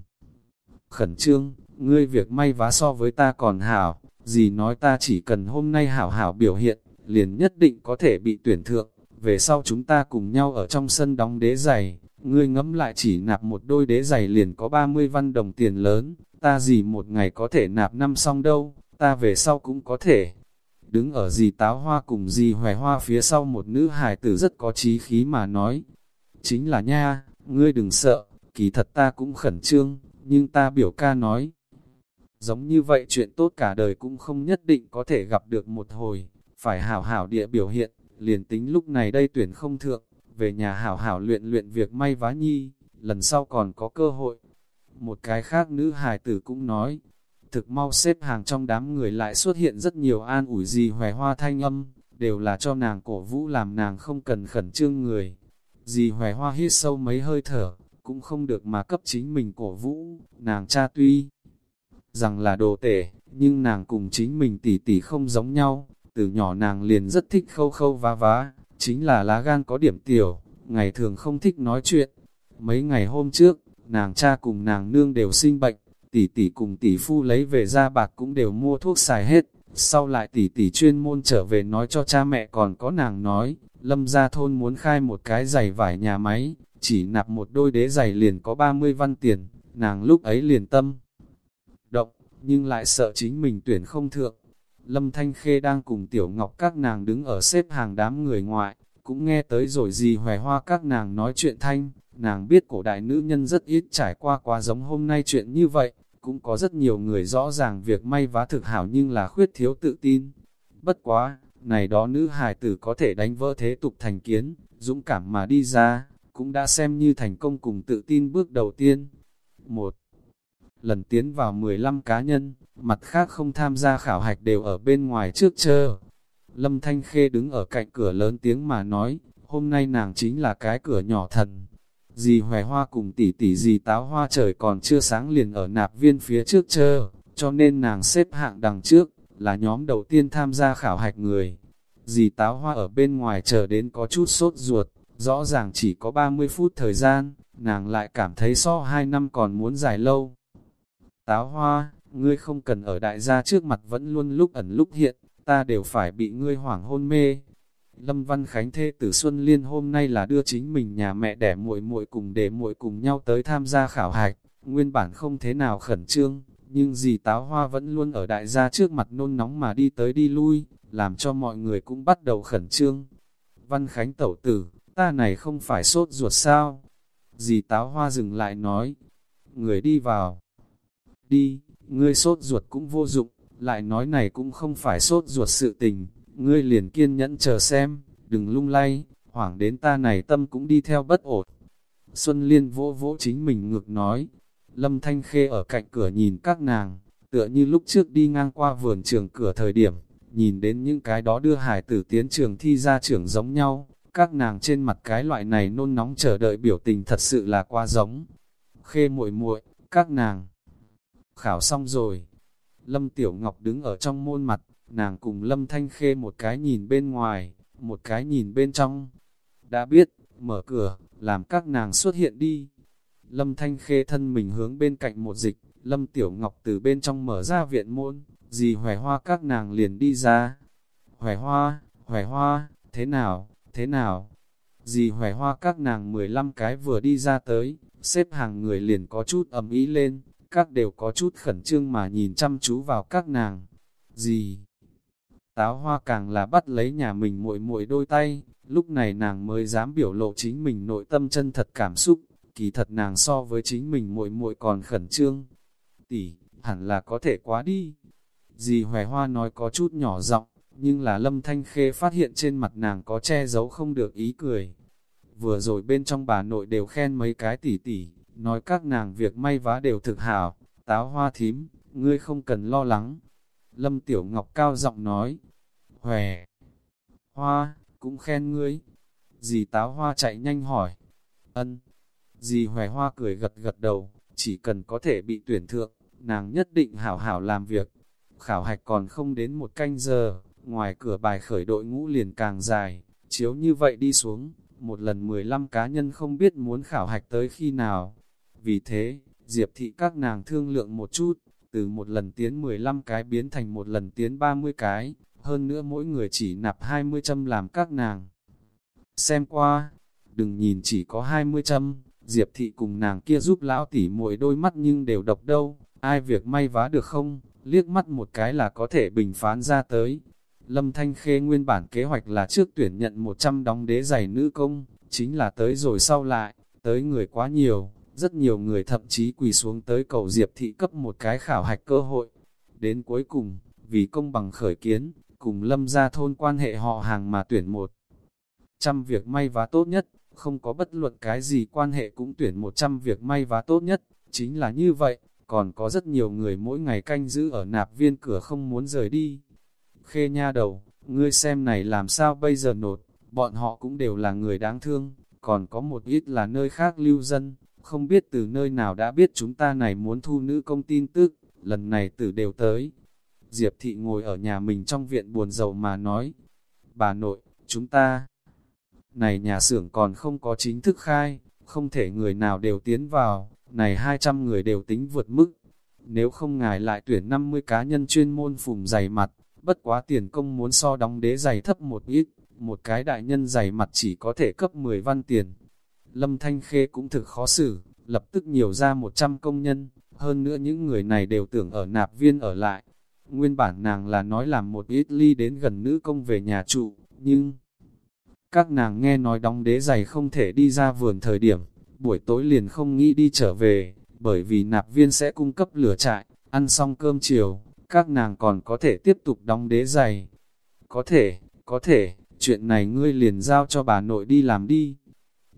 khẩn trương, ngươi việc may vá so với ta còn hảo, dì nói ta chỉ cần hôm nay hảo hảo biểu hiện, liền nhất định có thể bị tuyển thượng, về sau chúng ta cùng nhau ở trong sân đóng đế giày, ngươi ngẫm lại chỉ nạp một đôi đế giày liền có 30 văn đồng tiền lớn, ta gì một ngày có thể nạp năm xong đâu, ta về sau cũng có thể. Đứng ở dì táo hoa cùng dì hòe hoa phía sau một nữ hài tử rất có trí khí mà nói. Chính là nha, ngươi đừng sợ, kỳ thật ta cũng khẩn trương, nhưng ta biểu ca nói. Giống như vậy chuyện tốt cả đời cũng không nhất định có thể gặp được một hồi, phải hảo hảo địa biểu hiện, liền tính lúc này đây tuyển không thượng, về nhà hảo hảo luyện luyện việc may vá nhi, lần sau còn có cơ hội. Một cái khác nữ hài tử cũng nói, thực mau xếp hàng trong đám người lại xuất hiện rất nhiều an ủi gì hòe hoa thanh âm, đều là cho nàng cổ vũ làm nàng không cần khẩn trương người. Dì hòe hoa hít sâu mấy hơi thở, cũng không được mà cấp chính mình cổ vũ, nàng cha tuy rằng là đồ tể, nhưng nàng cùng chính mình tỉ tỉ không giống nhau, từ nhỏ nàng liền rất thích khâu khâu vá vá, chính là lá gan có điểm tiểu, ngày thường không thích nói chuyện. Mấy ngày hôm trước, nàng cha cùng nàng nương đều sinh bệnh, tỷ tỷ cùng tỷ phu lấy về ra bạc cũng đều mua thuốc xài hết. Sau lại tỷ tỷ chuyên môn trở về nói cho cha mẹ còn có nàng nói, lâm gia thôn muốn khai một cái giày vải nhà máy, chỉ nạp một đôi đế giày liền có 30 văn tiền, nàng lúc ấy liền tâm. Động, nhưng lại sợ chính mình tuyển không thượng. Lâm Thanh Khê đang cùng Tiểu Ngọc các nàng đứng ở xếp hàng đám người ngoại, cũng nghe tới rồi gì hòe hoa các nàng nói chuyện thanh, nàng biết cổ đại nữ nhân rất ít trải qua quá giống hôm nay chuyện như vậy, cũng có rất nhiều người rõ ràng việc may vá thực hảo nhưng là khuyết thiếu tự tin. Bất quá, này đó nữ hài tử có thể đánh vỡ thế tục thành kiến, dũng cảm mà đi ra, cũng đã xem như thành công cùng tự tin bước đầu tiên. Một lần tiến vào 15 cá nhân, mặt khác không tham gia khảo hạch đều ở bên ngoài trước chờ. Lâm Thanh Khê đứng ở cạnh cửa lớn tiếng mà nói, hôm nay nàng chính là cái cửa nhỏ thần. Dì hòe hoa cùng tỷ tỷ dì táo hoa trời còn chưa sáng liền ở nạp viên phía trước chờ, cho nên nàng xếp hạng đằng trước, là nhóm đầu tiên tham gia khảo hạch người. Dì táo hoa ở bên ngoài chờ đến có chút sốt ruột, rõ ràng chỉ có 30 phút thời gian, nàng lại cảm thấy so 2 năm còn muốn dài lâu. Táo hoa, ngươi không cần ở đại gia trước mặt vẫn luôn lúc ẩn lúc hiện, ta đều phải bị ngươi hoảng hôn mê. Lâm Văn Khánh thê tử Xuân Liên hôm nay là đưa chính mình nhà mẹ đẻ muội muội cùng để muội cùng nhau tới tham gia khảo hạch, nguyên bản không thế nào khẩn trương, nhưng dì táo hoa vẫn luôn ở đại gia trước mặt nôn nóng mà đi tới đi lui, làm cho mọi người cũng bắt đầu khẩn trương. Văn Khánh tẩu tử, ta này không phải sốt ruột sao? Dì táo hoa dừng lại nói, người đi vào. Đi, ngươi sốt ruột cũng vô dụng, lại nói này cũng không phải sốt ruột sự tình, ngươi liền kiên nhẫn chờ xem, đừng lung lay, hoảng đến ta này tâm cũng đi theo bất ổn. Xuân Liên vỗ vỗ chính mình ngược nói, Lâm Thanh Khê ở cạnh cửa nhìn các nàng, tựa như lúc trước đi ngang qua vườn trường cửa thời điểm, nhìn đến những cái đó đưa hải tử tiến trường thi ra trường giống nhau, các nàng trên mặt cái loại này nôn nóng chờ đợi biểu tình thật sự là quá giống. Khê muội muội, các nàng khảo xong rồi. Lâm Tiểu Ngọc đứng ở trong môn mặt, nàng cùng Lâm Thanh Khê một cái nhìn bên ngoài, một cái nhìn bên trong. Đã biết, mở cửa, làm các nàng xuất hiện đi. Lâm Thanh Khê thân mình hướng bên cạnh một dịch, Lâm Tiểu Ngọc từ bên trong mở ra viện môn, dì hòe hoa các nàng liền đi ra. Hòe hoa, hòe hoa, thế nào, thế nào? Dì hòe hoa các nàng 15 cái vừa đi ra tới, xếp hàng người liền có chút ầm ý lên, các đều có chút khẩn trương mà nhìn chăm chú vào các nàng. Dì? Táo hoa càng là bắt lấy nhà mình muội muội đôi tay, lúc này nàng mới dám biểu lộ chính mình nội tâm chân thật cảm xúc, kỳ thật nàng so với chính mình muội muội còn khẩn trương. Tỷ, hẳn là có thể quá đi. Dì Hoài Hoa nói có chút nhỏ giọng, nhưng là Lâm Thanh Khê phát hiện trên mặt nàng có che giấu không được ý cười. Vừa rồi bên trong bà nội đều khen mấy cái tỷ tỷ, nói các nàng việc may vá đều thực hảo, táo hoa thím, ngươi không cần lo lắng. Lâm Tiểu Ngọc cao giọng nói, Hòe, hoa, cũng khen ngươi. Dì táo hoa chạy nhanh hỏi, ân, dì Hòe hoa cười gật gật đầu, chỉ cần có thể bị tuyển thượng, nàng nhất định hảo hảo làm việc. Khảo hạch còn không đến một canh giờ, ngoài cửa bài khởi đội ngũ liền càng dài, chiếu như vậy đi xuống, một lần 15 cá nhân không biết muốn khảo hạch tới khi nào. Vì thế, Diệp thị các nàng thương lượng một chút, từ một lần tiến 15 cái biến thành một lần tiến 30 cái, hơn nữa mỗi người chỉ nạp 20 châm làm các nàng. Xem qua, đừng nhìn chỉ có 20 châm, Diệp thị cùng nàng kia giúp lão tỉ mỗi đôi mắt nhưng đều độc đâu, ai việc may vá được không, liếc mắt một cái là có thể bình phán ra tới. Lâm Thanh Khê nguyên bản kế hoạch là trước tuyển nhận 100 đóng đế giày nữ công, chính là tới rồi sau lại, tới người quá nhiều, rất nhiều người thậm chí quỳ xuống tới cầu Diệp thị cấp một cái khảo hạch cơ hội. Đến cuối cùng, vì công bằng khởi kiến, cùng lâm ra thôn quan hệ họ hàng mà tuyển một. Trăm việc may vá tốt nhất, không có bất luận cái gì quan hệ cũng tuyển một trăm việc may vá tốt nhất, chính là như vậy, còn có rất nhiều người mỗi ngày canh giữ ở nạp viên cửa không muốn rời đi. Khê nha đầu, ngươi xem này làm sao bây giờ nột, bọn họ cũng đều là người đáng thương, còn có một ít là nơi khác lưu dân, không biết từ nơi nào đã biết chúng ta này muốn thu nữ công tin tức, lần này tử đều tới. Diệp thị ngồi ở nhà mình trong viện buồn rầu mà nói, bà nội, chúng ta, này nhà xưởng còn không có chính thức khai, không thể người nào đều tiến vào, này 200 người đều tính vượt mức. Nếu không ngài lại tuyển 50 cá nhân chuyên môn phùng dày mặt, bất quá tiền công muốn so đóng đế giày thấp một ít, một cái đại nhân giày mặt chỉ có thể cấp 10 văn tiền. Lâm Thanh Khê cũng thực khó xử, lập tức nhiều ra 100 công nhân, hơn nữa những người này đều tưởng ở nạp viên ở lại. Nguyên bản nàng là nói làm một ít ly đến gần nữ công về nhà trụ, nhưng các nàng nghe nói đóng đế giày không thể đi ra vườn thời điểm, buổi tối liền không nghĩ đi trở về, bởi vì nạp viên sẽ cung cấp lửa trại, ăn xong cơm chiều, các nàng còn có thể tiếp tục đóng đế giày. Có thể, có thể, chuyện này ngươi liền giao cho bà nội đi làm đi.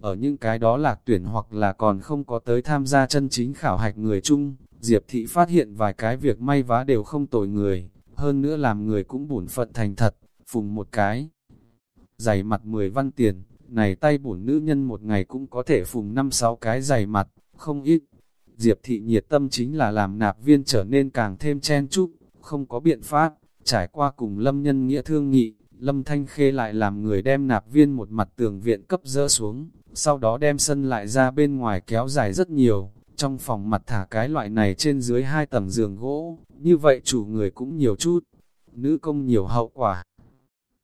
Ở những cái đó lạc tuyển hoặc là còn không có tới tham gia chân chính khảo hạch người chung, Diệp thị phát hiện vài cái việc may vá đều không tội người, hơn nữa làm người cũng bổn phận thành thật, phùng một cái. Giày mặt 10 văn tiền, này tay bổn nữ nhân một ngày cũng có thể phùng 5-6 cái giày mặt, không ít. Diệp thị nhiệt tâm chính là làm nạp viên trở nên càng thêm chen chúc, không có biện pháp, trải qua cùng lâm nhân nghĩa thương nghị, lâm thanh khê lại làm người đem nạp viên một mặt tường viện cấp dỡ xuống, sau đó đem sân lại ra bên ngoài kéo dài rất nhiều, trong phòng mặt thả cái loại này trên dưới hai tầng giường gỗ, như vậy chủ người cũng nhiều chút, nữ công nhiều hậu quả.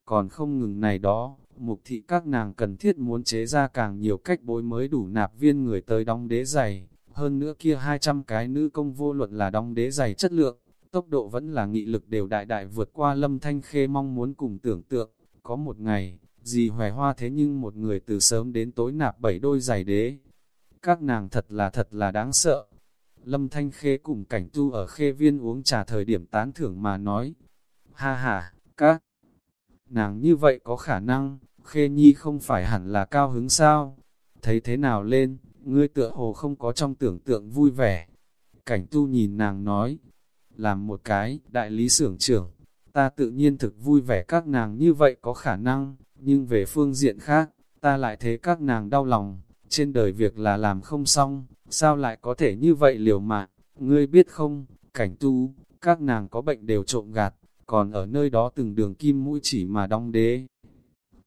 Còn không ngừng này đó, mục thị các nàng cần thiết muốn chế ra càng nhiều cách bối mới đủ nạp viên người tới đóng đế giày, hơn nữa kia 200 cái nữ công vô luận là đóng đế giày chất lượng, tốc độ vẫn là nghị lực đều đại đại vượt qua lâm thanh khê mong muốn cùng tưởng tượng, có một ngày, gì hoài hoa thế nhưng một người từ sớm đến tối nạp bảy đôi giày đế, các nàng thật là thật là đáng sợ. Lâm Thanh Khê cùng cảnh tu ở khê viên uống trà thời điểm tán thưởng mà nói, ha ha, các nàng như vậy có khả năng, khê nhi không phải hẳn là cao hứng sao, thấy thế nào lên, ngươi tựa hồ không có trong tưởng tượng vui vẻ. Cảnh tu nhìn nàng nói, làm một cái, đại lý xưởng trưởng, ta tự nhiên thực vui vẻ các nàng như vậy có khả năng, nhưng về phương diện khác, ta lại thấy các nàng đau lòng, trên đời việc là làm không xong, sao lại có thể như vậy liều mạng, ngươi biết không, cảnh tu, các nàng có bệnh đều trộm gạt, còn ở nơi đó từng đường kim mũi chỉ mà đong đế.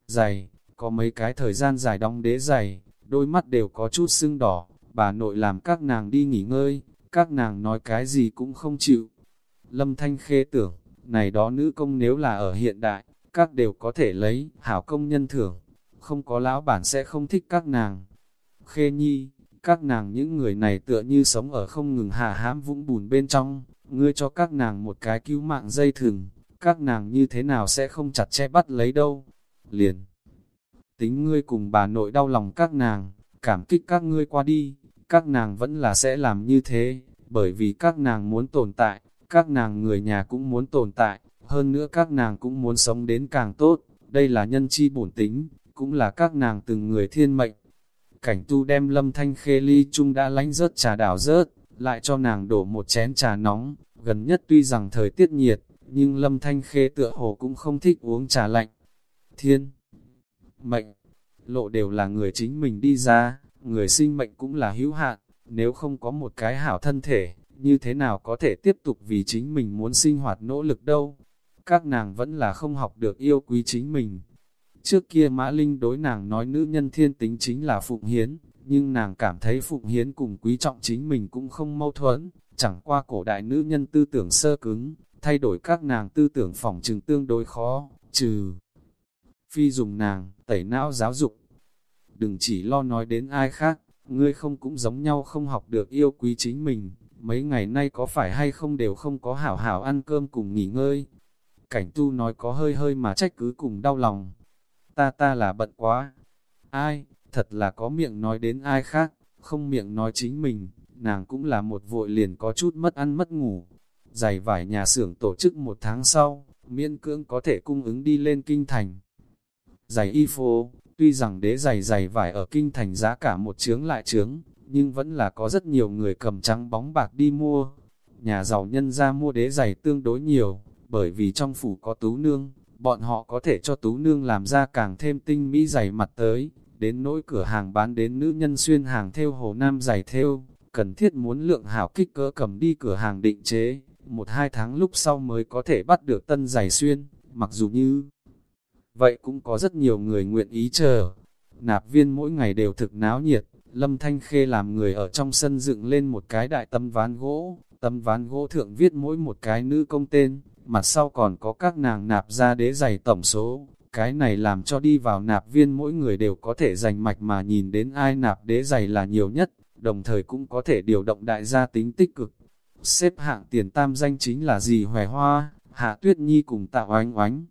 Dày, có mấy cái thời gian dài đong đế dày, đôi mắt đều có chút sưng đỏ, bà nội làm các nàng đi nghỉ ngơi, các nàng nói cái gì cũng không chịu. Lâm Thanh Khê tưởng, này đó nữ công nếu là ở hiện đại, các đều có thể lấy, hảo công nhân thưởng, không có lão bản sẽ không thích các nàng. Khê nhi, các nàng những người này tựa như sống ở không ngừng hạ hãm vũng bùn bên trong, ngươi cho các nàng một cái cứu mạng dây thừng, các nàng như thế nào sẽ không chặt che bắt lấy đâu. Liền, tính ngươi cùng bà nội đau lòng các nàng, cảm kích các ngươi qua đi, các nàng vẫn là sẽ làm như thế, bởi vì các nàng muốn tồn tại, các nàng người nhà cũng muốn tồn tại, hơn nữa các nàng cũng muốn sống đến càng tốt, đây là nhân chi bổn tính, cũng là các nàng từng người thiên mệnh. Cảnh tu đem lâm thanh khê ly chung đã lánh rớt trà đảo rớt, lại cho nàng đổ một chén trà nóng, gần nhất tuy rằng thời tiết nhiệt, nhưng lâm thanh khê tựa hồ cũng không thích uống trà lạnh. Thiên, mệnh, lộ đều là người chính mình đi ra, người sinh mệnh cũng là hữu hạn, nếu không có một cái hảo thân thể, như thế nào có thể tiếp tục vì chính mình muốn sinh hoạt nỗ lực đâu. Các nàng vẫn là không học được yêu quý chính mình, Trước kia Mã Linh đối nàng nói nữ nhân thiên tính chính là Phụng Hiến, nhưng nàng cảm thấy Phụng Hiến cùng quý trọng chính mình cũng không mâu thuẫn, chẳng qua cổ đại nữ nhân tư tưởng sơ cứng, thay đổi các nàng tư tưởng phòng trừng tương đối khó, trừ phi dùng nàng, tẩy não giáo dục. Đừng chỉ lo nói đến ai khác, ngươi không cũng giống nhau không học được yêu quý chính mình, mấy ngày nay có phải hay không đều không có hảo hảo ăn cơm cùng nghỉ ngơi. Cảnh tu nói có hơi hơi mà trách cứ cùng đau lòng, ta ta là bận quá. Ai, thật là có miệng nói đến ai khác, không miệng nói chính mình, nàng cũng là một vội liền có chút mất ăn mất ngủ. Giày vải nhà xưởng tổ chức một tháng sau, miễn cưỡng có thể cung ứng đi lên kinh thành. Giày y phố, tuy rằng đế giày giày vải ở kinh thành giá cả một chướng lại chướng, nhưng vẫn là có rất nhiều người cầm trắng bóng bạc đi mua. Nhà giàu nhân ra mua đế giày tương đối nhiều, bởi vì trong phủ có tú nương, bọn họ có thể cho tú nương làm ra càng thêm tinh mỹ dày mặt tới, đến nỗi cửa hàng bán đến nữ nhân xuyên hàng theo hồ nam giày theo, cần thiết muốn lượng hảo kích cỡ cầm đi cửa hàng định chế, một hai tháng lúc sau mới có thể bắt được tân giày xuyên, mặc dù như vậy cũng có rất nhiều người nguyện ý chờ. Nạp viên mỗi ngày đều thực náo nhiệt, Lâm Thanh Khê làm người ở trong sân dựng lên một cái đại tấm ván gỗ, tấm ván gỗ thượng viết mỗi một cái nữ công tên, mặt sau còn có các nàng nạp ra đế giày tổng số, cái này làm cho đi vào nạp viên mỗi người đều có thể giành mạch mà nhìn đến ai nạp đế giày là nhiều nhất, đồng thời cũng có thể điều động đại gia tính tích cực. Xếp hạng tiền tam danh chính là gì hòe hoa, hạ tuyết nhi cùng tạo oánh oánh.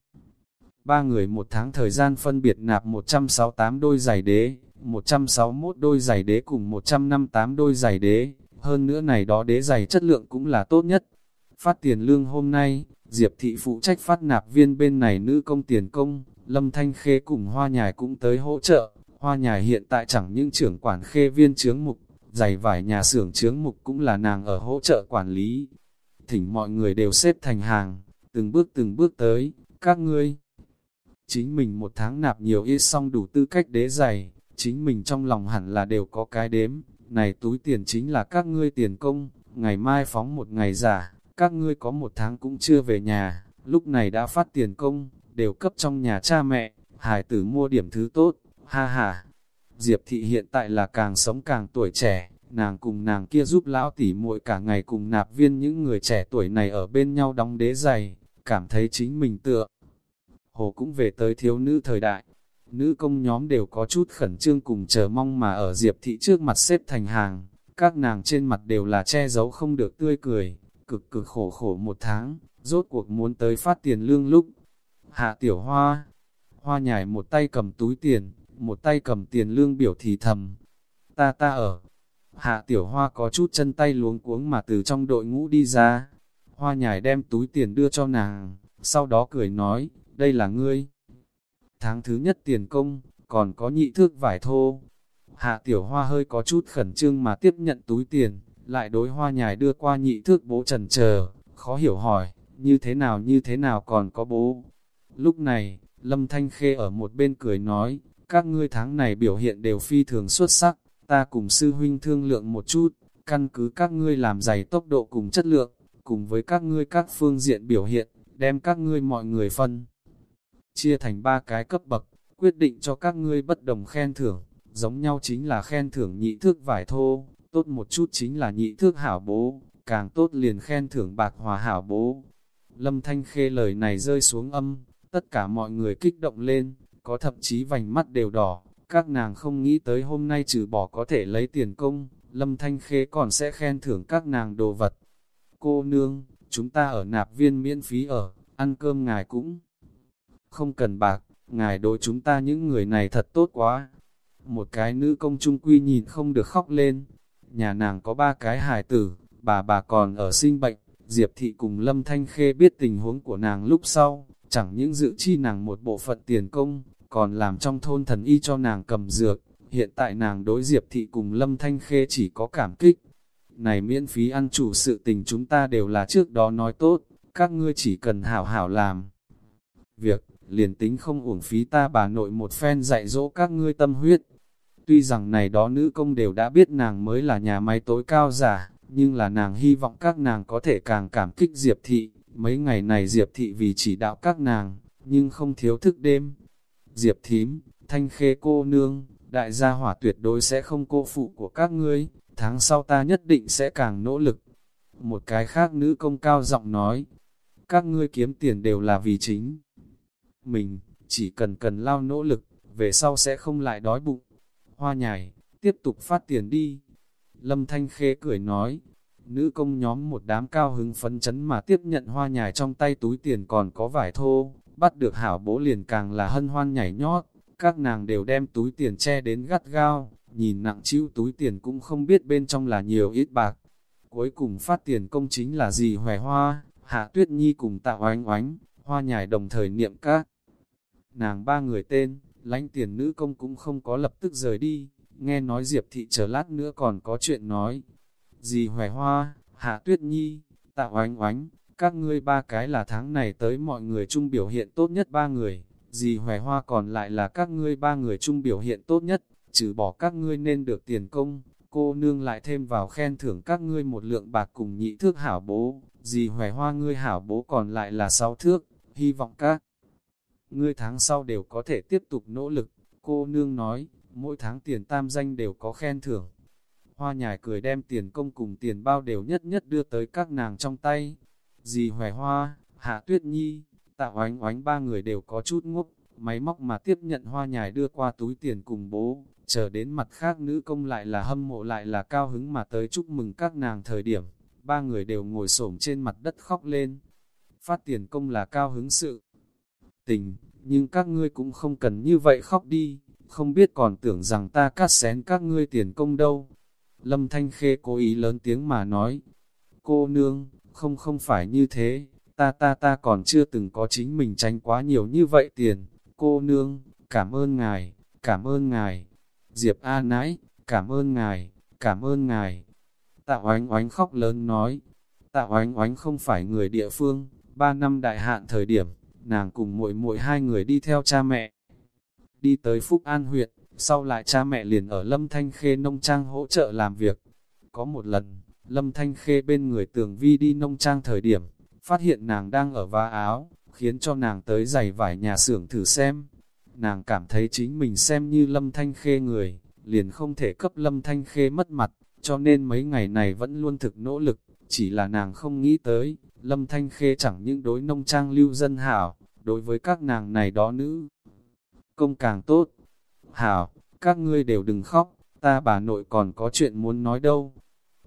Ba người một tháng thời gian phân biệt nạp 168 đôi giày đế, 161 đôi giày đế cùng 158 đôi giày đế, hơn nữa này đó đế giày chất lượng cũng là tốt nhất. Phát tiền lương hôm nay, Diệp thị phụ trách phát nạp viên bên này nữ công tiền công, Lâm Thanh Khê cùng Hoa Nhài cũng tới hỗ trợ. Hoa Nhài hiện tại chẳng những trưởng quản khê viên chướng mục, giày vải nhà xưởng chướng mục cũng là nàng ở hỗ trợ quản lý. Thỉnh mọi người đều xếp thành hàng, từng bước từng bước tới, các ngươi. Chính mình một tháng nạp nhiều ít xong đủ tư cách đế giày, chính mình trong lòng hẳn là đều có cái đếm, này túi tiền chính là các ngươi tiền công, ngày mai phóng một ngày giả, các ngươi có một tháng cũng chưa về nhà, lúc này đã phát tiền công, đều cấp trong nhà cha mẹ, hài tử mua điểm thứ tốt, ha ha. Diệp thị hiện tại là càng sống càng tuổi trẻ, nàng cùng nàng kia giúp lão tỷ muội cả ngày cùng nạp viên những người trẻ tuổi này ở bên nhau đóng đế giày, cảm thấy chính mình tựa. Hồ cũng về tới thiếu nữ thời đại, nữ công nhóm đều có chút khẩn trương cùng chờ mong mà ở Diệp thị trước mặt xếp thành hàng, các nàng trên mặt đều là che giấu không được tươi cười, cực cực khổ khổ một tháng, rốt cuộc muốn tới phát tiền lương lúc. Hạ tiểu hoa, hoa nhảy một tay cầm túi tiền, một tay cầm tiền lương biểu thì thầm. Ta ta ở, hạ tiểu hoa có chút chân tay luống cuống mà từ trong đội ngũ đi ra. Hoa nhảy đem túi tiền đưa cho nàng, sau đó cười nói, đây là ngươi. Tháng thứ nhất tiền công, còn có nhị thước vải thô. Hạ tiểu hoa hơi có chút khẩn trương mà tiếp nhận túi tiền, lại đối hoa nhài đưa qua nhị thước bố trần chờ khó hiểu hỏi, như thế nào như thế nào còn có bố. Lúc này, Lâm Thanh Khê ở một bên cười nói, các ngươi tháng này biểu hiện đều phi thường xuất sắc, ta cùng sư huynh thương lượng một chút, căn cứ các ngươi làm giày tốc độ cùng chất lượng, cùng với các ngươi các phương diện biểu hiện, đem các ngươi mọi người phân. Chia thành ba cái cấp bậc, quyết định cho các ngươi bất đồng khen thưởng, giống nhau chính là khen thưởng nhị thước vải thô, tốt một chút chính là nhị thước hảo bố, càng tốt liền khen thưởng bạc hòa hảo bố. Lâm Thanh Khê lời này rơi xuống âm, tất cả mọi người kích động lên, có thậm chí vành mắt đều đỏ, các nàng không nghĩ tới hôm nay trừ bỏ có thể lấy tiền công, Lâm Thanh Khê còn sẽ khen thưởng các nàng đồ vật. Cô nương, chúng ta ở nạp viên miễn phí ở, ăn cơm ngài cũng không cần bạc, ngài đối chúng ta những người này thật tốt quá. Một cái nữ công trung quy nhìn không được khóc lên, nhà nàng có ba cái hài tử, bà bà còn ở sinh bệnh, Diệp Thị cùng Lâm Thanh Khê biết tình huống của nàng lúc sau, chẳng những dự chi nàng một bộ phận tiền công, còn làm trong thôn thần y cho nàng cầm dược, hiện tại nàng đối Diệp Thị cùng Lâm Thanh Khê chỉ có cảm kích. Này miễn phí ăn chủ sự tình chúng ta đều là trước đó nói tốt, các ngươi chỉ cần hảo hảo làm. Việc, liền tính không uổng phí ta bà nội một phen dạy dỗ các ngươi tâm huyết. Tuy rằng này đó nữ công đều đã biết nàng mới là nhà máy tối cao giả, nhưng là nàng hy vọng các nàng có thể càng cảm kích Diệp Thị. Mấy ngày này Diệp Thị vì chỉ đạo các nàng, nhưng không thiếu thức đêm. Diệp Thím, Thanh Khê cô nương, đại gia hỏa tuyệt đối sẽ không cô phụ của các ngươi, tháng sau ta nhất định sẽ càng nỗ lực. Một cái khác nữ công cao giọng nói, các ngươi kiếm tiền đều là vì chính. Mình, chỉ cần cần lao nỗ lực, về sau sẽ không lại đói bụng. Hoa nhài, tiếp tục phát tiền đi. Lâm Thanh Khê cười nói, nữ công nhóm một đám cao hứng phấn chấn mà tiếp nhận hoa nhài trong tay túi tiền còn có vải thô, bắt được hảo bố liền càng là hân hoan nhảy nhót, các nàng đều đem túi tiền che đến gắt gao, nhìn nặng chịu túi tiền cũng không biết bên trong là nhiều ít bạc. Cuối cùng phát tiền công chính là gì hòe hoa, hạ tuyết nhi cùng tạo oánh oánh, hoa nhài đồng thời niệm các. Nàng ba người tên, lãnh tiền nữ công cũng không có lập tức rời đi, nghe nói Diệp thị chờ lát nữa còn có chuyện nói. Dì Hoài Hoa, Hạ Tuyết Nhi, Tạ Oánh Oánh, các ngươi ba cái là tháng này tới mọi người chung biểu hiện tốt nhất ba người, dì Hoài Hoa còn lại là các ngươi ba người chung biểu hiện tốt nhất, trừ bỏ các ngươi nên được tiền công, cô nương lại thêm vào khen thưởng các ngươi một lượng bạc cùng nhị thước hảo bố, dì Hoài Hoa ngươi hảo bố còn lại là sáu thước, hy vọng các ngươi tháng sau đều có thể tiếp tục nỗ lực, cô nương nói, mỗi tháng tiền tam danh đều có khen thưởng. Hoa nhài cười đem tiền công cùng tiền bao đều nhất nhất đưa tới các nàng trong tay. Dì Hoài Hoa, Hạ Tuyết Nhi, Tạ Oánh Oánh ba người đều có chút ngốc, máy móc mà tiếp nhận hoa nhài đưa qua túi tiền cùng bố, chờ đến mặt khác nữ công lại là hâm mộ lại là cao hứng mà tới chúc mừng các nàng thời điểm, ba người đều ngồi xổm trên mặt đất khóc lên. Phát tiền công là cao hứng sự tình, nhưng các ngươi cũng không cần như vậy khóc đi, không biết còn tưởng rằng ta cắt xén các ngươi tiền công đâu. Lâm Thanh Khê cố ý lớn tiếng mà nói, cô nương, không không phải như thế, ta ta ta còn chưa từng có chính mình tránh quá nhiều như vậy tiền, cô nương, cảm ơn ngài, cảm ơn ngài, Diệp A nãi, cảm ơn ngài, cảm ơn ngài. Tạ oánh oánh khóc lớn nói, tạ oánh oánh không phải người địa phương, ba năm đại hạn thời điểm, nàng cùng muội muội hai người đi theo cha mẹ. Đi tới Phúc An huyện, sau lại cha mẹ liền ở Lâm Thanh Khê nông trang hỗ trợ làm việc. Có một lần, Lâm Thanh Khê bên người tường vi đi nông trang thời điểm, phát hiện nàng đang ở vá áo, khiến cho nàng tới giày vải nhà xưởng thử xem. Nàng cảm thấy chính mình xem như Lâm Thanh Khê người, liền không thể cấp Lâm Thanh Khê mất mặt, cho nên mấy ngày này vẫn luôn thực nỗ lực, chỉ là nàng không nghĩ tới, Lâm Thanh Khê chẳng những đối nông trang lưu dân hảo, đối với các nàng này đó nữ. Công càng tốt. Hảo, các ngươi đều đừng khóc, ta bà nội còn có chuyện muốn nói đâu.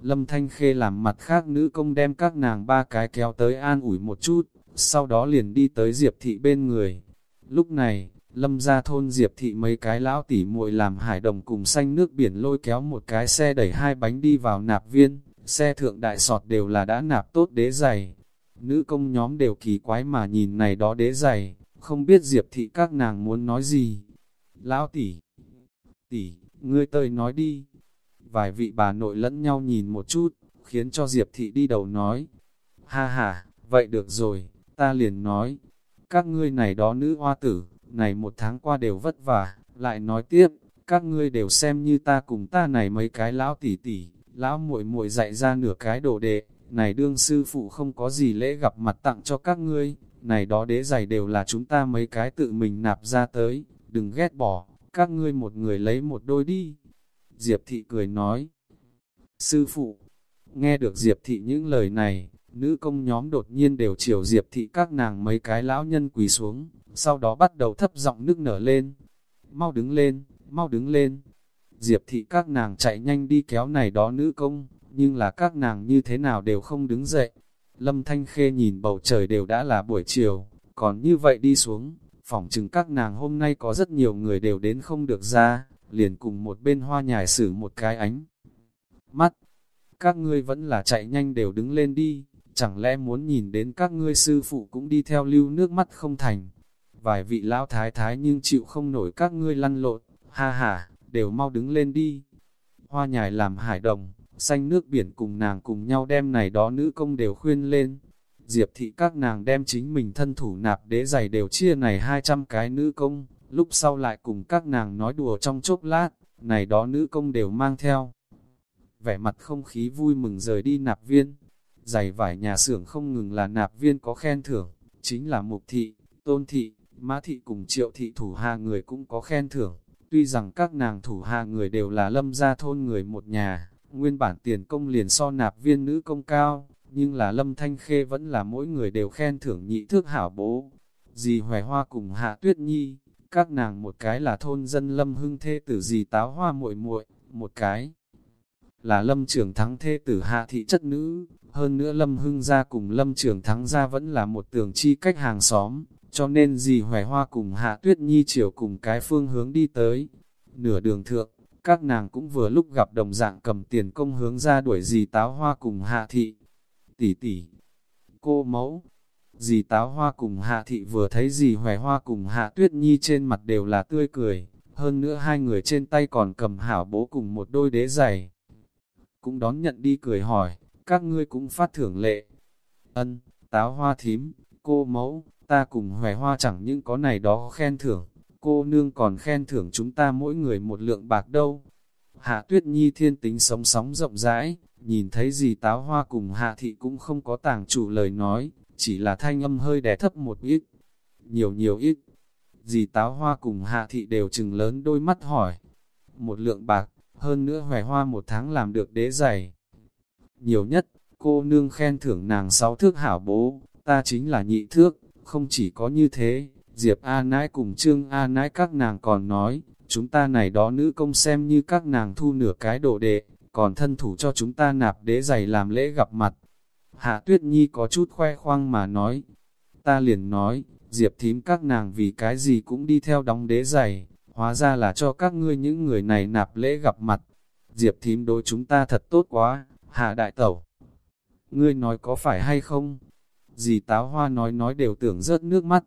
Lâm Thanh Khê làm mặt khác nữ công đem các nàng ba cái kéo tới an ủi một chút, sau đó liền đi tới Diệp Thị bên người. Lúc này, Lâm ra thôn Diệp Thị mấy cái lão tỉ muội làm hải đồng cùng xanh nước biển lôi kéo một cái xe đẩy hai bánh đi vào nạp viên, xe thượng đại sọt đều là đã nạp tốt đế giày. Nữ công nhóm đều kỳ quái mà nhìn này đó đế giày, không biết Diệp Thị các nàng muốn nói gì. Lão tỷ, tỷ, ngươi tơi nói đi. Vài vị bà nội lẫn nhau nhìn một chút, khiến cho Diệp Thị đi đầu nói. Ha ha, vậy được rồi, ta liền nói. Các ngươi này đó nữ hoa tử, này một tháng qua đều vất vả, lại nói tiếp, các ngươi đều xem như ta cùng ta này mấy cái lão tỷ tỷ, lão muội muội dạy ra nửa cái đồ đệ, này đương sư phụ không có gì lễ gặp mặt tặng cho các ngươi, này đó đế giày đều là chúng ta mấy cái tự mình nạp ra tới, đừng ghét bỏ, các ngươi một người lấy một đôi đi. Diệp thị cười nói, sư phụ, nghe được Diệp thị những lời này, nữ công nhóm đột nhiên đều chiều Diệp thị các nàng mấy cái lão nhân quỳ xuống, sau đó bắt đầu thấp giọng nước nở lên. Mau đứng lên, mau đứng lên. Diệp thị các nàng chạy nhanh đi kéo này đó nữ công, nhưng là các nàng như thế nào đều không đứng dậy. Lâm Thanh Khê nhìn bầu trời đều đã là buổi chiều, còn như vậy đi xuống, phỏng chừng các nàng hôm nay có rất nhiều người đều đến không được ra, liền cùng một bên hoa nhài xử một cái ánh. Mắt, các ngươi vẫn là chạy nhanh đều đứng lên đi, chẳng lẽ muốn nhìn đến các ngươi sư phụ cũng đi theo lưu nước mắt không thành. Vài vị lão thái thái nhưng chịu không nổi các ngươi lăn lộn, ha ha, đều mau đứng lên đi. Hoa nhài làm hải đồng, xanh nước biển cùng nàng cùng nhau đem này đó nữ công đều khuyên lên. Diệp thị các nàng đem chính mình thân thủ nạp đế giày đều chia này 200 cái nữ công, lúc sau lại cùng các nàng nói đùa trong chốc lát, này đó nữ công đều mang theo. Vẻ mặt không khí vui mừng rời đi nạp viên, giày vải nhà xưởng không ngừng là nạp viên có khen thưởng, chính là mục thị, tôn thị, mã thị cùng triệu thị thủ hạ người cũng có khen thưởng. Tuy rằng các nàng thủ hạ người đều là lâm gia thôn người một nhà, nguyên bản tiền công liền so nạp viên nữ công cao, nhưng là lâm thanh khê vẫn là mỗi người đều khen thưởng nhị thước hảo bố. Dì Hoài Hoa cùng Hạ Tuyết Nhi, các nàng một cái là thôn dân lâm hưng thê tử dì táo hoa muội muội một cái là lâm trường thắng thê tử hạ thị chất nữ, hơn nữa lâm hưng gia cùng lâm trường thắng gia vẫn là một tường chi cách hàng xóm, cho nên dì Hoài Hoa cùng Hạ Tuyết Nhi chiều cùng cái phương hướng đi tới. Nửa đường thượng, các nàng cũng vừa lúc gặp đồng dạng cầm tiền công hướng ra đuổi dì Táo Hoa cùng Hạ Thị. Tỷ tỷ, cô mẫu, dì Táo Hoa cùng Hạ Thị vừa thấy dì hòe Hoa cùng Hạ Tuyết Nhi trên mặt đều là tươi cười, hơn nữa hai người trên tay còn cầm hảo bố cùng một đôi đế giày. Cũng đón nhận đi cười hỏi, các ngươi cũng phát thưởng lệ. Ân, Táo Hoa thím, cô mẫu, ta cùng hòe hoa chẳng những có này đó khen thưởng, cô nương còn khen thưởng chúng ta mỗi người một lượng bạc đâu. Hạ tuyết nhi thiên tính sống sóng rộng rãi, nhìn thấy gì táo hoa cùng hạ thị cũng không có tàng chủ lời nói, chỉ là thanh âm hơi đè thấp một ít, nhiều nhiều ít. Dì táo hoa cùng hạ thị đều chừng lớn đôi mắt hỏi. Một lượng bạc, hơn nữa hòe hoa một tháng làm được đế giày. Nhiều nhất, cô nương khen thưởng nàng sáu thước hảo bố, ta chính là nhị thước, không chỉ có như thế, Diệp A Nãi cùng Trương A Nãi các nàng còn nói, chúng ta này đó nữ công xem như các nàng thu nửa cái đồ đệ, còn thân thủ cho chúng ta nạp đế giày làm lễ gặp mặt. Hạ Tuyết Nhi có chút khoe khoang mà nói, ta liền nói, Diệp thím các nàng vì cái gì cũng đi theo đóng đế giày, hóa ra là cho các ngươi những người này nạp lễ gặp mặt. Diệp thím đối chúng ta thật tốt quá, hạ đại tẩu. Ngươi nói có phải hay không? Dì táo hoa nói nói đều tưởng rớt nước mắt.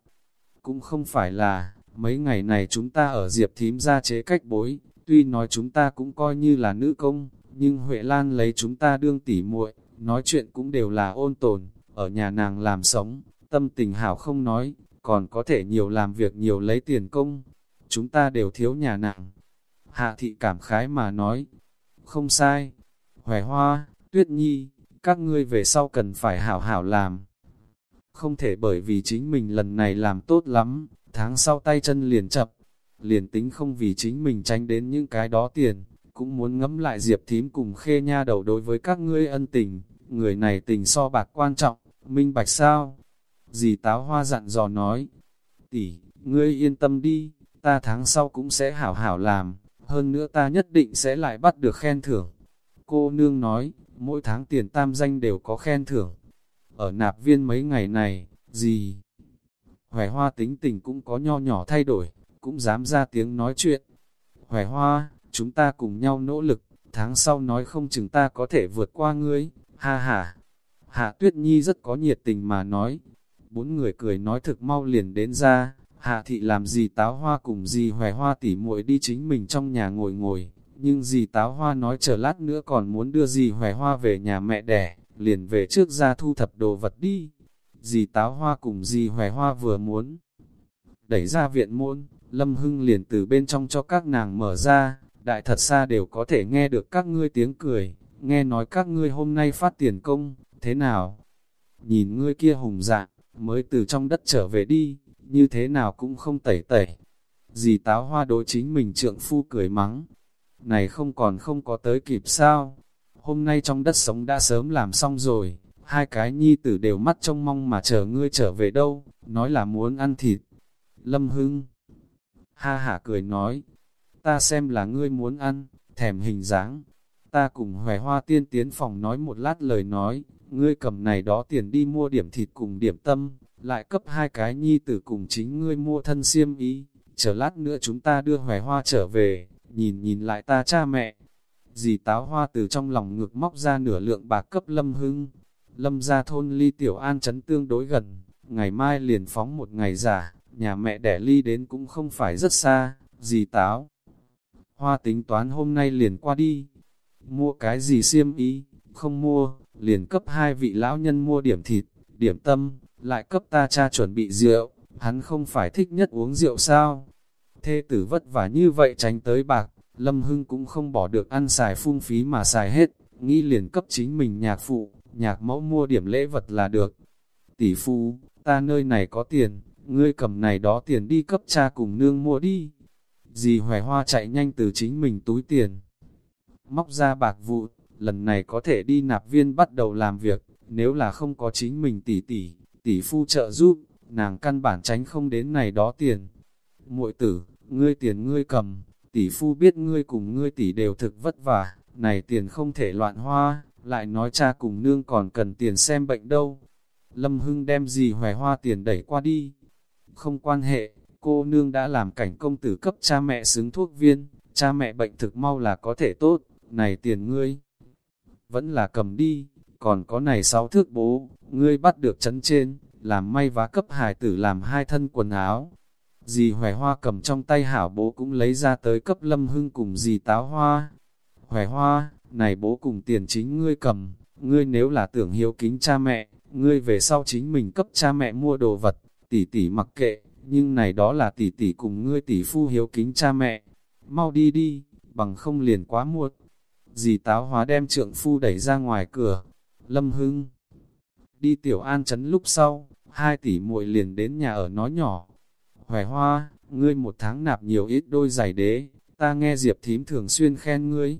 Cũng không phải là, mấy ngày này chúng ta ở diệp thím ra chế cách bối, tuy nói chúng ta cũng coi như là nữ công, nhưng Huệ Lan lấy chúng ta đương tỉ muội, nói chuyện cũng đều là ôn tồn, ở nhà nàng làm sống, tâm tình hảo không nói, còn có thể nhiều làm việc nhiều lấy tiền công, chúng ta đều thiếu nhà nàng. Hạ thị cảm khái mà nói, không sai, Hoài Hoa, Tuyết Nhi, các ngươi về sau cần phải hảo hảo làm. Không thể bởi vì chính mình lần này làm tốt lắm, tháng sau tay chân liền chập, liền tính không vì chính mình tránh đến những cái đó tiền, cũng muốn ngẫm lại Diệp Thím cùng khê nha đầu đối với các ngươi ân tình, người này tình so bạc quan trọng, minh bạch sao? Dì táo hoa dặn dò nói, tỷ, ngươi yên tâm đi, ta tháng sau cũng sẽ hảo hảo làm, hơn nữa ta nhất định sẽ lại bắt được khen thưởng. Cô nương nói, mỗi tháng tiền tam danh đều có khen thưởng. Ở nạp viên mấy ngày này, gì? Hoài hoa tính tình cũng có nho nhỏ thay đổi, cũng dám ra tiếng nói chuyện. Hoài hoa, chúng ta cùng nhau nỗ lực, tháng sau nói không chừng ta có thể vượt qua ngươi, ha ha. Hạ Tuyết Nhi rất có nhiệt tình mà nói. Bốn người cười nói thực mau liền đến ra, Hạ thị làm gì táo hoa cùng gì hoài hoa tỉ muội đi chính mình trong nhà ngồi ngồi, nhưng dì táo hoa nói chờ lát nữa còn muốn đưa dì hoài hoa về nhà mẹ đẻ, liền về trước ra thu thập đồ vật đi. Dì táo hoa cùng dì hòe hoa vừa muốn đẩy ra viện môn, Lâm Hưng liền từ bên trong cho các nàng mở ra, đại thật xa đều có thể nghe được các ngươi tiếng cười, nghe nói các ngươi hôm nay phát tiền công, thế nào? Nhìn ngươi kia hùng dạng, mới từ trong đất trở về đi, như thế nào cũng không tẩy tẩy. Dì táo hoa đối chính mình trượng phu cười mắng, này không còn không có tới kịp sao? Hôm nay trong đất sống đã sớm làm xong rồi, hai cái nhi tử đều mắt trông mong mà chờ ngươi trở về đâu, nói là muốn ăn thịt. Lâm Hưng ha hả cười nói, ta xem là ngươi muốn ăn, thèm hình dáng. Ta cùng hòe hoa tiên tiến phòng nói một lát lời nói, ngươi cầm này đó tiền đi mua điểm thịt cùng điểm tâm, lại cấp hai cái nhi tử cùng chính ngươi mua thân xiêm ý, chờ lát nữa chúng ta đưa hòe hoa trở về, nhìn nhìn lại ta cha mẹ. Dì táo hoa từ trong lòng ngực móc ra nửa lượng bạc cấp lâm hưng, lâm ra thôn ly tiểu an chấn tương đối gần, ngày mai liền phóng một ngày giả, nhà mẹ đẻ ly đến cũng không phải rất xa, dì táo. Hoa tính toán hôm nay liền qua đi, mua cái gì xiêm ý, không mua, liền cấp hai vị lão nhân mua điểm thịt, điểm tâm, lại cấp ta cha chuẩn bị rượu, hắn không phải thích nhất uống rượu sao. Thê tử vất vả như vậy tránh tới bạc, Lâm Hưng cũng không bỏ được ăn xài phung phí mà xài hết, nghĩ liền cấp chính mình nhạc phụ, nhạc mẫu mua điểm lễ vật là được. Tỷ phu, ta nơi này có tiền, ngươi cầm này đó tiền đi cấp cha cùng nương mua đi. Dì Hoài Hoa chạy nhanh từ chính mình túi tiền. Móc ra bạc vụ, lần này có thể đi nạp viên bắt đầu làm việc, nếu là không có chính mình tỷ tỷ, tỷ phu trợ giúp, nàng căn bản tránh không đến này đó tiền. muội tử, ngươi tiền ngươi cầm, tỷ phu biết ngươi cùng ngươi tỷ đều thực vất vả, này tiền không thể loạn hoa, lại nói cha cùng nương còn cần tiền xem bệnh đâu. Lâm Hưng đem gì hoài hoa tiền đẩy qua đi, không quan hệ, cô nương đã làm cảnh công tử cấp cha mẹ xứng thuốc viên, cha mẹ bệnh thực mau là có thể tốt, này tiền ngươi. Vẫn là cầm đi, còn có này sáu thước bố, ngươi bắt được chấn trên, làm may vá cấp hài tử làm hai thân quần áo. Dì Hoài Hoa cầm trong tay hảo bố cũng lấy ra tới cấp lâm hưng cùng dì táo hoa. Hoài Hoa, này bố cùng tiền chính ngươi cầm, ngươi nếu là tưởng hiếu kính cha mẹ, ngươi về sau chính mình cấp cha mẹ mua đồ vật, tỷ tỷ mặc kệ, nhưng này đó là tỷ tỷ cùng ngươi tỷ phu hiếu kính cha mẹ. Mau đi đi, bằng không liền quá muộn. Dì táo hóa đem trượng phu đẩy ra ngoài cửa. Lâm Hưng đi tiểu an chấn lúc sau, hai tỷ muội liền đến nhà ở nói nhỏ. Hoài hoa, ngươi một tháng nạp nhiều ít đôi giày đế, ta nghe Diệp thím thường xuyên khen ngươi.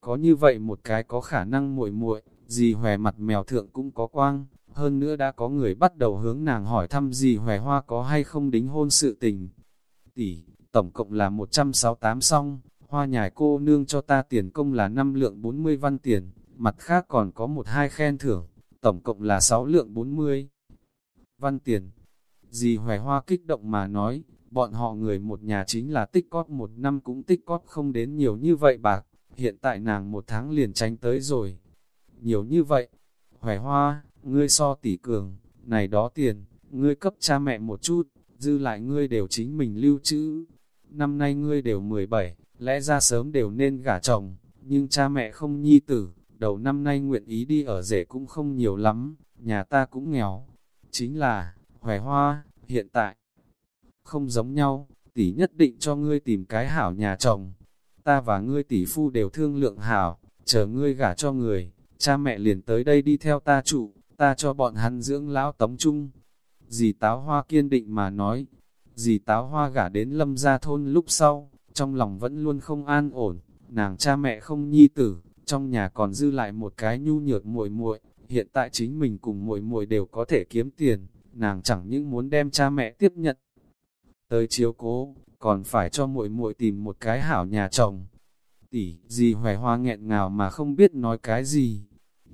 Có như vậy một cái có khả năng muội muội, gì hòe mặt mèo thượng cũng có quang, hơn nữa đã có người bắt đầu hướng nàng hỏi thăm gì hòe hoa có hay không đính hôn sự tình. Tỷ, tổng cộng là 168 song, hoa nhài cô nương cho ta tiền công là 5 lượng 40 văn tiền, mặt khác còn có một hai khen thưởng, tổng cộng là 6 lượng 40 văn tiền. Dì hòe hoa kích động mà nói, bọn họ người một nhà chính là tích cóp một năm cũng tích cóp không đến nhiều như vậy bạc, hiện tại nàng một tháng liền tránh tới rồi. Nhiều như vậy, hòe hoa, ngươi so tỷ cường, này đó tiền, ngươi cấp cha mẹ một chút, dư lại ngươi đều chính mình lưu trữ. Năm nay ngươi đều 17, lẽ ra sớm đều nên gả chồng, nhưng cha mẹ không nhi tử, đầu năm nay nguyện ý đi ở rể cũng không nhiều lắm, nhà ta cũng nghèo. Chính là, Hoài Hoa, hiện tại, không giống nhau, tỷ nhất định cho ngươi tìm cái hảo nhà chồng. Ta và ngươi tỷ phu đều thương lượng hảo, chờ ngươi gả cho người, cha mẹ liền tới đây đi theo ta trụ, ta cho bọn hắn dưỡng lão tống chung. Dì táo hoa kiên định mà nói, dì táo hoa gả đến lâm gia thôn lúc sau, trong lòng vẫn luôn không an ổn, nàng cha mẹ không nhi tử, trong nhà còn dư lại một cái nhu nhược muội muội, hiện tại chính mình cùng muội muội đều có thể kiếm tiền, nàng chẳng những muốn đem cha mẹ tiếp nhận tới chiếu cố, còn phải cho muội muội tìm một cái hảo nhà chồng. Tỷ, gì hoài hoa nghẹn ngào mà không biết nói cái gì.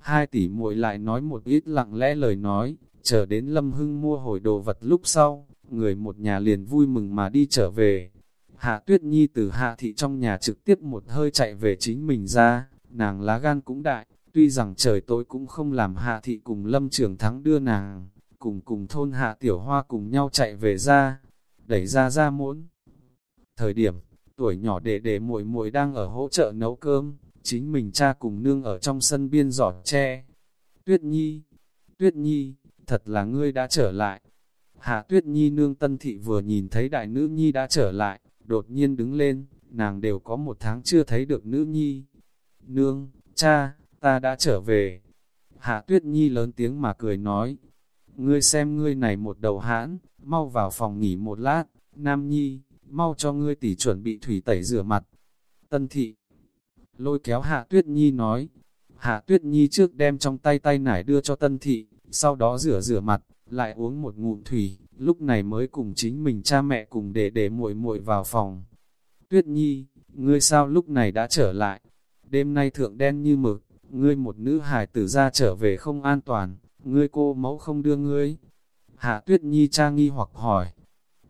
Hai tỷ muội lại nói một ít lặng lẽ lời nói, chờ đến Lâm Hưng mua hồi đồ vật lúc sau, người một nhà liền vui mừng mà đi trở về. Hạ Tuyết Nhi từ Hạ Thị trong nhà trực tiếp một hơi chạy về chính mình ra, nàng lá gan cũng đại, tuy rằng trời tối cũng không làm Hạ Thị cùng Lâm Trường Thắng đưa nàng, cùng cùng thôn Hạ Tiểu Hoa cùng nhau chạy về ra, đẩy ra ra muốn. Thời điểm, tuổi nhỏ đệ đệ muội muội đang ở hỗ trợ nấu cơm, chính mình cha cùng nương ở trong sân biên giọt tre. Tuyết Nhi, Tuyết Nhi, thật là ngươi đã trở lại. Hạ Tuyết Nhi nương tân thị vừa nhìn thấy đại nữ Nhi đã trở lại, đột nhiên đứng lên, nàng đều có một tháng chưa thấy được nữ Nhi. Nương, cha, ta đã trở về. Hạ Tuyết Nhi lớn tiếng mà cười nói, ngươi xem ngươi này một đầu hãn, mau vào phòng nghỉ một lát, Nam Nhi, mau cho ngươi tỉ chuẩn bị thủy tẩy rửa mặt. Tân thị, lôi kéo Hạ Tuyết Nhi nói, Hạ Tuyết Nhi trước đem trong tay tay nải đưa cho Tân thị, sau đó rửa rửa mặt, lại uống một ngụm thủy, lúc này mới cùng chính mình cha mẹ cùng để để muội muội vào phòng. Tuyết Nhi, ngươi sao lúc này đã trở lại? Đêm nay thượng đen như mực, ngươi một nữ hài tử ra trở về không an toàn, ngươi cô mẫu không đưa ngươi. Hạ Tuyết Nhi cha nghi hoặc hỏi,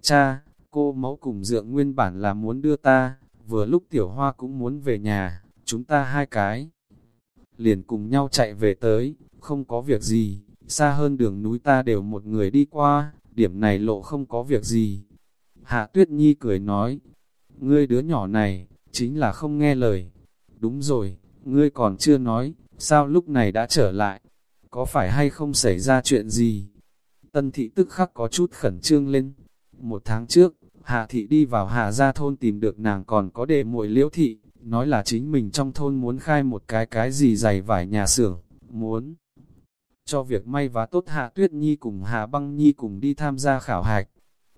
cha, cô mẫu cùng dượng nguyên bản là muốn đưa ta, vừa lúc tiểu hoa cũng muốn về nhà, chúng ta hai cái. Liền cùng nhau chạy về tới, không có việc gì, xa hơn đường núi ta đều một người đi qua, điểm này lộ không có việc gì. Hạ Tuyết Nhi cười nói, ngươi đứa nhỏ này, chính là không nghe lời. Đúng rồi, ngươi còn chưa nói, sao lúc này đã trở lại, có phải hay không xảy ra chuyện gì? Tân thị tức khắc có chút khẩn trương lên. Một tháng trước, Hạ thị đi vào Hạ gia thôn tìm được nàng còn có đệ muội liễu thị, nói là chính mình trong thôn muốn khai một cái cái gì dày vải nhà xưởng, muốn cho việc may vá tốt Hạ Tuyết Nhi cùng Hạ Băng Nhi cùng đi tham gia khảo hạch.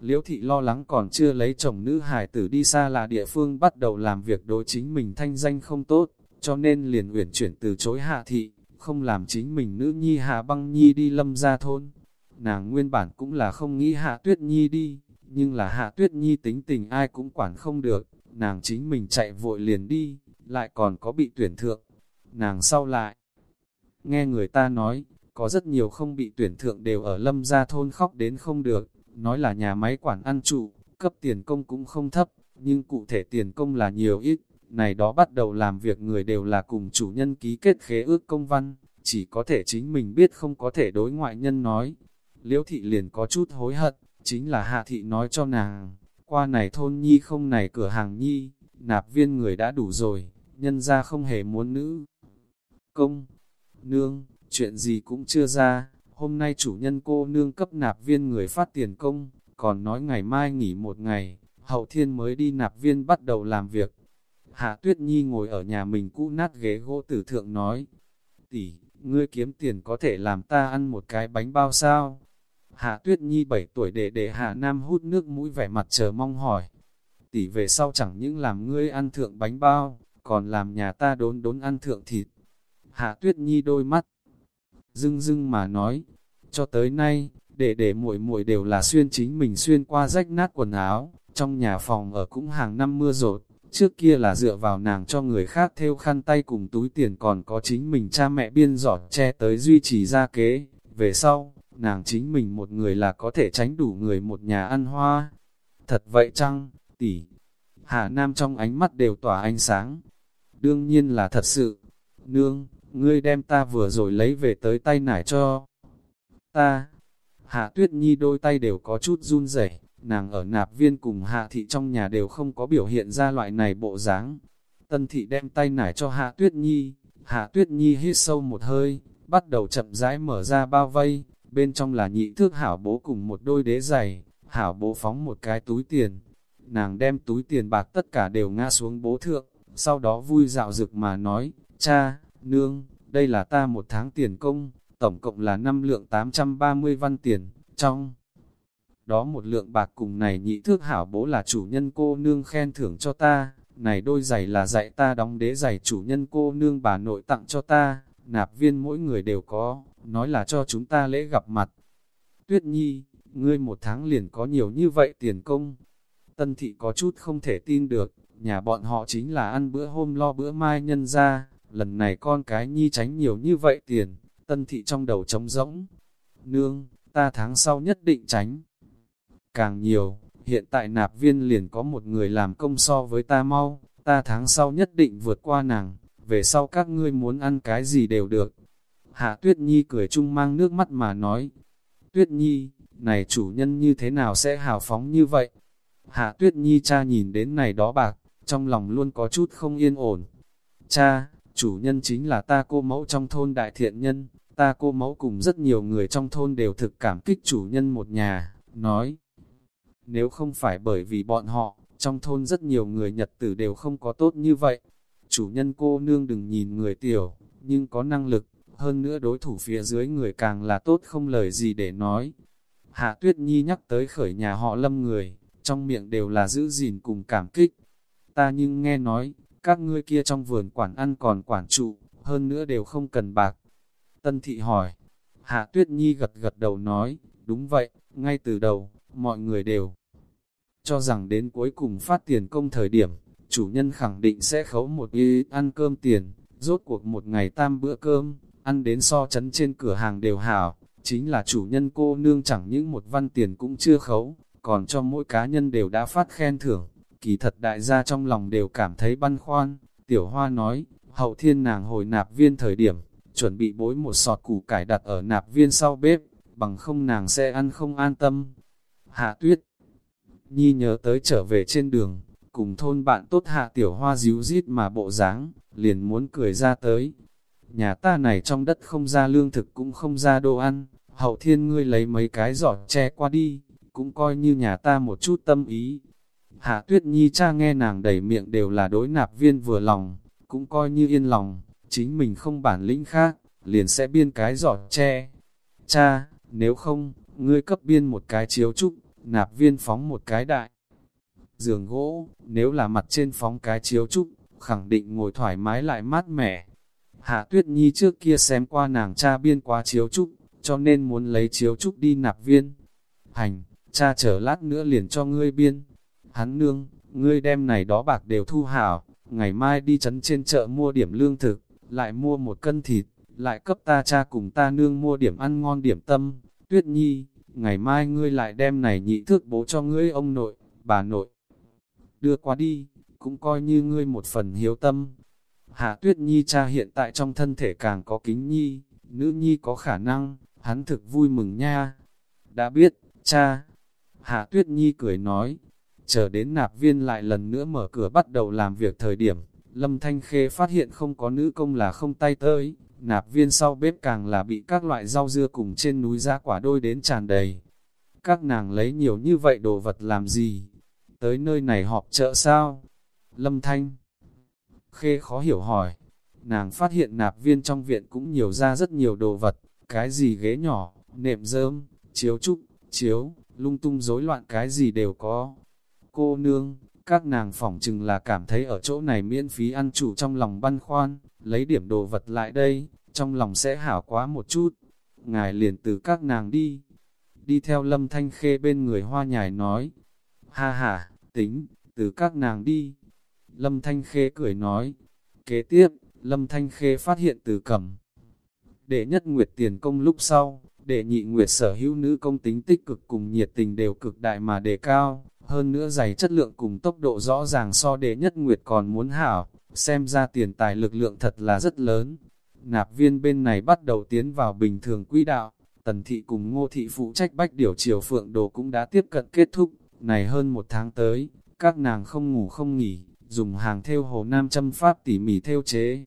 Liễu thị lo lắng còn chưa lấy chồng nữ hải tử đi xa là địa phương bắt đầu làm việc đối chính mình thanh danh không tốt, cho nên liền uyển chuyển từ chối Hạ thị, không làm chính mình nữ nhi Hạ Băng Nhi đi lâm ra thôn. Nàng nguyên bản cũng là không nghĩ Hạ Tuyết Nhi đi, nhưng là Hạ Tuyết Nhi tính tình ai cũng quản không được, nàng chính mình chạy vội liền đi, lại còn có bị tuyển thượng. Nàng sau lại, nghe người ta nói, có rất nhiều không bị tuyển thượng đều ở lâm gia thôn khóc đến không được, nói là nhà máy quản ăn trụ, cấp tiền công cũng không thấp, nhưng cụ thể tiền công là nhiều ít, này đó bắt đầu làm việc người đều là cùng chủ nhân ký kết khế ước công văn, chỉ có thể chính mình biết không có thể đối ngoại nhân nói. Liễu thị liền có chút hối hận, chính là hạ thị nói cho nàng, qua này thôn nhi không này cửa hàng nhi, nạp viên người đã đủ rồi, nhân ra không hề muốn nữ. Công, nương, chuyện gì cũng chưa ra, hôm nay chủ nhân cô nương cấp nạp viên người phát tiền công, còn nói ngày mai nghỉ một ngày, hậu thiên mới đi nạp viên bắt đầu làm việc. Hạ Tuyết Nhi ngồi ở nhà mình cũ nát ghế gỗ tử thượng nói, tỷ, ngươi kiếm tiền có thể làm ta ăn một cái bánh bao sao? Hạ Tuyết Nhi 7 tuổi để để Hạ Nam hút nước mũi vẻ mặt chờ mong hỏi. Tỷ về sau chẳng những làm ngươi ăn thượng bánh bao, còn làm nhà ta đốn đốn ăn thượng thịt. Hạ Tuyết Nhi đôi mắt, dưng dưng mà nói, cho tới nay, để để muội muội đều là xuyên chính mình xuyên qua rách nát quần áo, trong nhà phòng ở cũng hàng năm mưa rột, trước kia là dựa vào nàng cho người khác theo khăn tay cùng túi tiền còn có chính mình cha mẹ biên giọt che tới duy trì gia kế, về sau, nàng chính mình một người là có thể tránh đủ người một nhà ăn hoa. Thật vậy chăng, tỷ? Hà Nam trong ánh mắt đều tỏa ánh sáng. Đương nhiên là thật sự. Nương, ngươi đem ta vừa rồi lấy về tới tay nải cho. Ta, Hạ Tuyết Nhi đôi tay đều có chút run rẩy, nàng ở nạp viên cùng Hạ Thị trong nhà đều không có biểu hiện ra loại này bộ dáng. Tân thị đem tay nải cho Hạ Tuyết Nhi, Hạ Tuyết Nhi hít sâu một hơi, bắt đầu chậm rãi mở ra bao vây, bên trong là nhị thước hảo bố cùng một đôi đế giày, hảo bố phóng một cái túi tiền. Nàng đem túi tiền bạc tất cả đều ngã xuống bố thượng, sau đó vui dạo dực mà nói, cha, nương, đây là ta một tháng tiền công, tổng cộng là năm lượng 830 văn tiền, trong đó một lượng bạc cùng này nhị thước hảo bố là chủ nhân cô nương khen thưởng cho ta, này đôi giày là dạy ta đóng đế giày chủ nhân cô nương bà nội tặng cho ta, nạp viên mỗi người đều có, nói là cho chúng ta lễ gặp mặt. Tuyết Nhi, ngươi một tháng liền có nhiều như vậy tiền công. Tân thị có chút không thể tin được, nhà bọn họ chính là ăn bữa hôm lo bữa mai nhân ra, lần này con cái Nhi tránh nhiều như vậy tiền, tân thị trong đầu trống rỗng. Nương, ta tháng sau nhất định tránh. Càng nhiều, hiện tại nạp viên liền có một người làm công so với ta mau, ta tháng sau nhất định vượt qua nàng, về sau các ngươi muốn ăn cái gì đều được. Hạ Tuyết Nhi cười chung mang nước mắt mà nói, Tuyết Nhi, này chủ nhân như thế nào sẽ hào phóng như vậy? Hạ Tuyết Nhi cha nhìn đến này đó bạc, trong lòng luôn có chút không yên ổn. Cha, chủ nhân chính là ta cô mẫu trong thôn đại thiện nhân, ta cô mẫu cùng rất nhiều người trong thôn đều thực cảm kích chủ nhân một nhà, nói. Nếu không phải bởi vì bọn họ, trong thôn rất nhiều người Nhật tử đều không có tốt như vậy. Chủ nhân cô nương đừng nhìn người tiểu, nhưng có năng lực, hơn nữa đối thủ phía dưới người càng là tốt không lời gì để nói. Hạ Tuyết Nhi nhắc tới khởi nhà họ lâm người, trong miệng đều là giữ gìn cùng cảm kích. Ta nhưng nghe nói, các ngươi kia trong vườn quản ăn còn quản trụ, hơn nữa đều không cần bạc. Tân thị hỏi, Hạ Tuyết Nhi gật gật đầu nói, đúng vậy, ngay từ đầu, mọi người đều cho rằng đến cuối cùng phát tiền công thời điểm, chủ nhân khẳng định sẽ khấu một y ăn cơm tiền, rốt cuộc một ngày tam bữa cơm, ăn đến so chấn trên cửa hàng đều hảo, chính là chủ nhân cô nương chẳng những một văn tiền cũng chưa khấu, còn cho mỗi cá nhân đều đã phát khen thưởng, kỳ thật đại gia trong lòng đều cảm thấy băn khoăn, tiểu hoa nói, hậu thiên nàng hồi nạp viên thời điểm, chuẩn bị bối một sọt củ cải đặt ở nạp viên sau bếp, bằng không nàng sẽ ăn không an tâm. Hạ tuyết, Nhi nhớ tới trở về trên đường, cùng thôn bạn tốt hạ tiểu hoa díu rít mà bộ dáng liền muốn cười ra tới. Nhà ta này trong đất không ra lương thực cũng không ra đồ ăn, hậu thiên ngươi lấy mấy cái giỏ che qua đi, cũng coi như nhà ta một chút tâm ý. Hạ tuyết nhi cha nghe nàng đầy miệng đều là đối nạp viên vừa lòng, cũng coi như yên lòng, chính mình không bản lĩnh khác, liền sẽ biên cái giỏ che. Cha, nếu không, ngươi cấp biên một cái chiếu trúc, nạp viên phóng một cái đại. Giường gỗ, nếu là mặt trên phóng cái chiếu trúc, khẳng định ngồi thoải mái lại mát mẻ. Hạ tuyết nhi trước kia xem qua nàng cha biên qua chiếu trúc, cho nên muốn lấy chiếu trúc đi nạp viên. Hành, cha chờ lát nữa liền cho ngươi biên. Hắn nương, ngươi đem này đó bạc đều thu hảo, ngày mai đi chấn trên chợ mua điểm lương thực, lại mua một cân thịt, lại cấp ta cha cùng ta nương mua điểm ăn ngon điểm tâm. Tuyết nhi, ngày mai ngươi lại đem này nhị thước bố cho ngươi ông nội, bà nội. Đưa qua đi, cũng coi như ngươi một phần hiếu tâm. Hạ tuyết nhi cha hiện tại trong thân thể càng có kính nhi, nữ nhi có khả năng, hắn thực vui mừng nha. Đã biết, cha. Hạ tuyết nhi cười nói, chờ đến nạp viên lại lần nữa mở cửa bắt đầu làm việc thời điểm, Lâm Thanh Khê phát hiện không có nữ công là không tay tới, nạp viên sau bếp càng là bị các loại rau dưa cùng trên núi ra quả đôi đến tràn đầy. Các nàng lấy nhiều như vậy đồ vật làm gì? Tới nơi này họp chợ sao? Lâm Thanh Khê khó hiểu hỏi. Nàng phát hiện nạp viên trong viện cũng nhiều ra rất nhiều đồ vật, cái gì ghế nhỏ, nệm rơm, chiếu trúc, chiếu, lung tung rối loạn cái gì đều có. Cô nương, các nàng phỏng chừng là cảm thấy ở chỗ này miễn phí ăn chủ trong lòng băn khoan, lấy điểm đồ vật lại đây, trong lòng sẽ hảo quá một chút. Ngài liền từ các nàng đi, đi theo lâm thanh khê bên người hoa nhài nói, ha ha, tính, từ các nàng đi. Lâm thanh khê cười nói, kế tiếp, lâm thanh khê phát hiện từ cầm. đệ nhất nguyệt tiền công lúc sau, đệ nhị nguyệt sở hữu nữ công tính tích cực cùng nhiệt tình đều cực đại mà đề cao, hơn nữa giày chất lượng cùng tốc độ rõ ràng so đệ nhất nguyệt còn muốn hảo, xem ra tiền tài lực lượng thật là rất lớn. Nạp viên bên này bắt đầu tiến vào bình thường quỹ đạo, tần thị cùng ngô thị phụ trách bách điều chiều phượng đồ cũng đã tiếp cận kết thúc, này hơn một tháng tới, các nàng không ngủ không nghỉ, dùng hàng theo hồ nam châm pháp tỉ mỉ theo chế.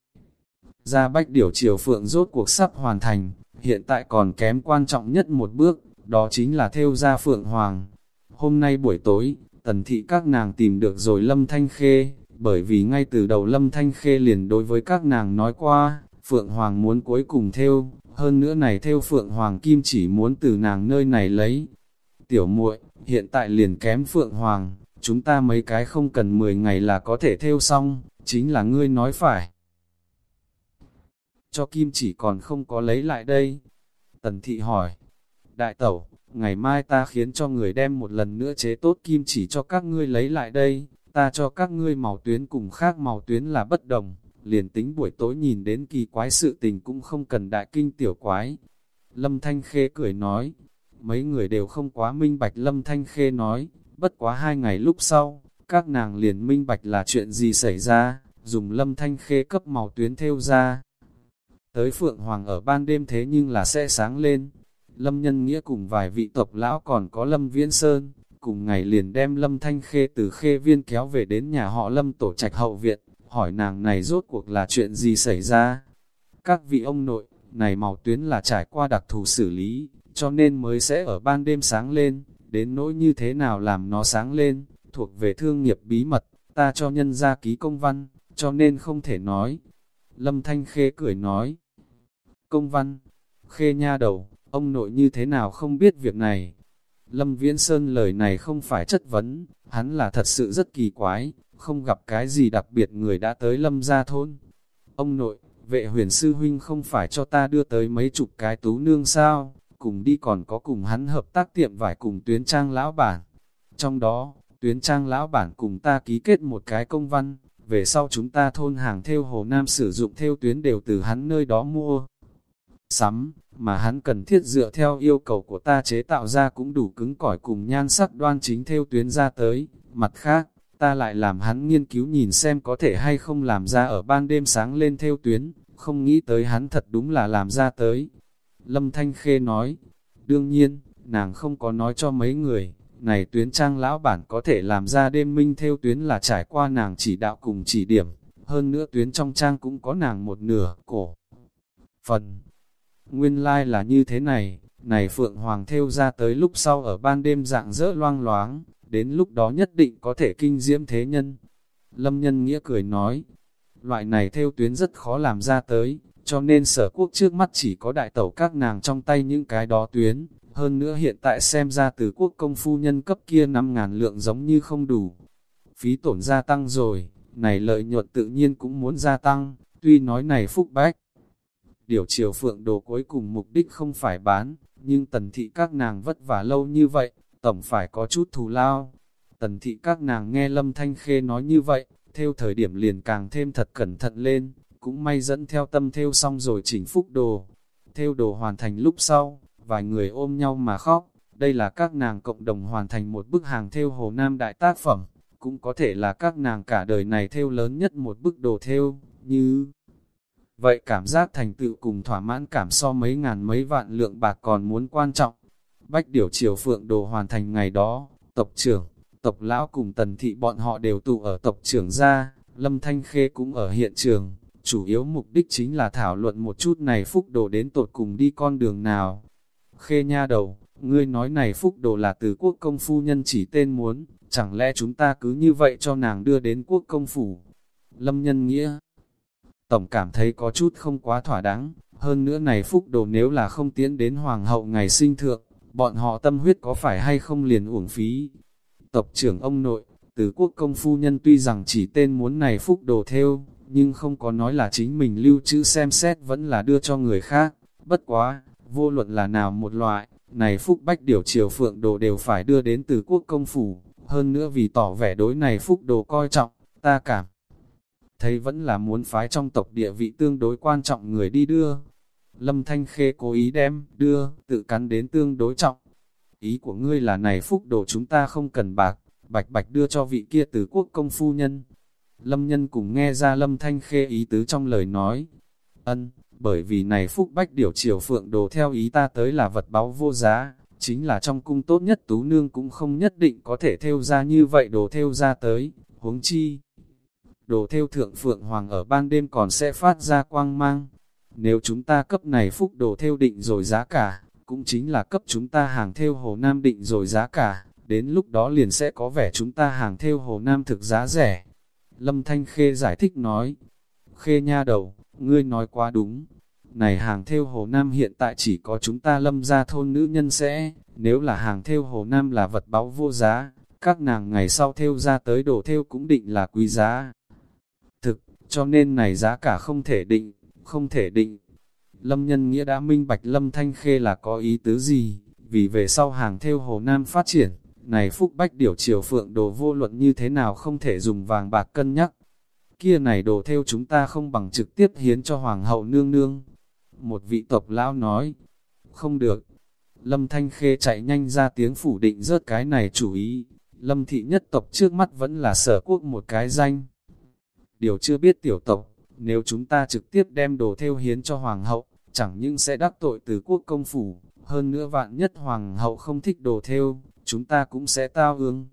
Ra bách điều chiều phượng rốt cuộc sắp hoàn thành, hiện tại còn kém quan trọng nhất một bước, đó chính là theo ra phượng hoàng. Hôm nay buổi tối, tần thị các nàng tìm được rồi Lâm Thanh Khê, bởi vì ngay từ đầu Lâm Thanh Khê liền đối với các nàng nói qua, Phượng Hoàng muốn cuối cùng theo, hơn nữa này theo Phượng Hoàng Kim chỉ muốn từ nàng nơi này lấy. Tiểu muội hiện tại liền kém Phượng Hoàng, chúng ta mấy cái không cần 10 ngày là có thể theo xong, chính là ngươi nói phải. Cho Kim chỉ còn không có lấy lại đây. Tần Thị hỏi, Đại Tẩu, ngày mai ta khiến cho người đem một lần nữa chế tốt Kim chỉ cho các ngươi lấy lại đây, ta cho các ngươi màu tuyến cùng khác màu tuyến là bất đồng, liền tính buổi tối nhìn đến kỳ quái sự tình cũng không cần đại kinh tiểu quái. Lâm Thanh Khê cười nói, mấy người đều không quá minh bạch Lâm Thanh Khê nói, bất quá hai ngày lúc sau, các nàng liền minh bạch là chuyện gì xảy ra, dùng Lâm Thanh Khê cấp màu tuyến theo ra. Tới Phượng Hoàng ở ban đêm thế nhưng là sẽ sáng lên. Lâm Nhân Nghĩa cùng vài vị tộc lão còn có Lâm Viễn Sơn, cùng ngày liền đem Lâm Thanh Khê từ Khê Viên kéo về đến nhà họ Lâm tổ trạch hậu viện, hỏi nàng này rốt cuộc là chuyện gì xảy ra. Các vị ông nội, này màu tuyến là trải qua đặc thù xử lý, cho nên mới sẽ ở ban đêm sáng lên, đến nỗi như thế nào làm nó sáng lên, thuộc về thương nghiệp bí mật, ta cho nhân ra ký công văn, cho nên không thể nói. Lâm Thanh Khê cười nói, công văn, khê nha đầu, ông nội như thế nào không biết việc này. Lâm Viễn Sơn lời này không phải chất vấn, hắn là thật sự rất kỳ quái, không gặp cái gì đặc biệt người đã tới Lâm gia thôn. Ông nội, vệ huyền sư huynh không phải cho ta đưa tới mấy chục cái tú nương sao, cùng đi còn có cùng hắn hợp tác tiệm vải cùng tuyến trang lão bản. Trong đó, tuyến trang lão bản cùng ta ký kết một cái công văn, về sau chúng ta thôn hàng theo Hồ Nam sử dụng theo tuyến đều từ hắn nơi đó mua. Sắm, mà hắn cần thiết dựa theo yêu cầu của ta chế tạo ra cũng đủ cứng cỏi cùng nhan sắc đoan chính theo tuyến ra tới. Mặt khác, ta lại làm hắn nghiên cứu nhìn xem có thể hay không làm ra ở ban đêm sáng lên theo tuyến, không nghĩ tới hắn thật đúng là làm ra tới. Lâm Thanh Khê nói, đương nhiên, nàng không có nói cho mấy người, này tuyến trang lão bản có thể làm ra đêm minh theo tuyến là trải qua nàng chỉ đạo cùng chỉ điểm, hơn nữa tuyến trong trang cũng có nàng một nửa, cổ. Phần Nguyên lai like là như thế này, này Phượng Hoàng theo ra tới lúc sau ở ban đêm dạng rỡ loang loáng, đến lúc đó nhất định có thể kinh diễm thế nhân. Lâm nhân nghĩa cười nói, loại này theo tuyến rất khó làm ra tới, cho nên sở quốc trước mắt chỉ có đại tẩu các nàng trong tay những cái đó tuyến, hơn nữa hiện tại xem ra từ quốc công phu nhân cấp kia 5.000 lượng giống như không đủ. Phí tổn gia tăng rồi, này lợi nhuận tự nhiên cũng muốn gia tăng, tuy nói này phúc bách. Điều chiều phượng đồ cuối cùng mục đích không phải bán, nhưng tần thị các nàng vất vả lâu như vậy, tổng phải có chút thù lao. Tần thị các nàng nghe Lâm Thanh Khê nói như vậy, theo thời điểm liền càng thêm thật cẩn thận lên, cũng may dẫn theo tâm theo xong rồi chỉnh phúc đồ. Theo đồ hoàn thành lúc sau, vài người ôm nhau mà khóc, đây là các nàng cộng đồng hoàn thành một bức hàng theo Hồ Nam đại tác phẩm, cũng có thể là các nàng cả đời này theo lớn nhất một bức đồ theo, như... Vậy cảm giác thành tựu cùng thỏa mãn cảm so mấy ngàn mấy vạn lượng bạc còn muốn quan trọng. Bách điểu triều phượng đồ hoàn thành ngày đó, tộc trưởng, tộc lão cùng tần thị bọn họ đều tụ ở tộc trưởng ra, Lâm Thanh Khê cũng ở hiện trường, chủ yếu mục đích chính là thảo luận một chút này phúc đồ đến tột cùng đi con đường nào. Khê nha đầu, ngươi nói này phúc đồ là từ quốc công phu nhân chỉ tên muốn, chẳng lẽ chúng ta cứ như vậy cho nàng đưa đến quốc công phủ? Lâm nhân nghĩa, tổng cảm thấy có chút không quá thỏa đáng, hơn nữa này phúc đồ nếu là không tiến đến hoàng hậu ngày sinh thượng, bọn họ tâm huyết có phải hay không liền uổng phí. Tộc trưởng ông nội, từ quốc công phu nhân tuy rằng chỉ tên muốn này phúc đồ theo, nhưng không có nói là chính mình lưu trữ xem xét vẫn là đưa cho người khác. Bất quá, vô luận là nào một loại, này phúc bách điều triều phượng đồ đều phải đưa đến từ quốc công phủ, hơn nữa vì tỏ vẻ đối này phúc đồ coi trọng, ta cảm thấy vẫn là muốn phái trong tộc địa vị tương đối quan trọng người đi đưa. Lâm Thanh Khê cố ý đem, đưa, tự cắn đến tương đối trọng. Ý của ngươi là này phúc đồ chúng ta không cần bạc, bạch bạch đưa cho vị kia từ quốc công phu nhân. Lâm nhân cùng nghe ra Lâm Thanh Khê ý tứ trong lời nói. Ân, bởi vì này phúc bách điều triều phượng đồ theo ý ta tới là vật báu vô giá, chính là trong cung tốt nhất tú nương cũng không nhất định có thể theo ra như vậy đồ theo ra tới, huống chi đồ theo thượng phượng hoàng ở ban đêm còn sẽ phát ra quang mang. Nếu chúng ta cấp này phúc đồ theo định rồi giá cả, cũng chính là cấp chúng ta hàng theo Hồ Nam định rồi giá cả, đến lúc đó liền sẽ có vẻ chúng ta hàng theo Hồ Nam thực giá rẻ. Lâm Thanh Khê giải thích nói, Khê nha đầu, ngươi nói quá đúng, này hàng theo Hồ Nam hiện tại chỉ có chúng ta lâm ra thôn nữ nhân sẽ, nếu là hàng theo Hồ Nam là vật báu vô giá, các nàng ngày sau theo ra tới đồ theo cũng định là quý giá. Cho nên này giá cả không thể định, không thể định. Lâm nhân nghĩa đã minh bạch Lâm Thanh Khê là có ý tứ gì, vì về sau hàng theo Hồ Nam phát triển, này Phúc Bách điều triều phượng đồ vô luận như thế nào không thể dùng vàng bạc cân nhắc. Kia này đồ theo chúng ta không bằng trực tiếp hiến cho Hoàng hậu nương nương. Một vị tộc lão nói, không được. Lâm Thanh Khê chạy nhanh ra tiếng phủ định rớt cái này chủ ý. Lâm thị nhất tộc trước mắt vẫn là sở quốc một cái danh. Điều chưa biết tiểu tộc, nếu chúng ta trực tiếp đem đồ theo hiến cho hoàng hậu, chẳng những sẽ đắc tội từ quốc công phủ, hơn nữa vạn nhất hoàng hậu không thích đồ theo, chúng ta cũng sẽ tao ương.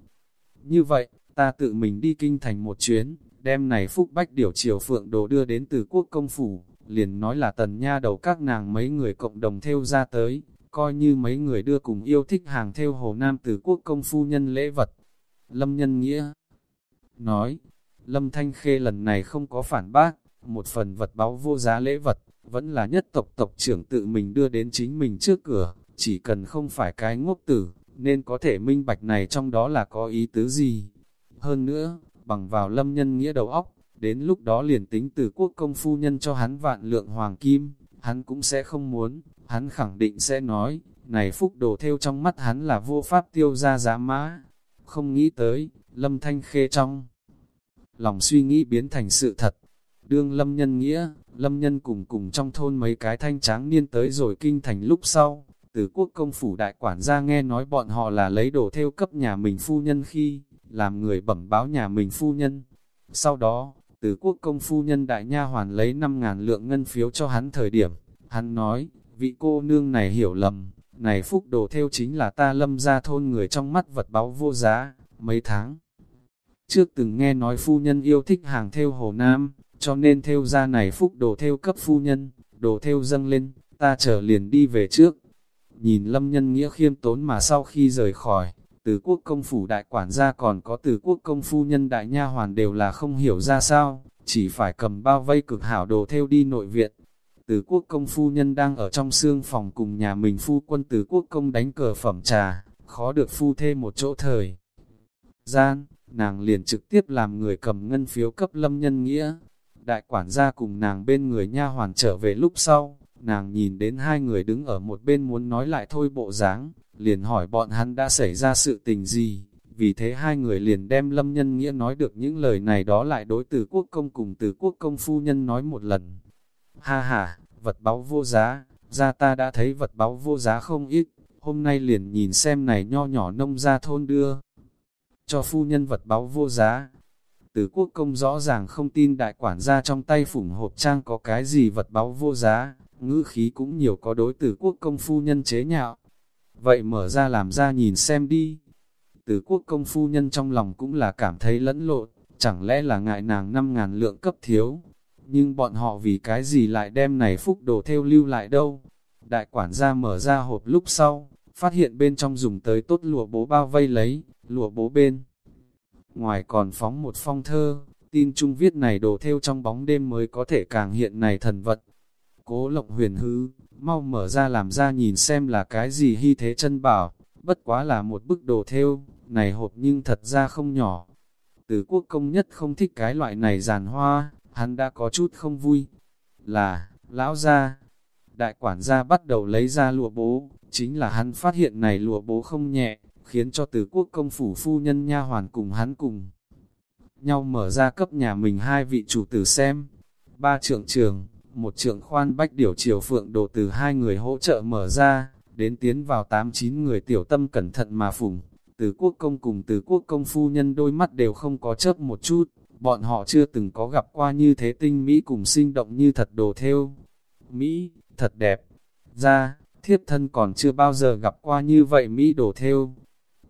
Như vậy, ta tự mình đi kinh thành một chuyến, đem này phúc bách điều triều phượng đồ đưa đến từ quốc công phủ, liền nói là tần nha đầu các nàng mấy người cộng đồng theo ra tới, coi như mấy người đưa cùng yêu thích hàng theo hồ nam từ quốc công phu nhân lễ vật. Lâm nhân nghĩa nói, Lâm Thanh Khê lần này không có phản bác, một phần vật báu vô giá lễ vật, vẫn là nhất tộc tộc trưởng tự mình đưa đến chính mình trước cửa, chỉ cần không phải cái ngốc tử, nên có thể minh bạch này trong đó là có ý tứ gì. Hơn nữa, bằng vào lâm nhân nghĩa đầu óc, đến lúc đó liền tính từ quốc công phu nhân cho hắn vạn lượng hoàng kim, hắn cũng sẽ không muốn, hắn khẳng định sẽ nói, này phúc đồ theo trong mắt hắn là vô pháp tiêu ra giá mã. Không nghĩ tới, lâm thanh khê trong. Lòng suy nghĩ biến thành sự thật. Đương lâm nhân nghĩa, lâm nhân cùng cùng trong thôn mấy cái thanh tráng niên tới rồi kinh thành lúc sau, từ quốc công phủ đại quản gia nghe nói bọn họ là lấy đồ theo cấp nhà mình phu nhân khi, làm người bẩm báo nhà mình phu nhân. Sau đó, từ quốc công phu nhân đại nha hoàn lấy 5.000 lượng ngân phiếu cho hắn thời điểm, hắn nói, vị cô nương này hiểu lầm, này phúc đồ theo chính là ta lâm ra thôn người trong mắt vật báo vô giá, mấy tháng. Trước từng nghe nói phu nhân yêu thích hàng theo Hồ Nam, cho nên theo ra này phúc đồ theo cấp phu nhân, đồ theo dâng lên, ta trở liền đi về trước. Nhìn lâm nhân nghĩa khiêm tốn mà sau khi rời khỏi, từ quốc công phủ đại quản gia còn có từ quốc công phu nhân đại nha hoàn đều là không hiểu ra sao, chỉ phải cầm bao vây cực hảo đồ theo đi nội viện. Từ quốc công phu nhân đang ở trong xương phòng cùng nhà mình phu quân từ quốc công đánh cờ phẩm trà, khó được phu thê một chỗ thời. Gian, nàng liền trực tiếp làm người cầm ngân phiếu cấp lâm nhân nghĩa. Đại quản gia cùng nàng bên người nha hoàn trở về lúc sau, nàng nhìn đến hai người đứng ở một bên muốn nói lại thôi bộ dáng, liền hỏi bọn hắn đã xảy ra sự tình gì, vì thế hai người liền đem lâm nhân nghĩa nói được những lời này đó lại đối từ quốc công cùng từ quốc công phu nhân nói một lần. Ha ha, vật báu vô giá, ra ta đã thấy vật báu vô giá không ít, hôm nay liền nhìn xem này nho nhỏ nông ra thôn đưa. Cho phu nhân vật báu vô giá, từ quốc công rõ ràng không tin đại quản gia trong tay phủng hộp trang có cái gì vật báu vô giá, ngữ khí cũng nhiều có đối từ quốc công phu nhân chế nhạo. Vậy mở ra làm ra nhìn xem đi. Từ quốc công phu nhân trong lòng cũng là cảm thấy lẫn lộn, chẳng lẽ là ngại nàng năm ngàn lượng cấp thiếu. Nhưng bọn họ vì cái gì lại đem này phúc đồ theo lưu lại đâu. Đại quản gia mở ra hộp lúc sau, phát hiện bên trong dùng tới tốt lụa bố bao vây lấy, lụa bố bên. Ngoài còn phóng một phong thơ, tin trung viết này đồ theo trong bóng đêm mới có thể càng hiện này thần vật. Cố lộng huyền hư, mau mở ra làm ra nhìn xem là cái gì hy thế chân bảo, bất quá là một bức đồ theo, này hộp nhưng thật ra không nhỏ. Từ quốc công nhất không thích cái loại này giàn hoa, hắn đã có chút không vui. Là, lão gia, đại quản gia bắt đầu lấy ra lụa bố, chính là hắn phát hiện này lụa bố không nhẹ, khiến cho từ quốc công phủ phu nhân nha hoàn cùng hắn cùng nhau mở ra cấp nhà mình hai vị chủ tử xem. Ba trưởng trường, một trượng khoan bách điểu chiều phượng đồ từ hai người hỗ trợ mở ra, đến tiến vào tám chín người tiểu tâm cẩn thận mà phủng. Từ quốc công cùng từ quốc công phu nhân đôi mắt đều không có chớp một chút, bọn họ chưa từng có gặp qua như thế tinh Mỹ cùng sinh động như thật đồ theo. Mỹ, thật đẹp. Ra, thiếp thân còn chưa bao giờ gặp qua như vậy Mỹ đồ theo.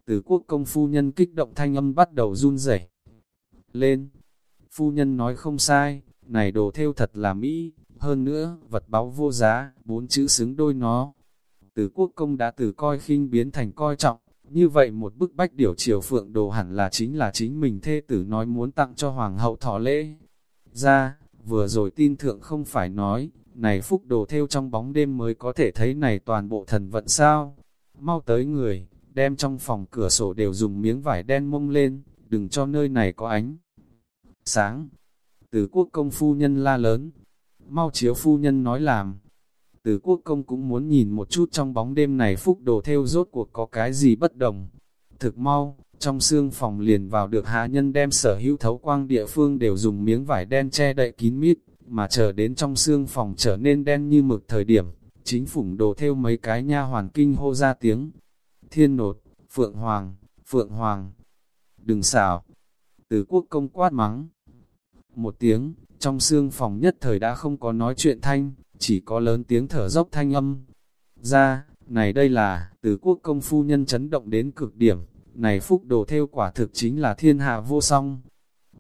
Từ quốc công phu nhân kích động thanh âm bắt đầu run rẩy lên. phu nhân nói không sai, này đồ theo thật là Mỹ, hơn nữa, vật báu vô giá, bốn chữ xứng đôi nó. Từ quốc công đã từ coi khinh biến thành coi trọng, như vậy một bức bách điểu triều phượng đồ hẳn là chính là chính mình thê tử nói muốn tặng cho hoàng hậu thọ lễ. Ra, vừa rồi tin thượng không phải nói, này phúc đồ theo trong bóng đêm mới có thể thấy này toàn bộ thần vận sao. Mau tới người, đem trong phòng cửa sổ đều dùng miếng vải đen mông lên, đừng cho nơi này có ánh. Sáng, từ quốc công phu nhân la lớn, mau chiếu phu nhân nói làm. Từ quốc công cũng muốn nhìn một chút trong bóng đêm này phúc đồ theo rốt cuộc có cái gì bất đồng. Thực mau, trong xương phòng liền vào được hạ nhân đem sở hữu thấu quang địa phương đều dùng miếng vải đen che đậy kín mít, mà chờ đến trong xương phòng trở nên đen như mực thời điểm, chính phủng đồ theo mấy cái nha hoàn kinh hô ra tiếng. Thiên nột, Phượng Hoàng, Phượng Hoàng, đừng xảo. Từ quốc công quát mắng. Một tiếng, trong xương phòng nhất thời đã không có nói chuyện thanh, chỉ có lớn tiếng thở dốc thanh âm. Ra, này đây là, từ quốc công phu nhân chấn động đến cực điểm, này phúc đồ theo quả thực chính là thiên hạ vô song.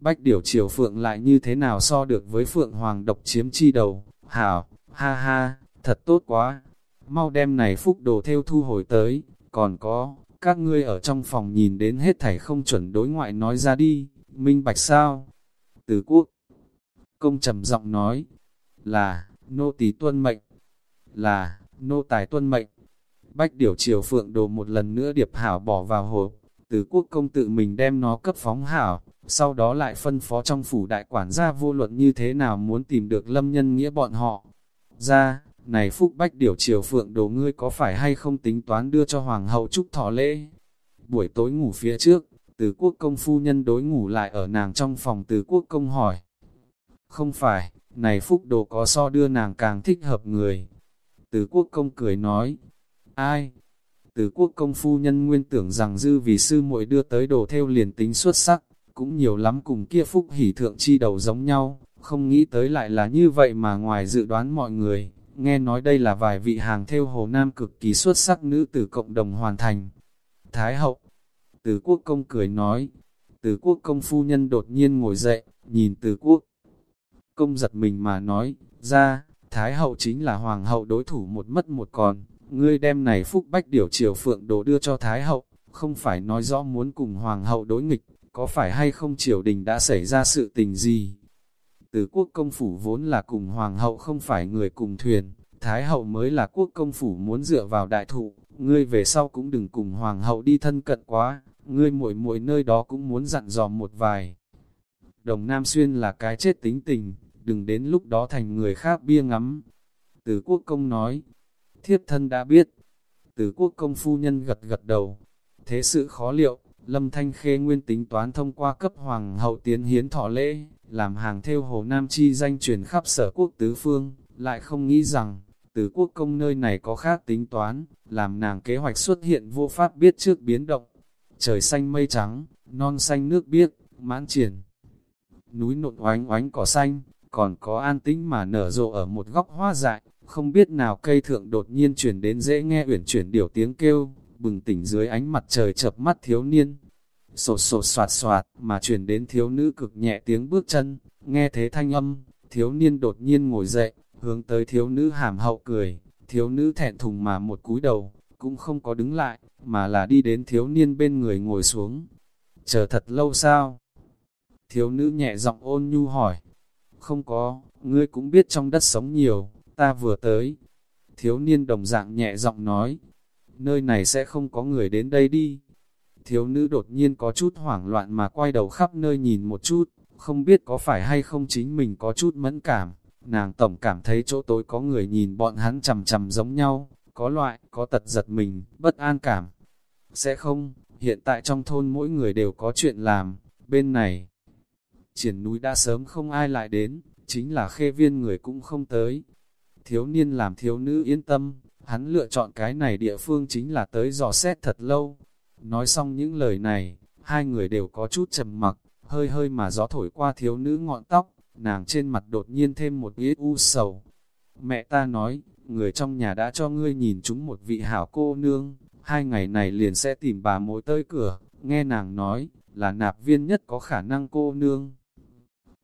Bách điểu triều phượng lại như thế nào so được với phượng hoàng độc chiếm chi đầu, hảo, ha ha, thật tốt quá. Mau đem này phúc đồ theo thu hồi tới, còn có, các ngươi ở trong phòng nhìn đến hết thảy không chuẩn đối ngoại nói ra đi, minh bạch sao? Từ quốc, công trầm giọng nói, là, nô tỳ tuân mệnh, là, nô tài tuân mệnh. Bách điểu triều phượng đồ một lần nữa điệp hảo bỏ vào hộp, từ quốc công tự mình đem nó cấp phóng hảo, sau đó lại phân phó trong phủ đại quản gia vô luận như thế nào muốn tìm được lâm nhân nghĩa bọn họ. Ra, này phúc bách điểu chiều phượng đồ ngươi có phải hay không tính toán đưa cho hoàng hậu chúc thọ lễ? Buổi tối ngủ phía trước, từ quốc công phu nhân đối ngủ lại ở nàng trong phòng từ quốc công hỏi. Không phải, này phúc đồ có so đưa nàng càng thích hợp người. Từ quốc công cười nói, ai? Từ quốc công phu nhân nguyên tưởng rằng dư vì sư muội đưa tới đồ theo liền tính xuất sắc, cũng nhiều lắm cùng kia phúc hỷ thượng chi đầu giống nhau, không nghĩ tới lại là như vậy mà ngoài dự đoán mọi người, nghe nói đây là vài vị hàng theo Hồ Nam cực kỳ xuất sắc nữ tử cộng đồng hoàn thành. Thái hậu, từ quốc công cười nói, từ quốc công phu nhân đột nhiên ngồi dậy, nhìn từ quốc công giật mình mà nói, ra, Thái hậu chính là hoàng hậu đối thủ một mất một còn, ngươi đem này phúc bách điều triều phượng đồ đưa cho Thái hậu, không phải nói rõ muốn cùng hoàng hậu đối nghịch, có phải hay không triều đình đã xảy ra sự tình gì? Từ quốc công phủ vốn là cùng hoàng hậu không phải người cùng thuyền, thái hậu mới là quốc công phủ muốn dựa vào đại thụ, ngươi về sau cũng đừng cùng hoàng hậu đi thân cận quá, ngươi muội muội nơi đó cũng muốn dặn dò một vài. Đồng Nam Xuyên là cái chết tính tình, đừng đến lúc đó thành người khác bia ngắm. Từ quốc công nói, thiếp thân đã biết. Từ quốc công phu nhân gật gật đầu, thế sự khó liệu, Lâm Thanh Khê nguyên tính toán thông qua cấp hoàng hậu tiến hiến thọ lễ, làm hàng theo Hồ Nam Chi danh truyền khắp sở quốc tứ phương, lại không nghĩ rằng, từ quốc công nơi này có khác tính toán, làm nàng kế hoạch xuất hiện vô pháp biết trước biến động. Trời xanh mây trắng, non xanh nước biếc, mãn triển. Núi nộn oánh oánh cỏ xanh, còn có an tĩnh mà nở rộ ở một góc hoa dại, không biết nào cây thượng đột nhiên chuyển đến dễ nghe uyển chuyển điều tiếng kêu, bừng tỉnh dưới ánh mặt trời chập mắt thiếu niên. Sột sột soạt soạt mà chuyển đến thiếu nữ cực nhẹ tiếng bước chân, nghe thế thanh âm, thiếu niên đột nhiên ngồi dậy, hướng tới thiếu nữ hàm hậu cười, thiếu nữ thẹn thùng mà một cúi đầu, cũng không có đứng lại, mà là đi đến thiếu niên bên người ngồi xuống. Chờ thật lâu sao? Thiếu nữ nhẹ giọng ôn nhu hỏi. Không có, ngươi cũng biết trong đất sống nhiều, ta vừa tới. Thiếu niên đồng dạng nhẹ giọng nói, nơi này sẽ không có người đến đây đi. Thiếu nữ đột nhiên có chút hoảng loạn mà quay đầu khắp nơi nhìn một chút, không biết có phải hay không chính mình có chút mẫn cảm. Nàng tổng cảm thấy chỗ tối có người nhìn bọn hắn chầm chầm giống nhau, có loại, có tật giật mình, bất an cảm. Sẽ không, hiện tại trong thôn mỗi người đều có chuyện làm, bên này. Triển núi đã sớm không ai lại đến, chính là khê viên người cũng không tới. Thiếu niên làm thiếu nữ yên tâm, Hắn lựa chọn cái này địa phương chính là tới dò xét thật lâu. Nói xong những lời này, hai người đều có chút trầm mặc, hơi hơi mà gió thổi qua thiếu nữ ngọn tóc, nàng trên mặt đột nhiên thêm một ít u sầu. Mẹ ta nói, người trong nhà đã cho ngươi nhìn chúng một vị hảo cô nương, hai ngày này liền sẽ tìm bà mối tới cửa, nghe nàng nói, là nạp viên nhất có khả năng cô nương.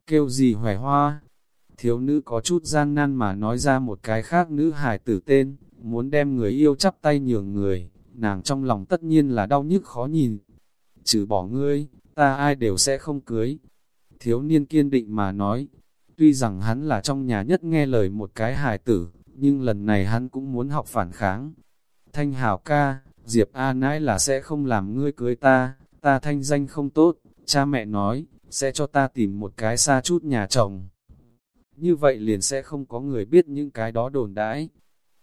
kêu gì hòe hoa. Thiếu nữ có chút gian nan mà nói ra một cái khác nữ hài tử tên, muốn đem người yêu chắp tay nhường người, nàng trong lòng tất nhiên là đau nhức khó nhìn. Trừ bỏ ngươi, ta ai đều sẽ không cưới. Thiếu niên kiên định mà nói, tuy rằng hắn là trong nhà nhất nghe lời một cái hài tử, nhưng lần này hắn cũng muốn học phản kháng. Thanh hảo ca, Diệp A nãi là sẽ không làm ngươi cưới ta, ta thanh danh không tốt, cha mẹ nói, sẽ cho ta tìm một cái xa chút nhà chồng. Như vậy liền sẽ không có người biết những cái đó đồn đãi.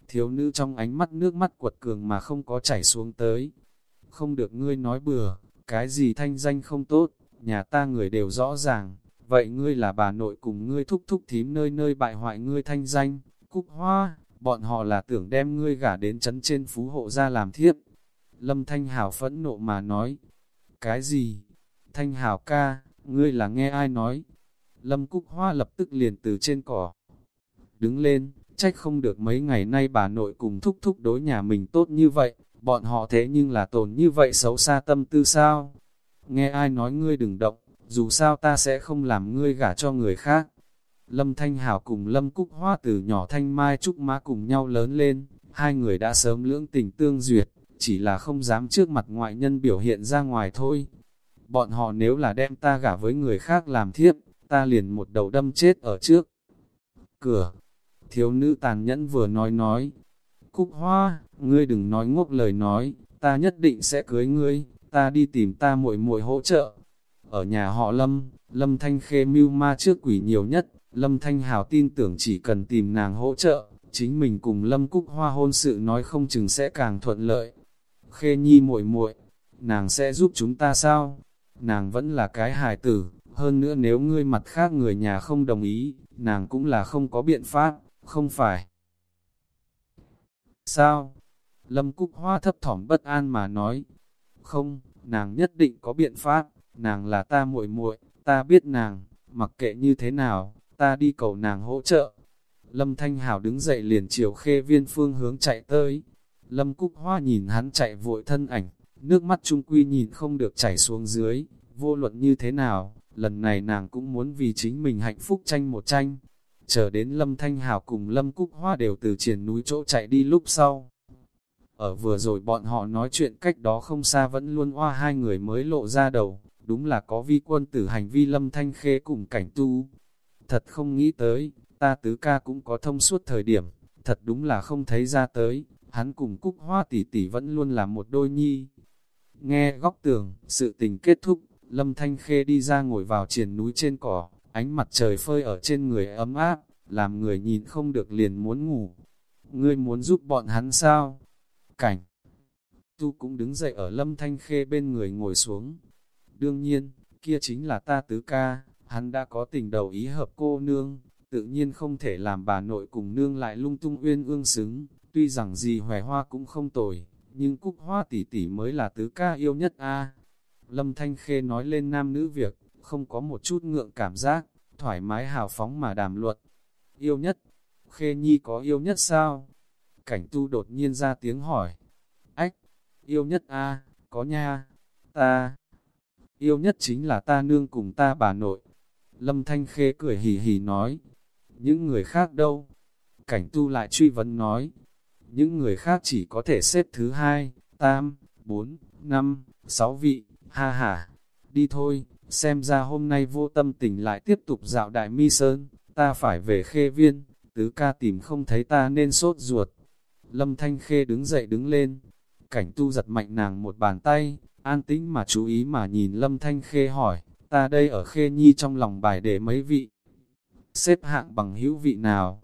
Thiếu nữ trong ánh mắt nước mắt quật cường mà không có chảy xuống tới. Không được ngươi nói bừa, cái gì thanh danh không tốt, nhà ta người đều rõ ràng. Vậy ngươi là bà nội cùng ngươi thúc thúc thím nơi nơi bại hoại ngươi thanh danh, cúc hoa, bọn họ là tưởng đem ngươi gả đến chấn trên phú hộ ra làm thiếp. Lâm Thanh Hảo phẫn nộ mà nói, cái gì? Thanh Hảo ca, ngươi là nghe ai nói? Lâm Cúc Hoa lập tức liền từ trên cỏ. Đứng lên, trách không được mấy ngày nay bà nội cùng thúc thúc đối nhà mình tốt như vậy, bọn họ thế nhưng là tồn như vậy xấu xa tâm tư sao? Nghe ai nói ngươi đừng động, dù sao ta sẽ không làm ngươi gả cho người khác. Lâm Thanh Hảo cùng Lâm Cúc Hoa từ nhỏ Thanh Mai Trúc Mã cùng nhau lớn lên, hai người đã sớm lưỡng tình tương duyệt, chỉ là không dám trước mặt ngoại nhân biểu hiện ra ngoài thôi. Bọn họ nếu là đem ta gả với người khác làm thiếp, ta liền một đầu đâm chết ở trước. Cửa, thiếu nữ tàn nhẫn vừa nói nói, Cúc Hoa, ngươi đừng nói ngốc lời nói, ta nhất định sẽ cưới ngươi, ta đi tìm ta muội muội hỗ trợ. Ở nhà họ Lâm, Lâm Thanh Khê mưu ma trước quỷ nhiều nhất, Lâm Thanh Hào tin tưởng chỉ cần tìm nàng hỗ trợ, chính mình cùng Lâm Cúc Hoa hôn sự nói không chừng sẽ càng thuận lợi. Khê Nhi muội muội, nàng sẽ giúp chúng ta sao? Nàng vẫn là cái hài tử, hơn nữa nếu ngươi mặt khác người nhà không đồng ý, nàng cũng là không có biện pháp, không phải. Sao? Lâm Cúc Hoa thấp thỏm bất an mà nói, không, nàng nhất định có biện pháp, nàng là ta muội muội, ta biết nàng, mặc kệ như thế nào, ta đi cầu nàng hỗ trợ. Lâm Thanh Hảo đứng dậy liền chiều khê viên phương hướng chạy tới. Lâm Cúc Hoa nhìn hắn chạy vội thân ảnh, nước mắt trung quy nhìn không được chảy xuống dưới, vô luận như thế nào, lần này nàng cũng muốn vì chính mình hạnh phúc tranh một tranh. Chờ đến Lâm Thanh Hảo cùng Lâm Cúc Hoa đều từ triển núi chỗ chạy đi lúc sau. Ở vừa rồi bọn họ nói chuyện cách đó không xa vẫn luôn hoa hai người mới lộ ra đầu, đúng là có vi quân tử hành vi Lâm Thanh Khê cùng cảnh tu. Thật không nghĩ tới, ta tứ ca cũng có thông suốt thời điểm, thật đúng là không thấy ra tới, hắn cùng Cúc Hoa tỷ tỷ vẫn luôn là một đôi nhi. Nghe góc tường, sự tình kết thúc, Lâm Thanh Khê đi ra ngồi vào triển núi trên cỏ, ánh mặt trời phơi ở trên người ấm áp, làm người nhìn không được liền muốn ngủ. Ngươi muốn giúp bọn hắn sao? Cảnh Tu cũng đứng dậy ở Lâm Thanh Khê bên người ngồi xuống. Đương nhiên, kia chính là ta tứ ca, hắn đã có tình đầu ý hợp cô nương, tự nhiên không thể làm bà nội cùng nương lại lung tung uyên ương xứng, tuy rằng gì hòe hoa cũng không tồi, nhưng cúc hoa tỷ tỷ mới là tứ ca yêu nhất a. Lâm Thanh Khê nói lên nam nữ việc, không có một chút ngượng cảm giác, thoải mái hào phóng mà đàm luật. Yêu nhất, Khê Nhi có yêu nhất sao? Cảnh tu đột nhiên ra tiếng hỏi. Ách, yêu nhất a có nha, ta. Yêu nhất chính là ta nương cùng ta bà nội. Lâm Thanh Khê cười hì hì nói. Những người khác đâu? Cảnh tu lại truy vấn nói. Những người khác chỉ có thể xếp thứ hai, tam, bốn, năm, sáu vị, ha ha. Đi thôi, xem ra hôm nay vô tâm tình lại tiếp tục dạo đại mi sơn, ta phải về khê viên, tứ ca tìm không thấy ta nên sốt ruột. Lâm Thanh Khê đứng dậy đứng lên, cảnh tu giật mạnh nàng một bàn tay, an tĩnh mà chú ý mà nhìn Lâm Thanh Khê hỏi, ta đây ở Khê Nhi trong lòng bài để mấy vị. Xếp hạng bằng hữu vị nào?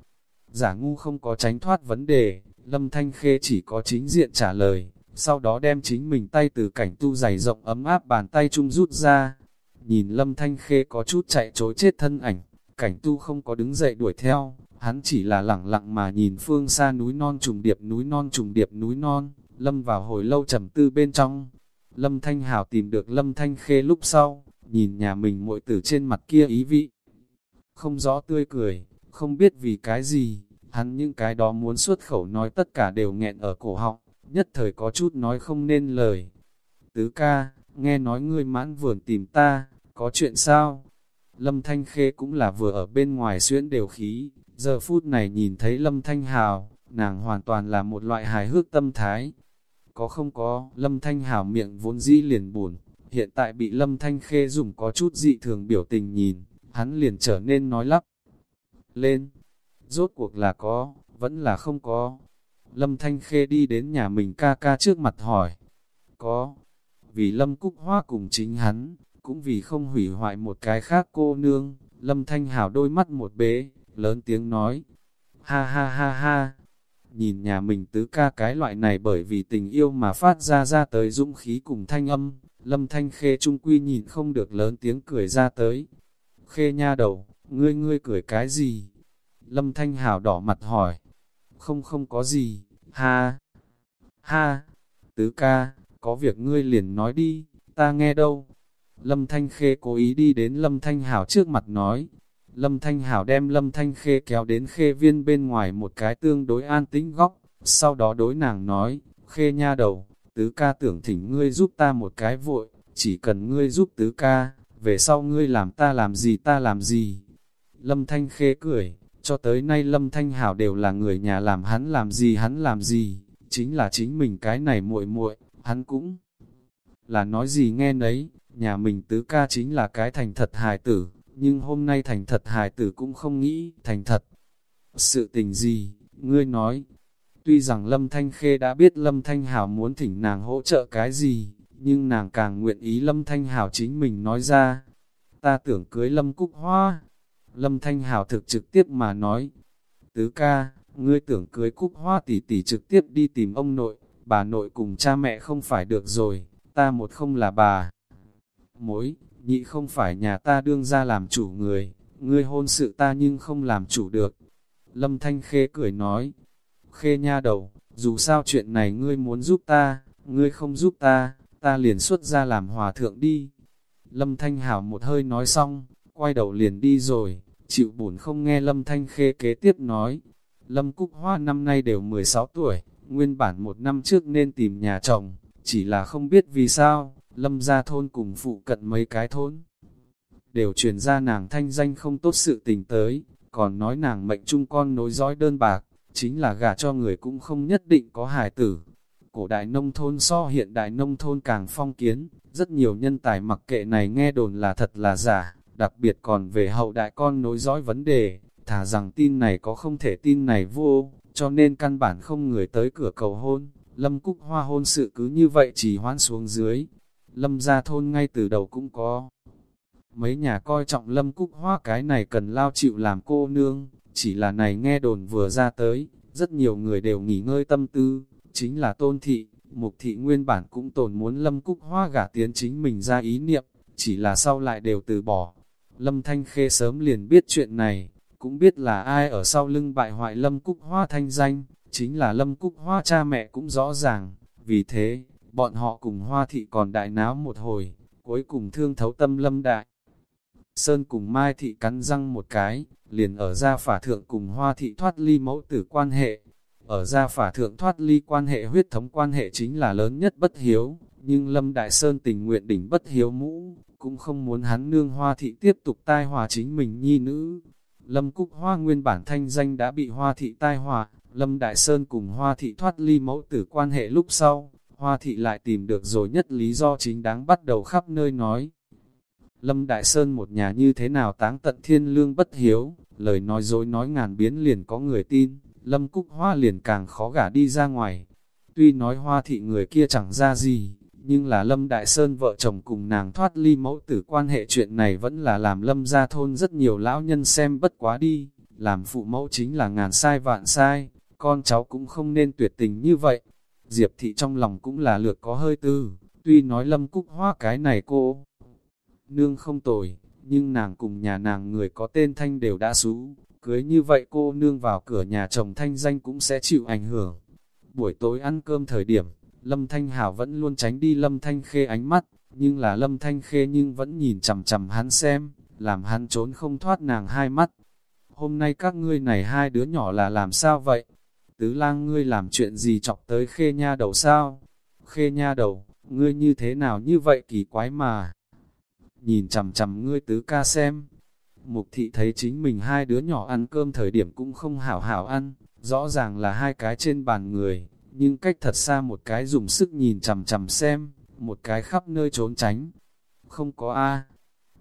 Giả ngu không có tránh thoát vấn đề, Lâm Thanh Khê chỉ có chính diện trả lời, sau đó đem chính mình tay từ cảnh tu dày rộng ấm áp bàn tay chung rút ra. Nhìn Lâm Thanh Khê có chút chạy chối chết thân ảnh, cảnh tu không có đứng dậy đuổi theo, hắn chỉ là lẳng lặng mà nhìn phương xa núi non trùng điệp núi non trùng điệp núi non, Lâm vào hồi lâu trầm tư bên trong. Lâm Thanh Hảo tìm được Lâm Thanh Khê lúc sau, nhìn nhà mình muội tử trên mặt kia ý vị. Không rõ tươi cười, không biết vì cái gì, hắn những cái đó muốn xuất khẩu nói tất cả đều nghẹn ở cổ họng, nhất thời có chút nói không nên lời. Tứ ca, nghe nói ngươi mãn vườn tìm ta, có chuyện sao? Lâm Thanh Khê cũng là vừa ở bên ngoài xuyễn đều khí, giờ phút này nhìn thấy Lâm Thanh Hào, nàng hoàn toàn là một loại hài hước tâm thái. Có không có, Lâm Thanh Hào miệng vốn dĩ liền buồn, hiện tại bị Lâm Thanh Khê dùng có chút dị thường biểu tình nhìn, hắn liền trở nên nói lắp. Lên, rốt cuộc là có, vẫn là không có. Lâm Thanh Khê đi đến nhà mình ca ca trước mặt hỏi. Có, vì Lâm Cúc Hoa cùng chính hắn, cũng vì không hủy hoại một cái khác cô nương, Lâm Thanh Hảo đôi mắt một bế, lớn tiếng nói. Ha ha ha ha, nhìn nhà mình tứ ca cái loại này bởi vì tình yêu mà phát ra ra tới dũng khí cùng thanh âm, Lâm Thanh Khê trung quy nhìn không được lớn tiếng cười ra tới. Khê nha đầu, ngươi ngươi cười cái gì? Lâm Thanh Hảo đỏ mặt hỏi. Không không có gì, ha, ha, tứ ca, có việc ngươi liền nói đi, ta nghe đâu. Lâm Thanh Khê cố ý đi đến Lâm Thanh Hảo trước mặt nói. Lâm Thanh Hảo đem Lâm Thanh Khê kéo đến khê viên bên ngoài một cái tương đối an tĩnh góc, sau đó đối nàng nói, khê nha đầu, tứ ca tưởng thỉnh ngươi giúp ta một cái vội, chỉ cần ngươi giúp tứ ca, về sau ngươi làm ta làm gì ta làm gì. Lâm Thanh Khê cười, cho tới nay Lâm Thanh Hảo đều là người nhà làm hắn làm gì hắn làm gì, chính là chính mình cái này muội muội hắn cũng là nói gì nghe nấy, nhà mình tứ ca chính là cái thành thật hài tử, nhưng hôm nay thành thật hài tử cũng không nghĩ thành thật. Sự tình gì, ngươi nói, tuy rằng Lâm Thanh Khê đã biết Lâm Thanh Hảo muốn thỉnh nàng hỗ trợ cái gì, nhưng nàng càng nguyện ý Lâm Thanh Hảo chính mình nói ra. Ta tưởng cưới Lâm Cúc Hoa. Lâm Thanh Hảo thực trực tiếp mà nói, tứ ca, ngươi tưởng cưới Cúc Hoa tỷ tỷ trực tiếp đi tìm ông nội, bà nội cùng cha mẹ không phải được rồi, ta một không là bà. Mối, nhị không phải nhà ta đương ra làm chủ người, ngươi hôn sự ta nhưng không làm chủ được. Lâm Thanh Khê cười nói, Khê nha đầu, dù sao chuyện này ngươi muốn giúp ta, ngươi không giúp ta, ta liền xuất ra làm hòa thượng đi. Lâm Thanh Hảo một hơi nói xong, quay đầu liền đi rồi, chịu buồn không nghe Lâm Thanh Khê kế tiếp nói. Lâm Cúc Hoa năm nay đều 16 tuổi, nguyên bản một năm trước nên tìm nhà chồng, chỉ là không biết vì sao, lâm gia thôn cùng phụ cận mấy cái thôn. Đều truyền ra nàng thanh danh không tốt sự tình tới, còn nói nàng mệnh chung con nối dõi đơn bạc, chính là gả cho người cũng không nhất định có hài tử. Cổ đại nông thôn so hiện đại nông thôn càng phong kiến, rất nhiều nhân tài mặc kệ này nghe đồn là thật là giả, đặc biệt còn về hậu đại con nối dõi vấn đề, thả rằng tin này có không thể tin này vô, cho nên căn bản không người tới cửa cầu hôn, Lâm Cúc Hoa hôn sự cứ như vậy chỉ hoãn xuống dưới. Lâm gia thôn ngay từ đầu cũng có. Mấy nhà coi trọng Lâm Cúc Hoa cái này cần lao chịu làm cô nương, chỉ là này nghe đồn vừa ra tới, rất nhiều người đều nghỉ ngơi tâm tư, chính là tôn thị, mục thị nguyên bản cũng tồn muốn Lâm Cúc Hoa gả tiến chính mình ra ý niệm, chỉ là sau lại đều từ bỏ. Lâm Thanh Khê sớm liền biết chuyện này, cũng biết là ai ở sau lưng bại hoại Lâm Cúc Hoa thanh danh, chính là Lâm Cúc Hoa cha mẹ cũng rõ ràng, vì thế, bọn họ cùng Hoa Thị còn đại náo một hồi, cuối cùng thương thấu tâm Lâm Đại. Sơn cùng Mai Thị cắn răng một cái, liền ở ra phả thượng cùng Hoa Thị thoát ly mẫu tử quan hệ. Ở ra phả thượng thoát ly quan hệ huyết thống quan hệ chính là lớn nhất bất hiếu, nhưng Lâm Đại Sơn tình nguyện đỉnh bất hiếu mũ, cũng không muốn hắn nương Hoa Thị tiếp tục tai hòa chính mình nhi nữ, Lâm Cúc Hoa nguyên bản thanh danh đã bị Hoa Thị tai họa, Lâm Đại Sơn cùng Hoa Thị thoát ly mẫu tử quan hệ lúc sau, Hoa Thị lại tìm được rồi nhất lý do chính đáng bắt đầu khắp nơi nói. Lâm Đại Sơn một nhà như thế nào táng tận thiên lương bất hiếu, lời nói dối nói ngàn biến liền có người tin, Lâm Cúc Hoa liền càng khó gả đi ra ngoài. Tuy nói Hoa Thị người kia chẳng ra gì, nhưng là Lâm Đại Sơn vợ chồng cùng nàng thoát ly mẫu tử quan hệ chuyện này vẫn là làm Lâm gia thôn rất nhiều lão nhân xem bất quá đi, làm phụ mẫu chính là ngàn sai vạn sai, con cháu cũng không nên tuyệt tình như vậy. Diệp thị trong lòng cũng là lược có hơi tư, tuy nói Lâm Cúc Hoa cái này cô, nương không tồi, nhưng nàng cùng nhà nàng người có tên Thanh đều đã xú, cưới như vậy cô nương vào cửa nhà chồng Thanh danh cũng sẽ chịu ảnh hưởng. Buổi tối ăn cơm thời điểm, Lâm Thanh Hảo vẫn luôn tránh đi Lâm Thanh Khê ánh mắt, nhưng là Lâm Thanh Khê nhưng vẫn nhìn chầm chầm hắn xem, làm hắn trốn không thoát nàng hai mắt. Hôm nay các ngươi này hai đứa nhỏ là làm sao vậy? Tứ lang ngươi làm chuyện gì chọc tới Khê nha đầu sao? Khê nha đầu, ngươi như thế nào như vậy kỳ quái mà? Nhìn chầm chầm ngươi tứ ca xem, Mục thị thấy chính mình hai đứa nhỏ ăn cơm thời điểm cũng không hảo hảo ăn, rõ ràng là hai cái trên bàn người, nhưng cách thật xa một cái dùng sức nhìn chằm chằm xem, một cái khắp nơi trốn tránh. Không có A,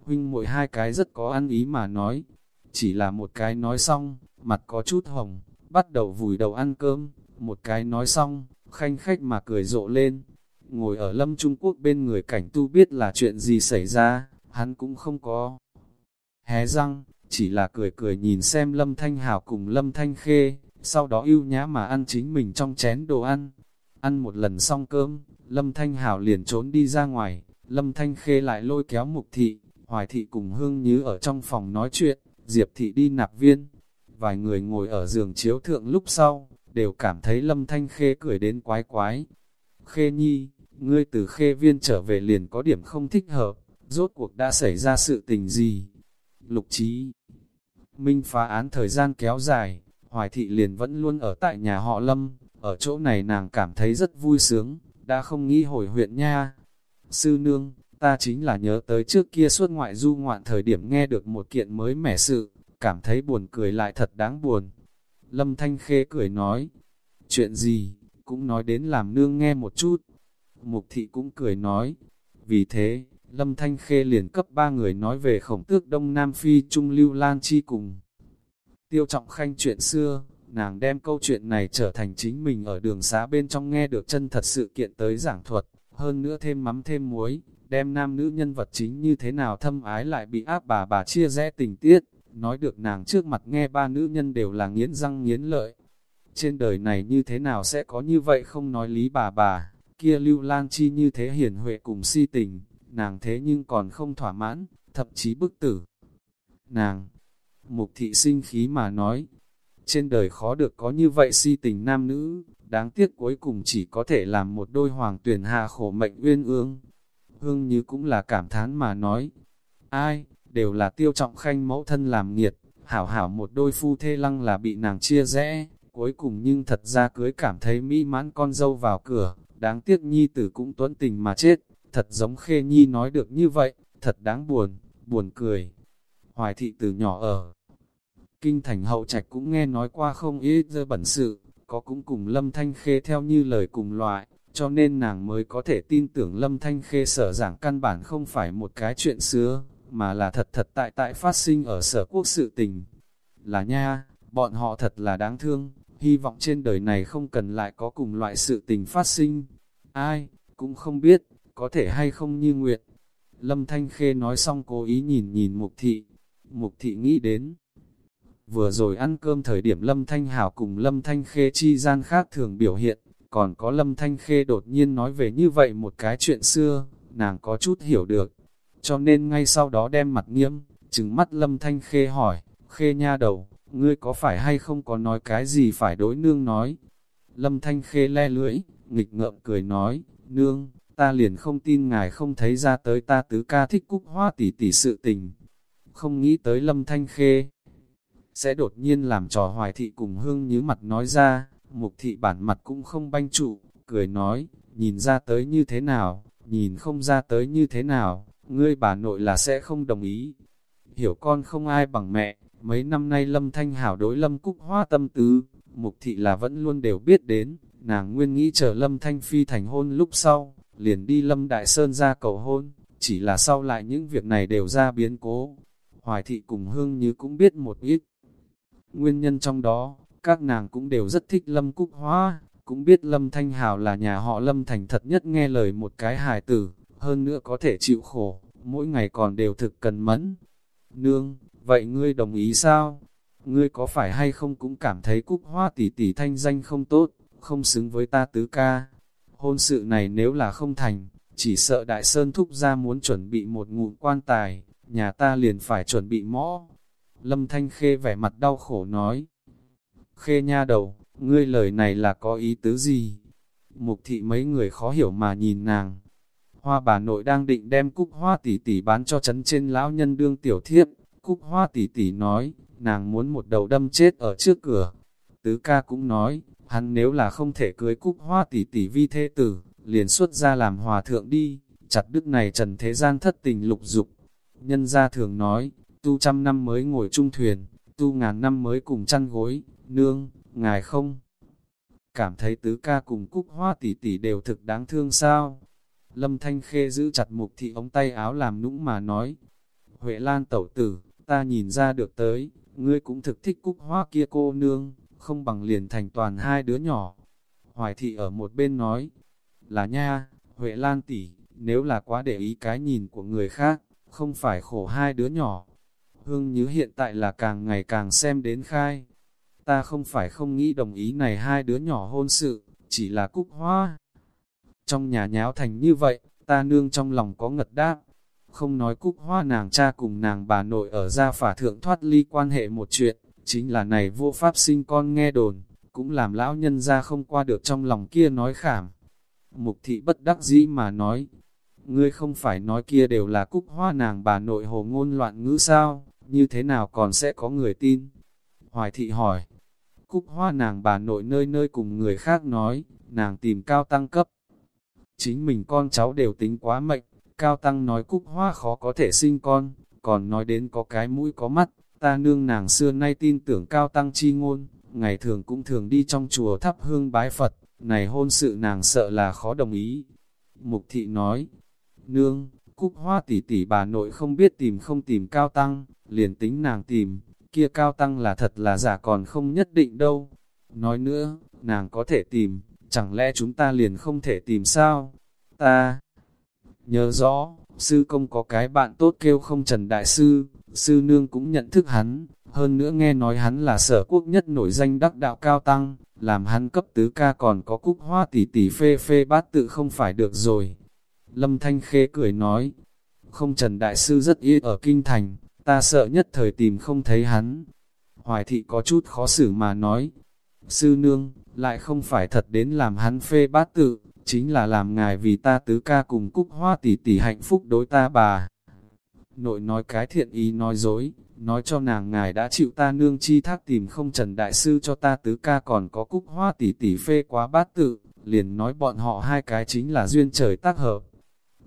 huynh muội hai cái rất có ăn ý mà nói, chỉ là một cái nói xong, mặt có chút hồng, bắt đầu vùi đầu ăn cơm, một cái nói xong, khanh khách mà cười rộ lên. Ngồi ở lâm Trung Quốc bên người cảnh tu biết là chuyện gì xảy ra, hắn cũng không có. Hé răng, chỉ là cười cười nhìn xem lâm thanh hảo cùng lâm thanh khê, sau đó ưu nhã mà ăn chính mình trong chén đồ ăn. Ăn một lần xong cơm, lâm thanh hảo liền trốn đi ra ngoài, lâm thanh khê lại lôi kéo mục thị, hoài thị cùng hương như ở trong phòng nói chuyện, diệp thị đi nạp viên. Vài người ngồi ở giường chiếu thượng lúc sau, đều cảm thấy lâm thanh khê cười đến quái quái. Khê nhi, ngươi từ khê viên trở về liền có điểm không thích hợp, rốt cuộc đã xảy ra sự tình gì? Lục trí Minh phá án thời gian kéo dài, Hoài thị liền vẫn luôn ở tại nhà họ Lâm, ở chỗ này nàng cảm thấy rất vui sướng, đã không nghĩ hồi huyện nha. Sư nương, ta chính là nhớ tới trước kia suốt ngoại du ngoạn thời điểm nghe được một kiện mới mẻ sự, cảm thấy buồn cười lại thật đáng buồn. Lâm Thanh Khê cười nói, chuyện gì, cũng nói đến làm nương nghe một chút. Mục thị cũng cười nói, vì thế, Lâm Thanh Khê liền cấp ba người nói về khổng tước Đông Nam Phi Trung Lưu Lan Chi cùng. Tiêu trọng khanh chuyện xưa, nàng đem câu chuyện này trở thành chính mình ở đường xá bên trong nghe được chân thật sự kiện tới giảng thuật, hơn nữa thêm mắm thêm muối, đem nam nữ nhân vật chính như thế nào thâm ái lại bị áp bà bà chia rẽ tình tiết, nói được nàng trước mặt nghe ba nữ nhân đều là nghiến răng nghiến lợi. Trên đời này như thế nào sẽ có như vậy không nói lý bà bà, kia lưu lan chi như thế hiền huệ cùng si tình, nàng thế nhưng còn không thỏa mãn, thậm chí bức tử. Nàng, mục thị sinh khí mà nói, trên đời khó được có như vậy si tình nam nữ, đáng tiếc cuối cùng chỉ có thể làm một đôi hoàng tuyển hạ khổ mệnh uyên ương. Hương như cũng là cảm thán mà nói, ai, đều là tiêu trọng khanh mẫu thân làm nghiệt, hảo hảo một đôi phu thê lăng là bị nàng chia rẽ, cuối cùng nhưng thật ra cưới cảm thấy mỹ mãn con dâu vào cửa, đáng tiếc nhi tử cũng tuấn tình mà chết, thật giống khê nhi nói được như vậy, thật đáng buồn, buồn cười. Hoài thị từ nhỏ ở kinh thành hậu trạch cũng nghe nói qua không ít dơ bẩn sự, có cũng cùng lâm thanh khê theo như lời cùng loại, cho nên nàng mới có thể tin tưởng lâm thanh khê sở giảng căn bản không phải một cái chuyện xưa, mà là thật thật tại tại phát sinh ở sở quốc sự tình. Là nha, bọn họ thật là đáng thương, hy vọng trên đời này không cần lại có cùng loại sự tình phát sinh. Ai, cũng không biết, có thể hay không như nguyện. Lâm Thanh Khê nói xong cố ý nhìn nhìn Mục Thị. Mục Thị nghĩ đến. Vừa rồi ăn cơm thời điểm Lâm Thanh Hảo cùng Lâm Thanh Khê chi gian khác thường biểu hiện, còn có Lâm Thanh Khê đột nhiên nói về như vậy một cái chuyện xưa, nàng có chút hiểu được. Cho nên ngay sau đó đem mặt nghiêm, trừng mắt Lâm Thanh Khê hỏi, Khê nha đầu, ngươi có phải hay không có nói cái gì phải đối nương nói? Lâm Thanh Khê le lưỡi, nghịch ngợm cười nói, nương, ta liền không tin ngài không thấy ra tới ta tứ ca thích cúc hoa tỷ tỷ sự tình. Không nghĩ tới Lâm Thanh Khê sẽ đột nhiên làm trò hoài thị cùng hương như mặt nói ra, mục thị bản mặt cũng không banh trụ, cười nói, nhìn ra tới như thế nào, nhìn không ra tới như thế nào, ngươi bà nội là sẽ không đồng ý. Hiểu con không ai bằng mẹ, mấy năm nay lâm thanh hảo đối lâm cúc hoa tâm tứ, mục thị là vẫn luôn đều biết đến, nàng nguyên nghĩ chờ lâm thanh phi thành hôn lúc sau, liền đi lâm đại sơn ra cầu hôn, chỉ là sau lại những việc này đều ra biến cố. Hoài thị cùng hương như cũng biết một ít, Nguyên nhân trong đó, các nàng cũng đều rất thích Lâm Cúc Hoa, cũng biết Lâm Thanh Hào là nhà họ Lâm thành thật nhất nghe lời một cái hài tử, hơn nữa có thể chịu khổ, mỗi ngày còn đều thực cần mẫn. Nương, vậy ngươi đồng ý sao? Ngươi có phải hay không cũng cảm thấy Cúc Hoa tỷ tỷ thanh danh không tốt, không xứng với ta tứ ca? Hôn sự này nếu là không thành, chỉ sợ Đại Sơn thúc ra muốn chuẩn bị một ngụm quan tài, nhà ta liền phải chuẩn bị mõ, Lâm Thanh Khê vẻ mặt đau khổ nói. Khê nha đầu, ngươi lời này là có ý tứ gì? Mục thị mấy người khó hiểu mà nhìn nàng. Hoa bà nội đang định đem cúc hoa tỷ tỷ bán cho chấn trên lão nhân đương tiểu thiếp. Cúc hoa tỷ tỷ nói, nàng muốn một đầu đâm chết ở trước cửa. Tứ ca cũng nói, hắn nếu là không thể cưới cúc hoa tỷ tỷ vi thế tử, liền xuất ra làm hòa thượng đi, chặt đức này trần thế gian thất tình lục dục. Nhân gia thường nói, tu trăm năm mới ngồi chung thuyền, tu ngàn năm mới cùng chăn gối, nương, ngài không? Cảm thấy tứ ca cùng cúc hoa tỷ tỷ đều thực đáng thương sao? Lâm Thanh Khê giữ chặt mục thị ống tay áo làm nũng mà nói. Huệ Lan tẩu tử, ta nhìn ra được tới, ngươi cũng thực thích cúc hoa kia cô nương, không bằng liền thành toàn hai đứa nhỏ. Hoài thị ở một bên nói, là nha, Huệ Lan tỷ, nếu là quá để ý cái nhìn của người khác, không phải khổ hai đứa nhỏ. Hương Như hiện tại là càng ngày càng xem đến khai. Ta không phải không nghĩ đồng ý này hai đứa nhỏ hôn sự, chỉ là cúc hoa. Trong nhà nháo thành như vậy, ta nương trong lòng có ngật đáp. Không nói cúc hoa nàng cha cùng nàng bà nội ở gia phả thượng thoát ly quan hệ một chuyện, chính là này vô pháp sinh con nghe đồn, cũng làm lão nhân ra không qua được trong lòng kia nói khảm. Mục thị bất đắc dĩ mà nói, ngươi không phải nói kia đều là cúc hoa nàng bà nội hồ ngôn loạn ngữ sao, như thế nào còn sẽ có người tin? Hoài thị hỏi, cúc hoa nàng bà nội nơi nơi cùng người khác nói, nàng tìm cao tăng cấp. Chính mình con cháu đều tính quá mệnh, cao tăng nói cúc hoa khó có thể sinh con, còn nói đến có cái mũi có mắt, ta nương nàng xưa nay tin tưởng cao tăng chi ngôn, ngày thường cũng thường đi trong chùa thắp hương bái Phật, này hôn sự nàng sợ là khó đồng ý. Mục thị nói, nương, cúc hoa tỷ tỷ bà nội không biết tìm không tìm cao tăng, liền tính nàng tìm, kia cao tăng là thật là giả còn không nhất định đâu. Nói nữa, nàng có thể tìm, chẳng lẽ chúng ta liền không thể tìm sao? Ta nhớ rõ, sư công có cái bạn tốt kêu không Trần Đại Sư, sư nương cũng nhận thức hắn, hơn nữa nghe nói hắn là sở quốc nhất nổi danh đắc đạo cao tăng, làm hắn cấp tứ ca còn có cúc hoa tỷ tỷ phê phê bát tự không phải được rồi. Lâm Thanh Khê cười nói, không Trần Đại Sư rất ít ở Kinh Thành, ta sợ nhất thời tìm không thấy hắn. Hoài thị có chút khó xử mà nói, sư nương, lại không phải thật đến làm hắn phê bát tự, chính là làm ngài vì ta tứ ca cùng cúc hoa tỷ tỷ hạnh phúc đối ta bà. Nội nói cái thiện ý nói dối, nói cho nàng ngài đã chịu ta nương chi thác tìm không trần đại sư cho ta tứ ca còn có cúc hoa tỷ tỷ phê quá bát tự, liền nói bọn họ hai cái chính là duyên trời tác hợp.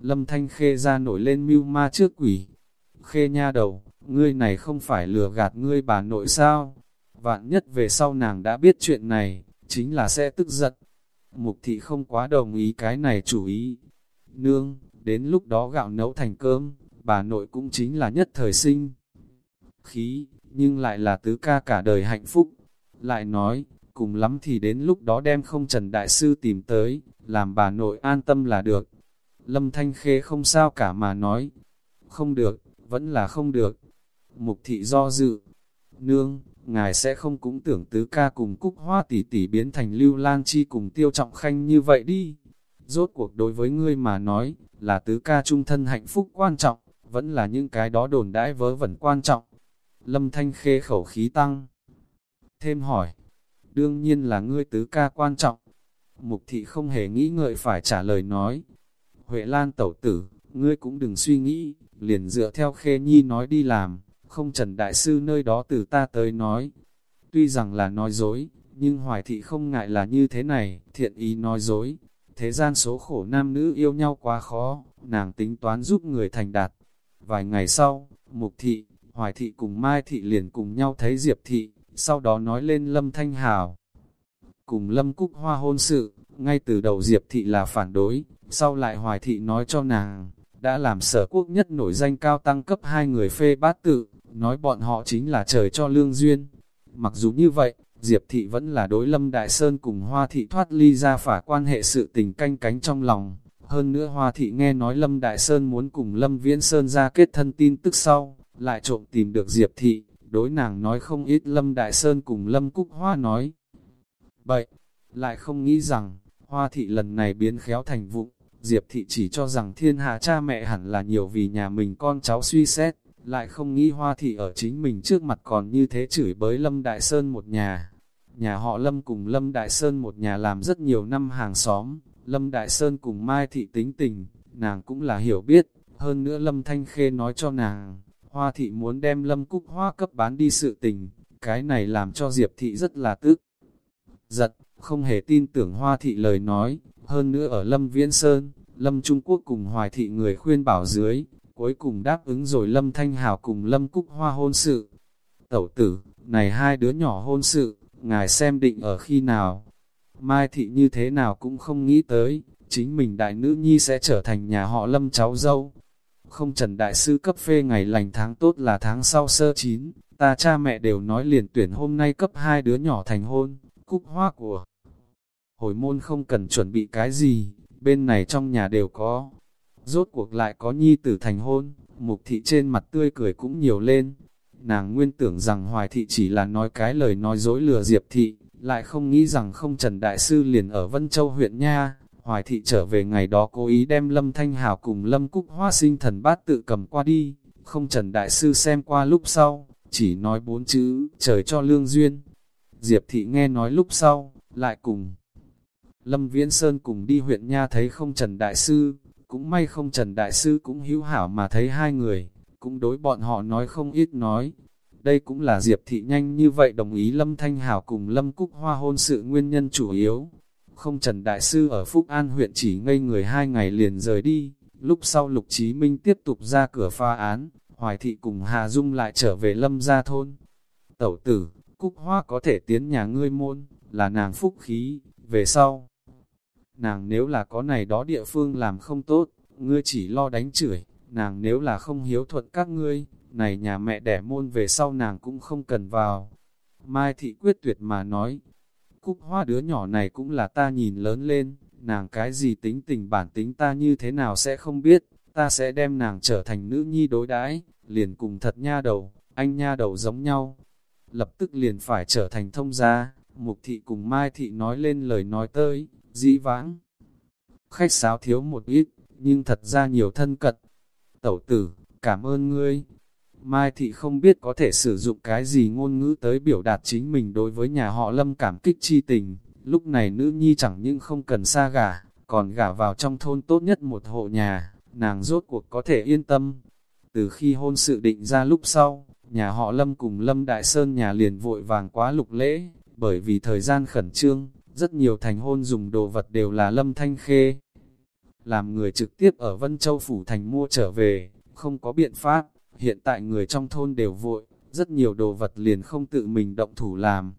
Lâm Thanh Khê ra nổi lên mưu ma trước quỷ. Khê nha đầu, ngươi này không phải lừa gạt ngươi bà nội sao? Vạn nhất về sau nàng đã biết chuyện này, chính là sẽ tức giận. Mục thị không quá đồng ý cái này chủ ý. Nương, đến lúc đó gạo nấu thành cơm, bà nội cũng chính là nhất thời sinh. Khí, nhưng lại là tứ ca cả đời hạnh phúc. Lại nói, cùng lắm thì đến lúc đó đem không Trần Đại Sư tìm tới, làm bà nội an tâm là được. Lâm Thanh Khê không sao cả mà nói, không được, vẫn là không được. Mục thị do dự, nương, ngài sẽ không cũng tưởng tứ ca cùng cúc hoa tỷ tỷ biến thành lưu lan chi cùng tiêu trọng khanh như vậy đi. Rốt cuộc đối với ngươi mà nói, là tứ ca trung thân hạnh phúc quan trọng, vẫn là những cái đó đồn đãi vớ vẩn quan trọng. Lâm Thanh Khê khẩu khí tăng. Thêm hỏi, đương nhiên là ngươi tứ ca quan trọng. Mục thị không hề nghĩ ngợi phải trả lời nói. Huệ Lan tẩu tử, ngươi cũng đừng suy nghĩ, liền dựa theo Khê Nhi nói đi làm không Trần Đại Sư nơi đó từ ta tới nói. Tuy rằng là nói dối, nhưng Hoài Thị không ngại là như thế này, thiện ý nói dối. Thế gian số khổ nam nữ yêu nhau quá khó, nàng tính toán giúp người thành đạt. Vài ngày sau, Mục Thị, Hoài Thị cùng Mai Thị liền cùng nhau thấy Diệp Thị, sau đó nói lên Lâm Thanh Hào. Cùng Lâm Cúc Hoa hôn sự, ngay từ đầu Diệp Thị là phản đối, sau lại Hoài Thị nói cho nàng, đã làm sở quốc nhất nổi danh cao tăng cấp hai người phê bát tự, nói bọn họ chính là trời cho lương duyên. Mặc dù như vậy, Diệp Thị vẫn là đối Lâm Đại Sơn cùng Hoa Thị thoát ly ra phả quan hệ sự tình canh cánh trong lòng. Hơn nữa Hoa Thị nghe nói Lâm Đại Sơn muốn cùng Lâm Viễn Sơn ra kết thân tin tức sau, lại trộm tìm được Diệp Thị, đối nàng nói không ít Lâm Đại Sơn cùng Lâm Cúc Hoa nói. Vậy, lại không nghĩ rằng, Hoa Thị lần này biến khéo thành vụng, Diệp Thị chỉ cho rằng thiên hạ cha mẹ hẳn là nhiều vì nhà mình con cháu suy xét, lại không nghĩ hoa thị ở chính mình trước mặt còn như thế chửi bới Lâm Đại Sơn một nhà. Nhà họ Lâm cùng Lâm Đại Sơn một nhà làm rất nhiều năm hàng xóm, Lâm Đại Sơn cùng Mai Thị tính tình, nàng cũng là hiểu biết, hơn nữa Lâm Thanh Khê nói cho nàng, Hoa Thị muốn đem Lâm Cúc Hoa cấp bán đi sự tình, cái này làm cho Diệp Thị rất là tức. Giật, không hề tin tưởng Hoa Thị lời nói, hơn nữa ở Lâm Viễn Sơn, Lâm Trung Quốc cùng Hoài Thị người khuyên bảo dưới, cuối cùng đáp ứng rồi Lâm Thanh hảo cùng Lâm Cúc Hoa hôn sự. Tẩu tử, này hai đứa nhỏ hôn sự, ngài xem định ở khi nào. Mai thị như thế nào cũng không nghĩ tới, chính mình đại nữ nhi sẽ trở thành nhà họ Lâm cháu dâu. Không Trần Đại Sư cấp phê ngày lành tháng tốt là tháng sau sơ chín, ta cha mẹ đều nói liền tuyển hôm nay cấp hai đứa nhỏ thành hôn, cúc hoa của. Hồi môn không cần chuẩn bị cái gì, bên này trong nhà đều có. Rốt cuộc lại có nhi tử thành hôn, mục thị trên mặt tươi cười cũng nhiều lên. Nàng nguyên tưởng rằng Hoài thị chỉ là nói cái lời nói dối lừa Diệp thị, lại không nghĩ rằng không Trần Đại Sư liền ở Vân Châu huyện Nha. Hoài thị trở về ngày đó cố ý đem Lâm Thanh Hào cùng Lâm Cúc Hoa sinh thần bát tự cầm qua đi, không Trần Đại Sư xem qua lúc sau, chỉ nói bốn chữ, trời cho lương duyên. Diệp thị nghe nói lúc sau, lại cùng. Lâm Viễn Sơn cùng đi huyện Nha thấy không Trần Đại Sư, cũng may không Trần Đại Sư cũng hữu hảo mà thấy hai người, cũng đối bọn họ nói không ít nói. Đây cũng là Diệp thị nhanh như vậy đồng ý Lâm Thanh Hảo cùng Lâm Cúc Hoa hôn sự nguyên nhân chủ yếu. Không Trần Đại Sư ở Phúc An huyện chỉ ngây người hai ngày liền rời đi, lúc sau Lục Chí Minh tiếp tục ra cửa pha án, Hoài Thị cùng Hà Dung lại trở về Lâm gia thôn. Tẩu tử, Cúc Hoa có thể tiến nhà ngươi môn, là nàng phúc khí, về sau. Nàng nếu là có này đó địa phương làm không tốt, ngươi chỉ lo đánh chửi, nàng nếu là không hiếu thuận các ngươi, này nhà mẹ đẻ môn về sau nàng cũng không cần vào. Mai Thị quyết tuyệt mà nói, Cúc Hoa đứa nhỏ này cũng là ta nhìn lớn lên, nàng cái gì tính tình bản tính ta như thế nào sẽ không biết, ta sẽ đem nàng trở thành nữ nhi đối đãi liền cùng thật nha đầu, anh nha đầu giống nhau. Lập tức liền phải trở thành thông gia, Mục Thị cùng Mai Thị nói lên lời nói tới, dĩ vãng. Khách sáo thiếu một ít, nhưng thật ra nhiều thân cận. Tẩu tử, cảm ơn ngươi. Mai Thị không biết có thể sử dụng cái gì ngôn ngữ tới biểu đạt chính mình đối với nhà họ Lâm cảm kích chi tình. Lúc này nữ nhi chẳng những không cần xa gả, còn gả vào trong thôn tốt nhất một hộ nhà, nàng rốt cuộc có thể yên tâm. Từ khi hôn sự định ra lúc sau, nhà họ Lâm cùng Lâm Đại Sơn nhà liền vội vàng quá lục lễ, bởi vì thời gian khẩn trương, rất nhiều thành hôn dùng đồ vật đều là Lâm Thanh Khê. Làm người trực tiếp ở Vân Châu Phủ Thành mua trở về, không có biện pháp, hiện tại người trong thôn đều vội, rất nhiều đồ vật liền không tự mình động thủ làm.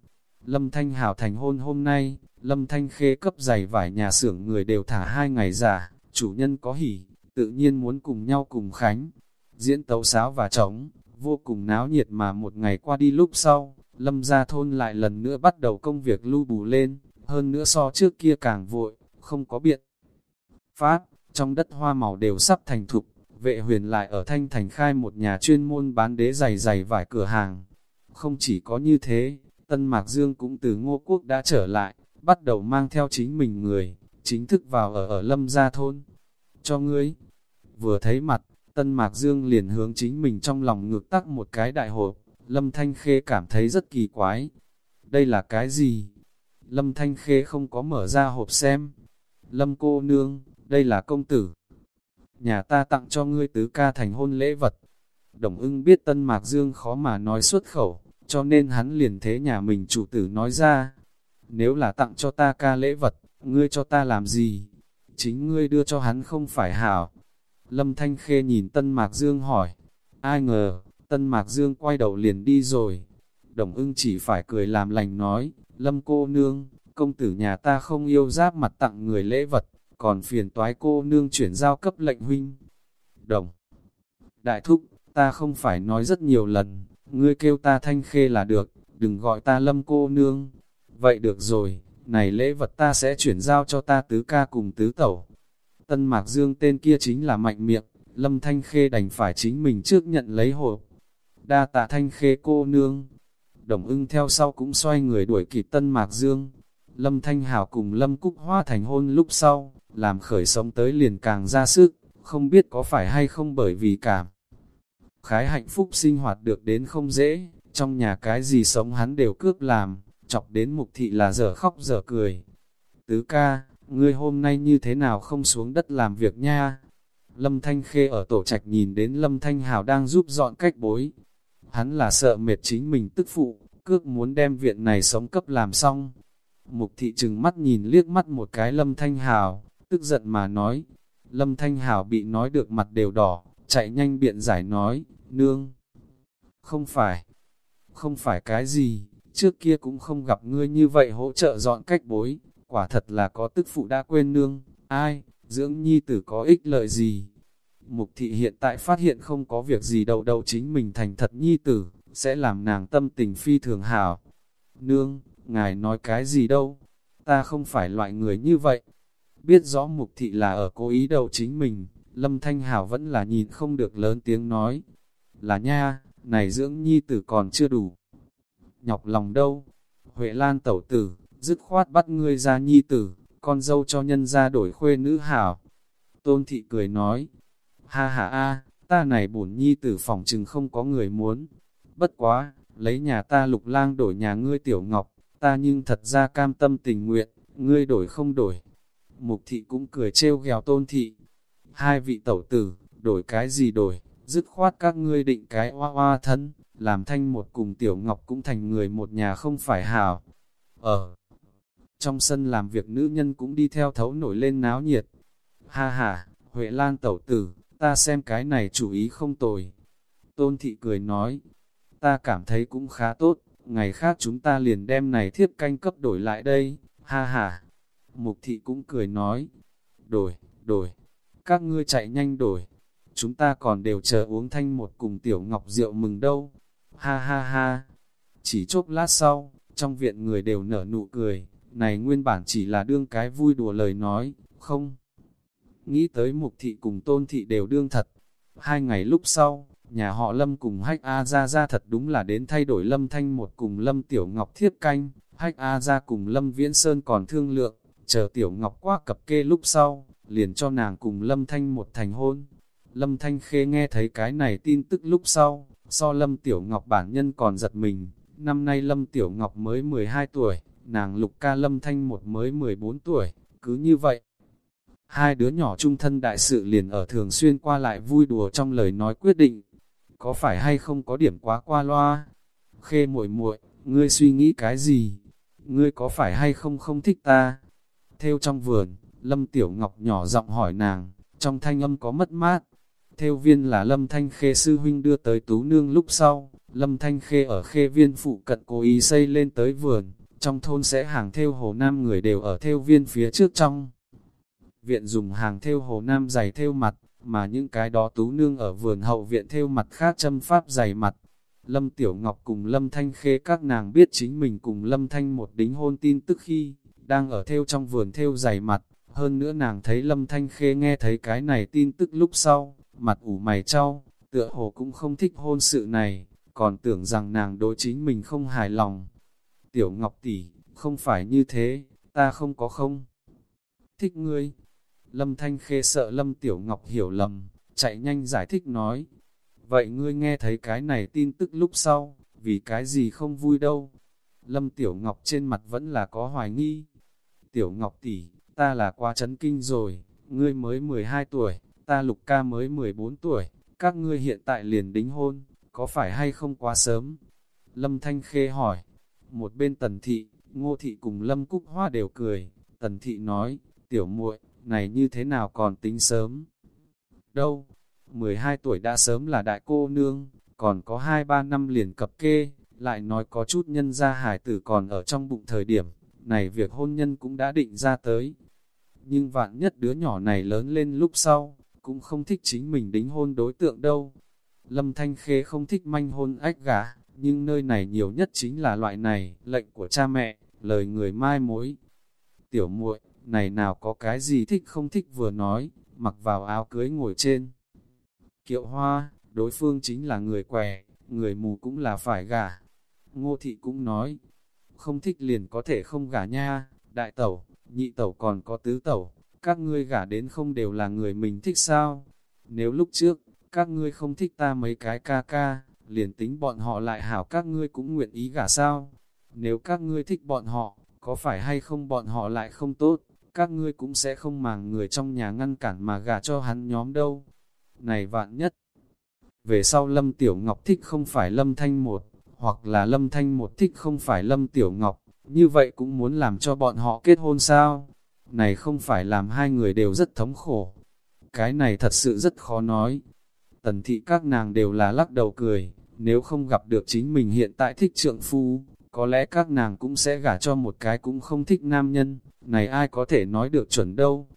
Lâm Thanh Hảo thành hôn hôm nay, Lâm Thanh Khê cấp giày vải nhà xưởng người đều thả hai ngày giả, chủ nhân có hỉ, tự nhiên muốn cùng nhau cùng khánh. Diễn tấu sáo và trống, vô cùng náo nhiệt mà một ngày qua đi lúc sau, Lâm gia thôn lại lần nữa bắt đầu công việc lưu bù lên, hơn nữa so trước kia càng vội, không có biện. Pháp, trong đất hoa màu đều sắp thành thục, vệ huyền lại ở Thanh Thành khai một nhà chuyên môn bán đế giày giày vải cửa hàng. Không chỉ có như thế, Tân Mạc Dương cũng từ Ngô Quốc đã trở lại, bắt đầu mang theo chính mình người, chính thức vào ở ở Lâm Gia Thôn. Cho ngươi, vừa thấy mặt, Tân Mạc Dương liền hướng chính mình trong lòng ngược tắc một cái đại hộp, Lâm Thanh Khê cảm thấy rất kỳ quái. Đây là cái gì? Lâm Thanh Khê không có mở ra hộp xem. Lâm cô nương, đây là công tử. Nhà ta tặng cho ngươi tứ ca thành hôn lễ vật. Đồng ưng biết Tân Mạc Dương khó mà nói xuất khẩu, cho nên hắn liền thế nhà mình chủ tử nói ra. Nếu là tặng cho ta ca lễ vật, ngươi cho ta làm gì? Chính ngươi đưa cho hắn không phải hảo. Lâm Thanh Khê nhìn Tân Mạc Dương hỏi. Ai ngờ, Tân Mạc Dương quay đầu liền đi rồi. Đồng ưng chỉ phải cười làm lành nói, Lâm cô nương, công tử nhà ta không yêu giáp mặt tặng người lễ vật, còn phiền toái cô nương chuyển giao cấp lệnh huynh. Đồng Đại thúc, ta không phải nói rất nhiều lần, ngươi kêu ta thanh khê là được, đừng gọi ta lâm cô nương. Vậy được rồi, này lễ vật ta sẽ chuyển giao cho ta tứ ca cùng tứ tẩu. Tân Mạc Dương tên kia chính là mạnh miệng, lâm thanh khê đành phải chính mình trước nhận lấy hộp. Đa tạ thanh khê cô nương. Đồng ưng theo sau cũng xoay người đuổi kịp Tân Mạc Dương. Lâm Thanh Hảo cùng Lâm Cúc Hoa thành hôn lúc sau, làm khởi sống tới liền càng ra sức, không biết có phải hay không bởi vì cảm. Khái hạnh phúc sinh hoạt được đến không dễ, trong nhà cái gì sống hắn đều cướp làm, chọc đến mục thị là giờ khóc giờ cười. Tứ ca, ngươi hôm nay như thế nào không xuống đất làm việc nha? Lâm Thanh Khê ở tổ trạch nhìn đến Lâm Thanh Hảo đang giúp dọn cách bối. Hắn là sợ mệt chính mình tức phụ, cước muốn đem viện này sống cấp làm xong. Mục thị trừng mắt nhìn liếc mắt một cái Lâm Thanh hào tức giận mà nói. Lâm Thanh hào bị nói được mặt đều đỏ, chạy nhanh biện giải nói, nương. Không phải, không phải cái gì, trước kia cũng không gặp ngươi như vậy hỗ trợ dọn cách bối, quả thật là có tức phụ đã quên nương, ai, dưỡng nhi tử có ích lợi gì. Mục thị hiện tại phát hiện không có việc gì đầu đầu chính mình thành thật nhi tử, sẽ làm nàng tâm tình phi thường hảo. Nương, ngài nói cái gì đâu, ta không phải loại người như vậy. Biết rõ mục thị là ở cố ý đầu chính mình, Lâm Thanh Hảo vẫn là nhìn không được lớn tiếng nói. Là nha, này dưỡng nhi tử còn chưa đủ. Nhọc lòng đâu. Huệ Lan tẩu tử, dứt khoát bắt ngươi ra nhi tử, con dâu cho nhân ra đổi khuê nữ hảo. Tôn thị cười nói, ha ha a, ta này bổn nhi tử phòng chừng không có người muốn. Bất quá, lấy nhà ta lục lang đổi nhà ngươi tiểu ngọc, ta nhưng thật ra cam tâm tình nguyện, ngươi đổi không đổi. Mục thị cũng cười trêu ghèo tôn thị. Hai vị tẩu tử, đổi cái gì đổi, dứt khoát các ngươi định cái hoa hoa thân, làm thanh một cùng tiểu ngọc cũng thành người một nhà không phải hảo. Ở trong sân làm việc nữ nhân cũng đi theo thấu nổi lên náo nhiệt. Ha ha, Huệ Lan tẩu tử, ta xem cái này chủ ý không tồi. Tôn thị cười nói, ta cảm thấy cũng khá tốt, ngày khác chúng ta liền đem này thiếp canh cấp đổi lại đây, ha ha. Mục thị cũng cười nói, đổi, đổi, các ngươi chạy nhanh đổi, chúng ta còn đều chờ uống thanh một cùng tiểu ngọc rượu mừng đâu, ha ha ha. Chỉ chốc lát sau, trong viện người đều nở nụ cười, này nguyên bản chỉ là đương cái vui đùa lời nói, không. Nghĩ tới mục thị cùng tôn thị đều đương thật. Hai ngày lúc sau, nhà họ Lâm cùng Hách A Gia Gia thật đúng là đến thay đổi Lâm Thanh một cùng Lâm Tiểu Ngọc thiếp canh. Hách A Gia cùng Lâm Viễn Sơn còn thương lượng, chờ Tiểu Ngọc qua cập kê lúc sau, liền cho nàng cùng Lâm Thanh một thành hôn. Lâm Thanh Khê nghe thấy cái này tin tức lúc sau, so Lâm Tiểu Ngọc bản nhân còn giật mình. Năm nay Lâm Tiểu Ngọc mới 12 tuổi, nàng Lục Ca Lâm Thanh một mới 14 tuổi, cứ như vậy. Hai đứa nhỏ trung thân đại sự liền ở thường xuyên qua lại vui đùa trong lời nói quyết định. Có phải hay không có điểm quá qua loa? Khê muội muội, ngươi suy nghĩ cái gì? Ngươi có phải hay không không thích ta? Theo trong vườn, Lâm Tiểu Ngọc nhỏ giọng hỏi nàng, trong thanh âm có mất mát. Theo viên là Lâm Thanh Khê sư huynh đưa tới Tú Nương lúc sau, Lâm Thanh Khê ở Khê viên phụ cận cố ý xây lên tới vườn, trong thôn sẽ hàng theo hồ nam người đều ở theo viên phía trước trong. Viện dùng hàng theo hồ nam giày theo mặt, mà những cái đó tú nương ở vườn hậu viện theo mặt khác châm pháp giày mặt. Lâm Tiểu Ngọc cùng Lâm Thanh Khê các nàng biết chính mình cùng Lâm Thanh một đính hôn tin tức khi, đang ở theo trong vườn theo giày mặt, hơn nữa nàng thấy Lâm Thanh Khê nghe thấy cái này tin tức lúc sau, mặt ủ mày trao, tựa hồ cũng không thích hôn sự này, còn tưởng rằng nàng đối chính mình không hài lòng. Tiểu Ngọc tỷ, không phải như thế, ta không có không. Thích ngươi. Lâm Thanh Khê sợ Lâm Tiểu Ngọc hiểu lầm, chạy nhanh giải thích nói. Vậy ngươi nghe thấy cái này tin tức lúc sau, vì cái gì không vui đâu. Lâm Tiểu Ngọc trên mặt vẫn là có hoài nghi. Tiểu Ngọc tỷ, ta là quá chấn kinh rồi, ngươi mới 12 tuổi, ta lục ca mới 14 tuổi, các ngươi hiện tại liền đính hôn, có phải hay không quá sớm? Lâm Thanh Khê hỏi, một bên tần thị, ngô thị cùng lâm cúc hoa đều cười. Tần thị nói, tiểu muội này như thế nào còn tính sớm? Đâu? 12 tuổi đã sớm là đại cô nương, còn có 2-3 năm liền cập kê, lại nói có chút nhân gia hải tử còn ở trong bụng thời điểm, này việc hôn nhân cũng đã định ra tới. Nhưng vạn nhất đứa nhỏ này lớn lên lúc sau, cũng không thích chính mình đính hôn đối tượng đâu. Lâm Thanh Khê không thích manh hôn ách gả, nhưng nơi này nhiều nhất chính là loại này, lệnh của cha mẹ, lời người mai mối. Tiểu muội, này nào có cái gì thích không thích vừa nói, mặc vào áo cưới ngồi trên. Kiệu hoa, đối phương chính là người què, người mù cũng là phải gả. Ngô thị cũng nói, không thích liền có thể không gả nha, đại tẩu, nhị tẩu còn có tứ tẩu, các ngươi gả đến không đều là người mình thích sao? Nếu lúc trước, các ngươi không thích ta mấy cái ca ca, liền tính bọn họ lại hảo các ngươi cũng nguyện ý gả sao. Nếu các ngươi thích bọn họ, có phải hay không bọn họ lại không tốt, các ngươi cũng sẽ không màng người trong nhà ngăn cản mà gả cho hắn nhóm đâu. Này vạn nhất, về sau Lâm Tiểu Ngọc thích không phải Lâm Thanh một, hoặc là Lâm Thanh một thích không phải Lâm Tiểu Ngọc, như vậy cũng muốn làm cho bọn họ kết hôn sao? Này không phải làm hai người đều rất thống khổ. Cái này thật sự rất khó nói. tần thị các nàng đều là lắc đầu cười, nếu không gặp được chính mình hiện tại thích trượng phu, có lẽ các nàng cũng sẽ gả cho một cái cũng không thích nam nhân, này ai có thể nói được chuẩn đâu.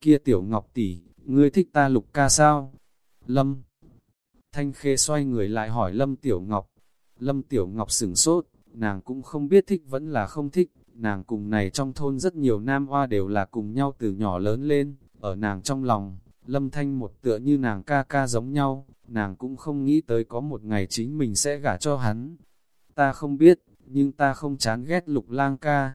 Kia tiểu ngọc tỷ, ngươi thích ta lục ca sao? Lâm Thanh Khê xoay người lại hỏi Lâm Tiểu Ngọc. Lâm Tiểu Ngọc sửng sốt, nàng cũng không biết thích vẫn là không thích, nàng cùng này trong thôn rất nhiều nam hoa đều là cùng nhau từ nhỏ lớn lên, ở nàng trong lòng, Lâm Thanh một tựa như nàng ca ca giống nhau, nàng cũng không nghĩ tới có một ngày chính mình sẽ gả cho hắn. Ta không biết, nhưng ta không chán ghét lục lang ca.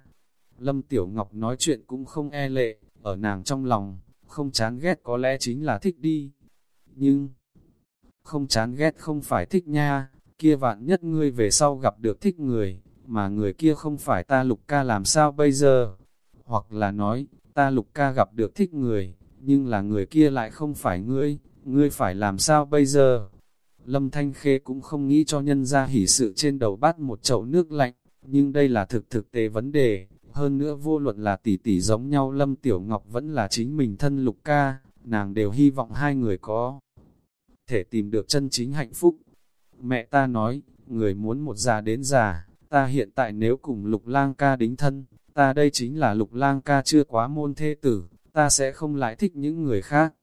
Lâm Tiểu Ngọc nói chuyện cũng không e lệ, ở nàng trong lòng, không chán ghét có lẽ chính là thích đi. Nhưng, không chán ghét không phải thích nha, kia vạn nhất ngươi về sau gặp được thích người, mà người kia không phải ta lục ca làm sao bây giờ? Hoặc là nói, ta lục ca gặp được thích người, nhưng là người kia lại không phải ngươi, ngươi phải làm sao bây giờ? Lâm Thanh Khê cũng không nghĩ cho nhân ra hỉ sự trên đầu bát một chậu nước lạnh, nhưng đây là thực thực tế vấn đề, hơn nữa vô luận là tỷ tỷ giống nhau Lâm Tiểu Ngọc vẫn là chính mình thân lục ca, nàng đều hy vọng hai người có thể tìm được chân chính hạnh phúc. Mẹ ta nói, người muốn một già đến già, ta hiện tại nếu cùng lục lang ca đính thân, ta đây chính là lục lang ca chưa quá môn thê tử, ta sẽ không lại thích những người khác.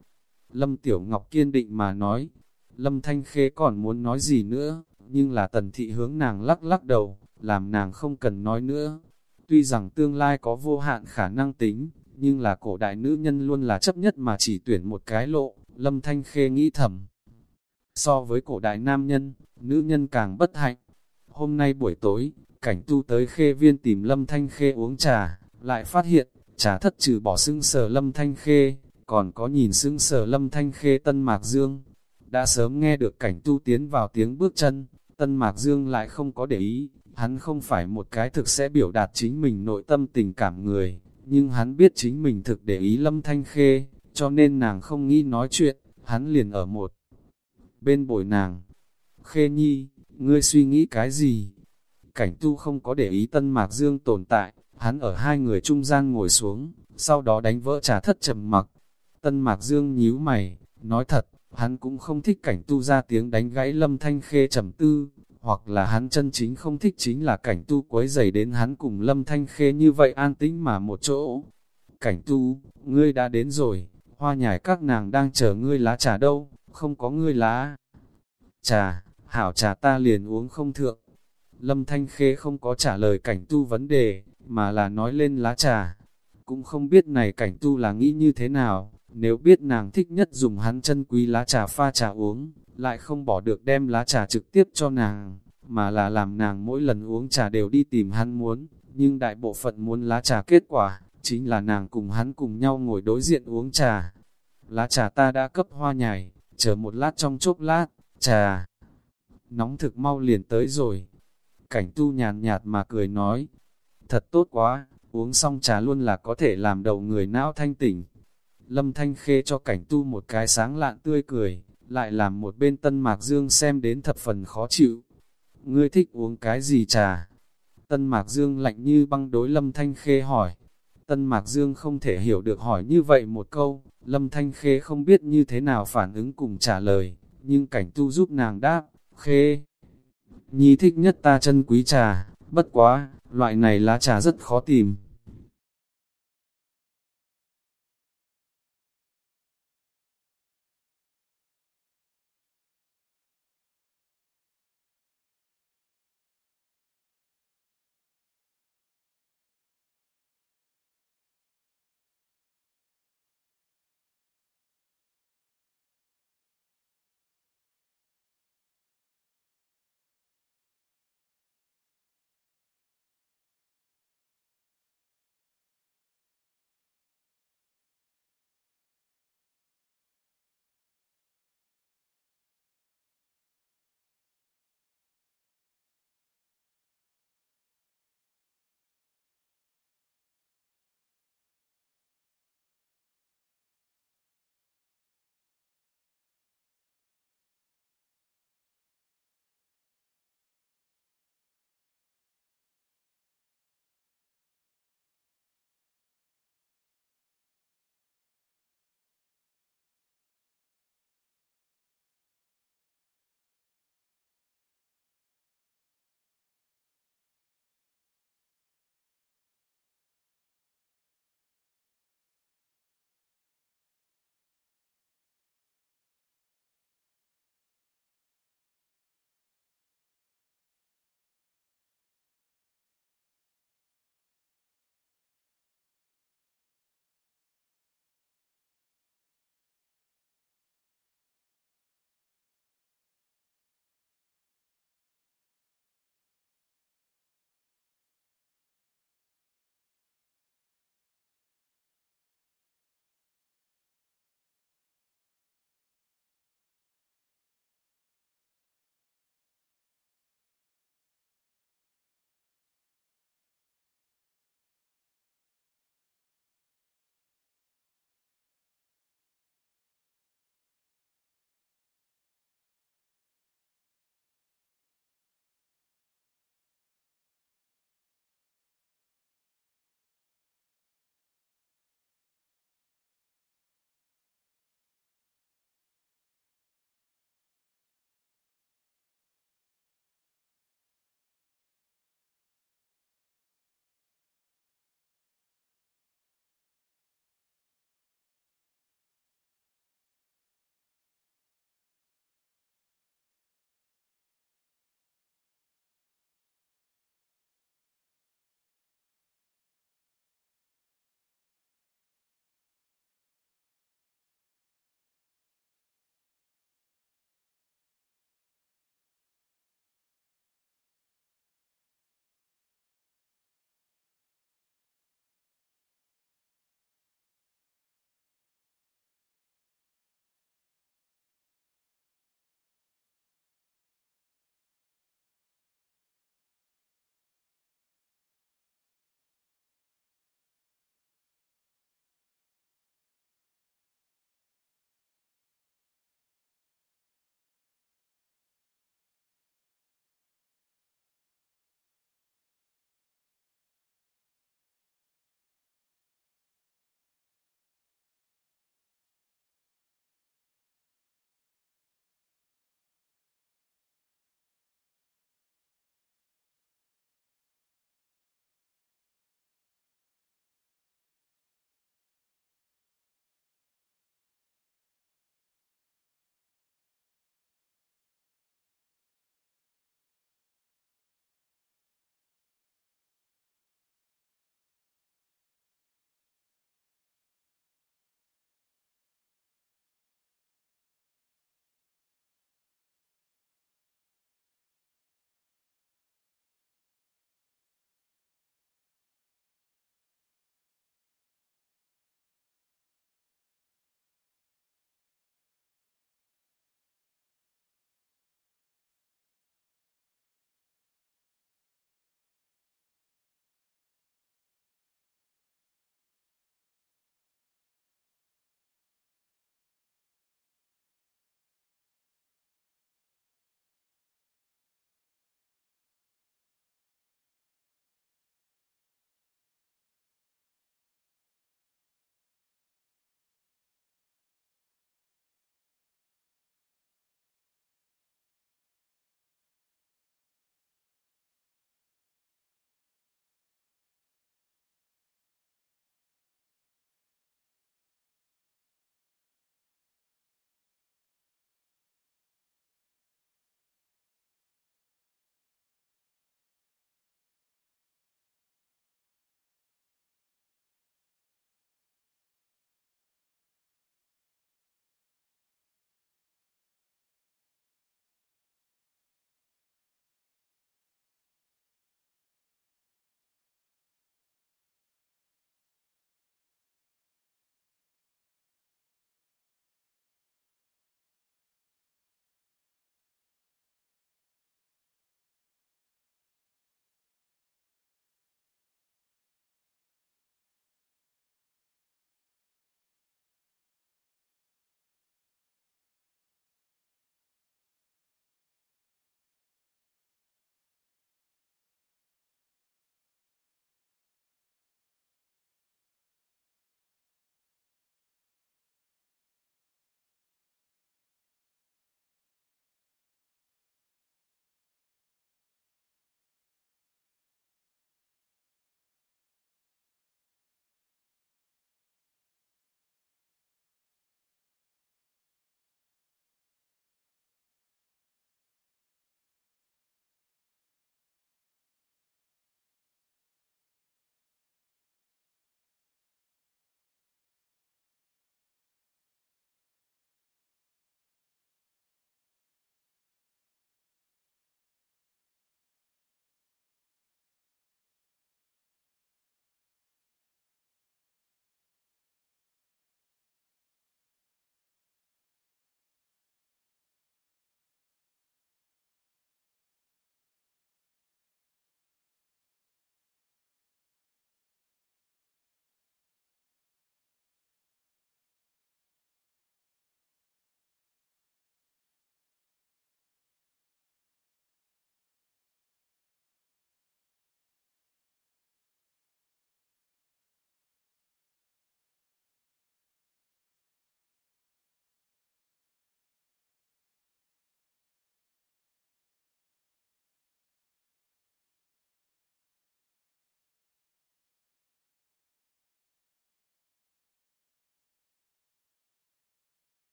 Lâm Tiểu Ngọc kiên định mà nói, Lâm Thanh Khê còn muốn nói gì nữa, nhưng là tần thị hướng nàng lắc lắc đầu, làm nàng không cần nói nữa. Tuy rằng tương lai có vô hạn khả năng tính, nhưng là cổ đại nữ nhân luôn là chấp nhất mà chỉ tuyển một cái lộ, Lâm Thanh Khê nghĩ thầm. So với cổ đại nam nhân, nữ nhân càng bất hạnh. Hôm nay buổi tối, cảnh tu tới khê viên tìm Lâm Thanh Khê uống trà, lại phát hiện, trà thất trừ bỏ xưng sở Lâm Thanh Khê, còn có nhìn xưng sở Lâm Thanh Khê Tân Mạc Dương. Đã sớm nghe được cảnh tu tiến vào tiếng bước chân, Tân Mạc Dương lại không có để ý, hắn không phải một cái thực sẽ biểu đạt chính mình nội tâm tình cảm người, nhưng hắn biết chính mình thực để ý Lâm Thanh Khê, cho nên nàng không nghĩ nói chuyện, hắn liền ở một bên bồi nàng. Khê Nhi, ngươi suy nghĩ cái gì? Cảnh tu không có để ý Tân Mạc Dương tồn tại, hắn ở hai người trung gian ngồi xuống, sau đó đánh vỡ trà thất trầm mặc. Tân Mạc Dương nhíu mày, nói thật, hắn cũng không thích cảnh tu ra tiếng đánh gãy lâm thanh khê trầm tư, hoặc là hắn chân chính không thích chính là cảnh tu quấy dày đến hắn cùng lâm thanh khê như vậy an tĩnh mà một chỗ. Cảnh tu, ngươi đã đến rồi, hoa nhài các nàng đang chờ ngươi lá trà đâu, không có ngươi lá. Trà, hảo trà ta liền uống không thượng. Lâm Thanh Khê không có trả lời cảnh tu vấn đề, mà là nói lên lá trà. Cũng không biết này cảnh tu là nghĩ như thế nào, nếu biết nàng thích nhất dùng hắn chân quý lá trà pha trà uống, lại không bỏ được đem lá trà trực tiếp cho nàng, mà là làm nàng mỗi lần uống trà đều đi tìm hắn muốn, nhưng đại bộ phận muốn lá trà kết quả, chính là nàng cùng hắn cùng nhau ngồi đối diện uống trà. Lá trà ta đã cấp hoa nhài, chờ một lát trong chốc lát, trà. Nóng thực mau liền tới rồi. Cảnh tu nhàn nhạt mà cười nói, thật tốt quá, uống xong trà luôn là có thể làm đầu người não thanh tỉnh. Lâm Thanh Khê cho cảnh tu một cái sáng lạn tươi cười, lại làm một bên Tân Mạc Dương xem đến thập phần khó chịu. Ngươi thích uống cái gì trà? Tân Mạc Dương lạnh như băng đối Lâm Thanh Khê hỏi. Tân Mạc Dương không thể hiểu được hỏi như vậy một câu, Lâm Thanh Khê không biết như thế nào phản ứng cùng trả lời, nhưng cảnh tu giúp nàng đáp, Khê. Nhi thích nhất ta chân quý trà, bất quá, loại này lá trà rất khó tìm,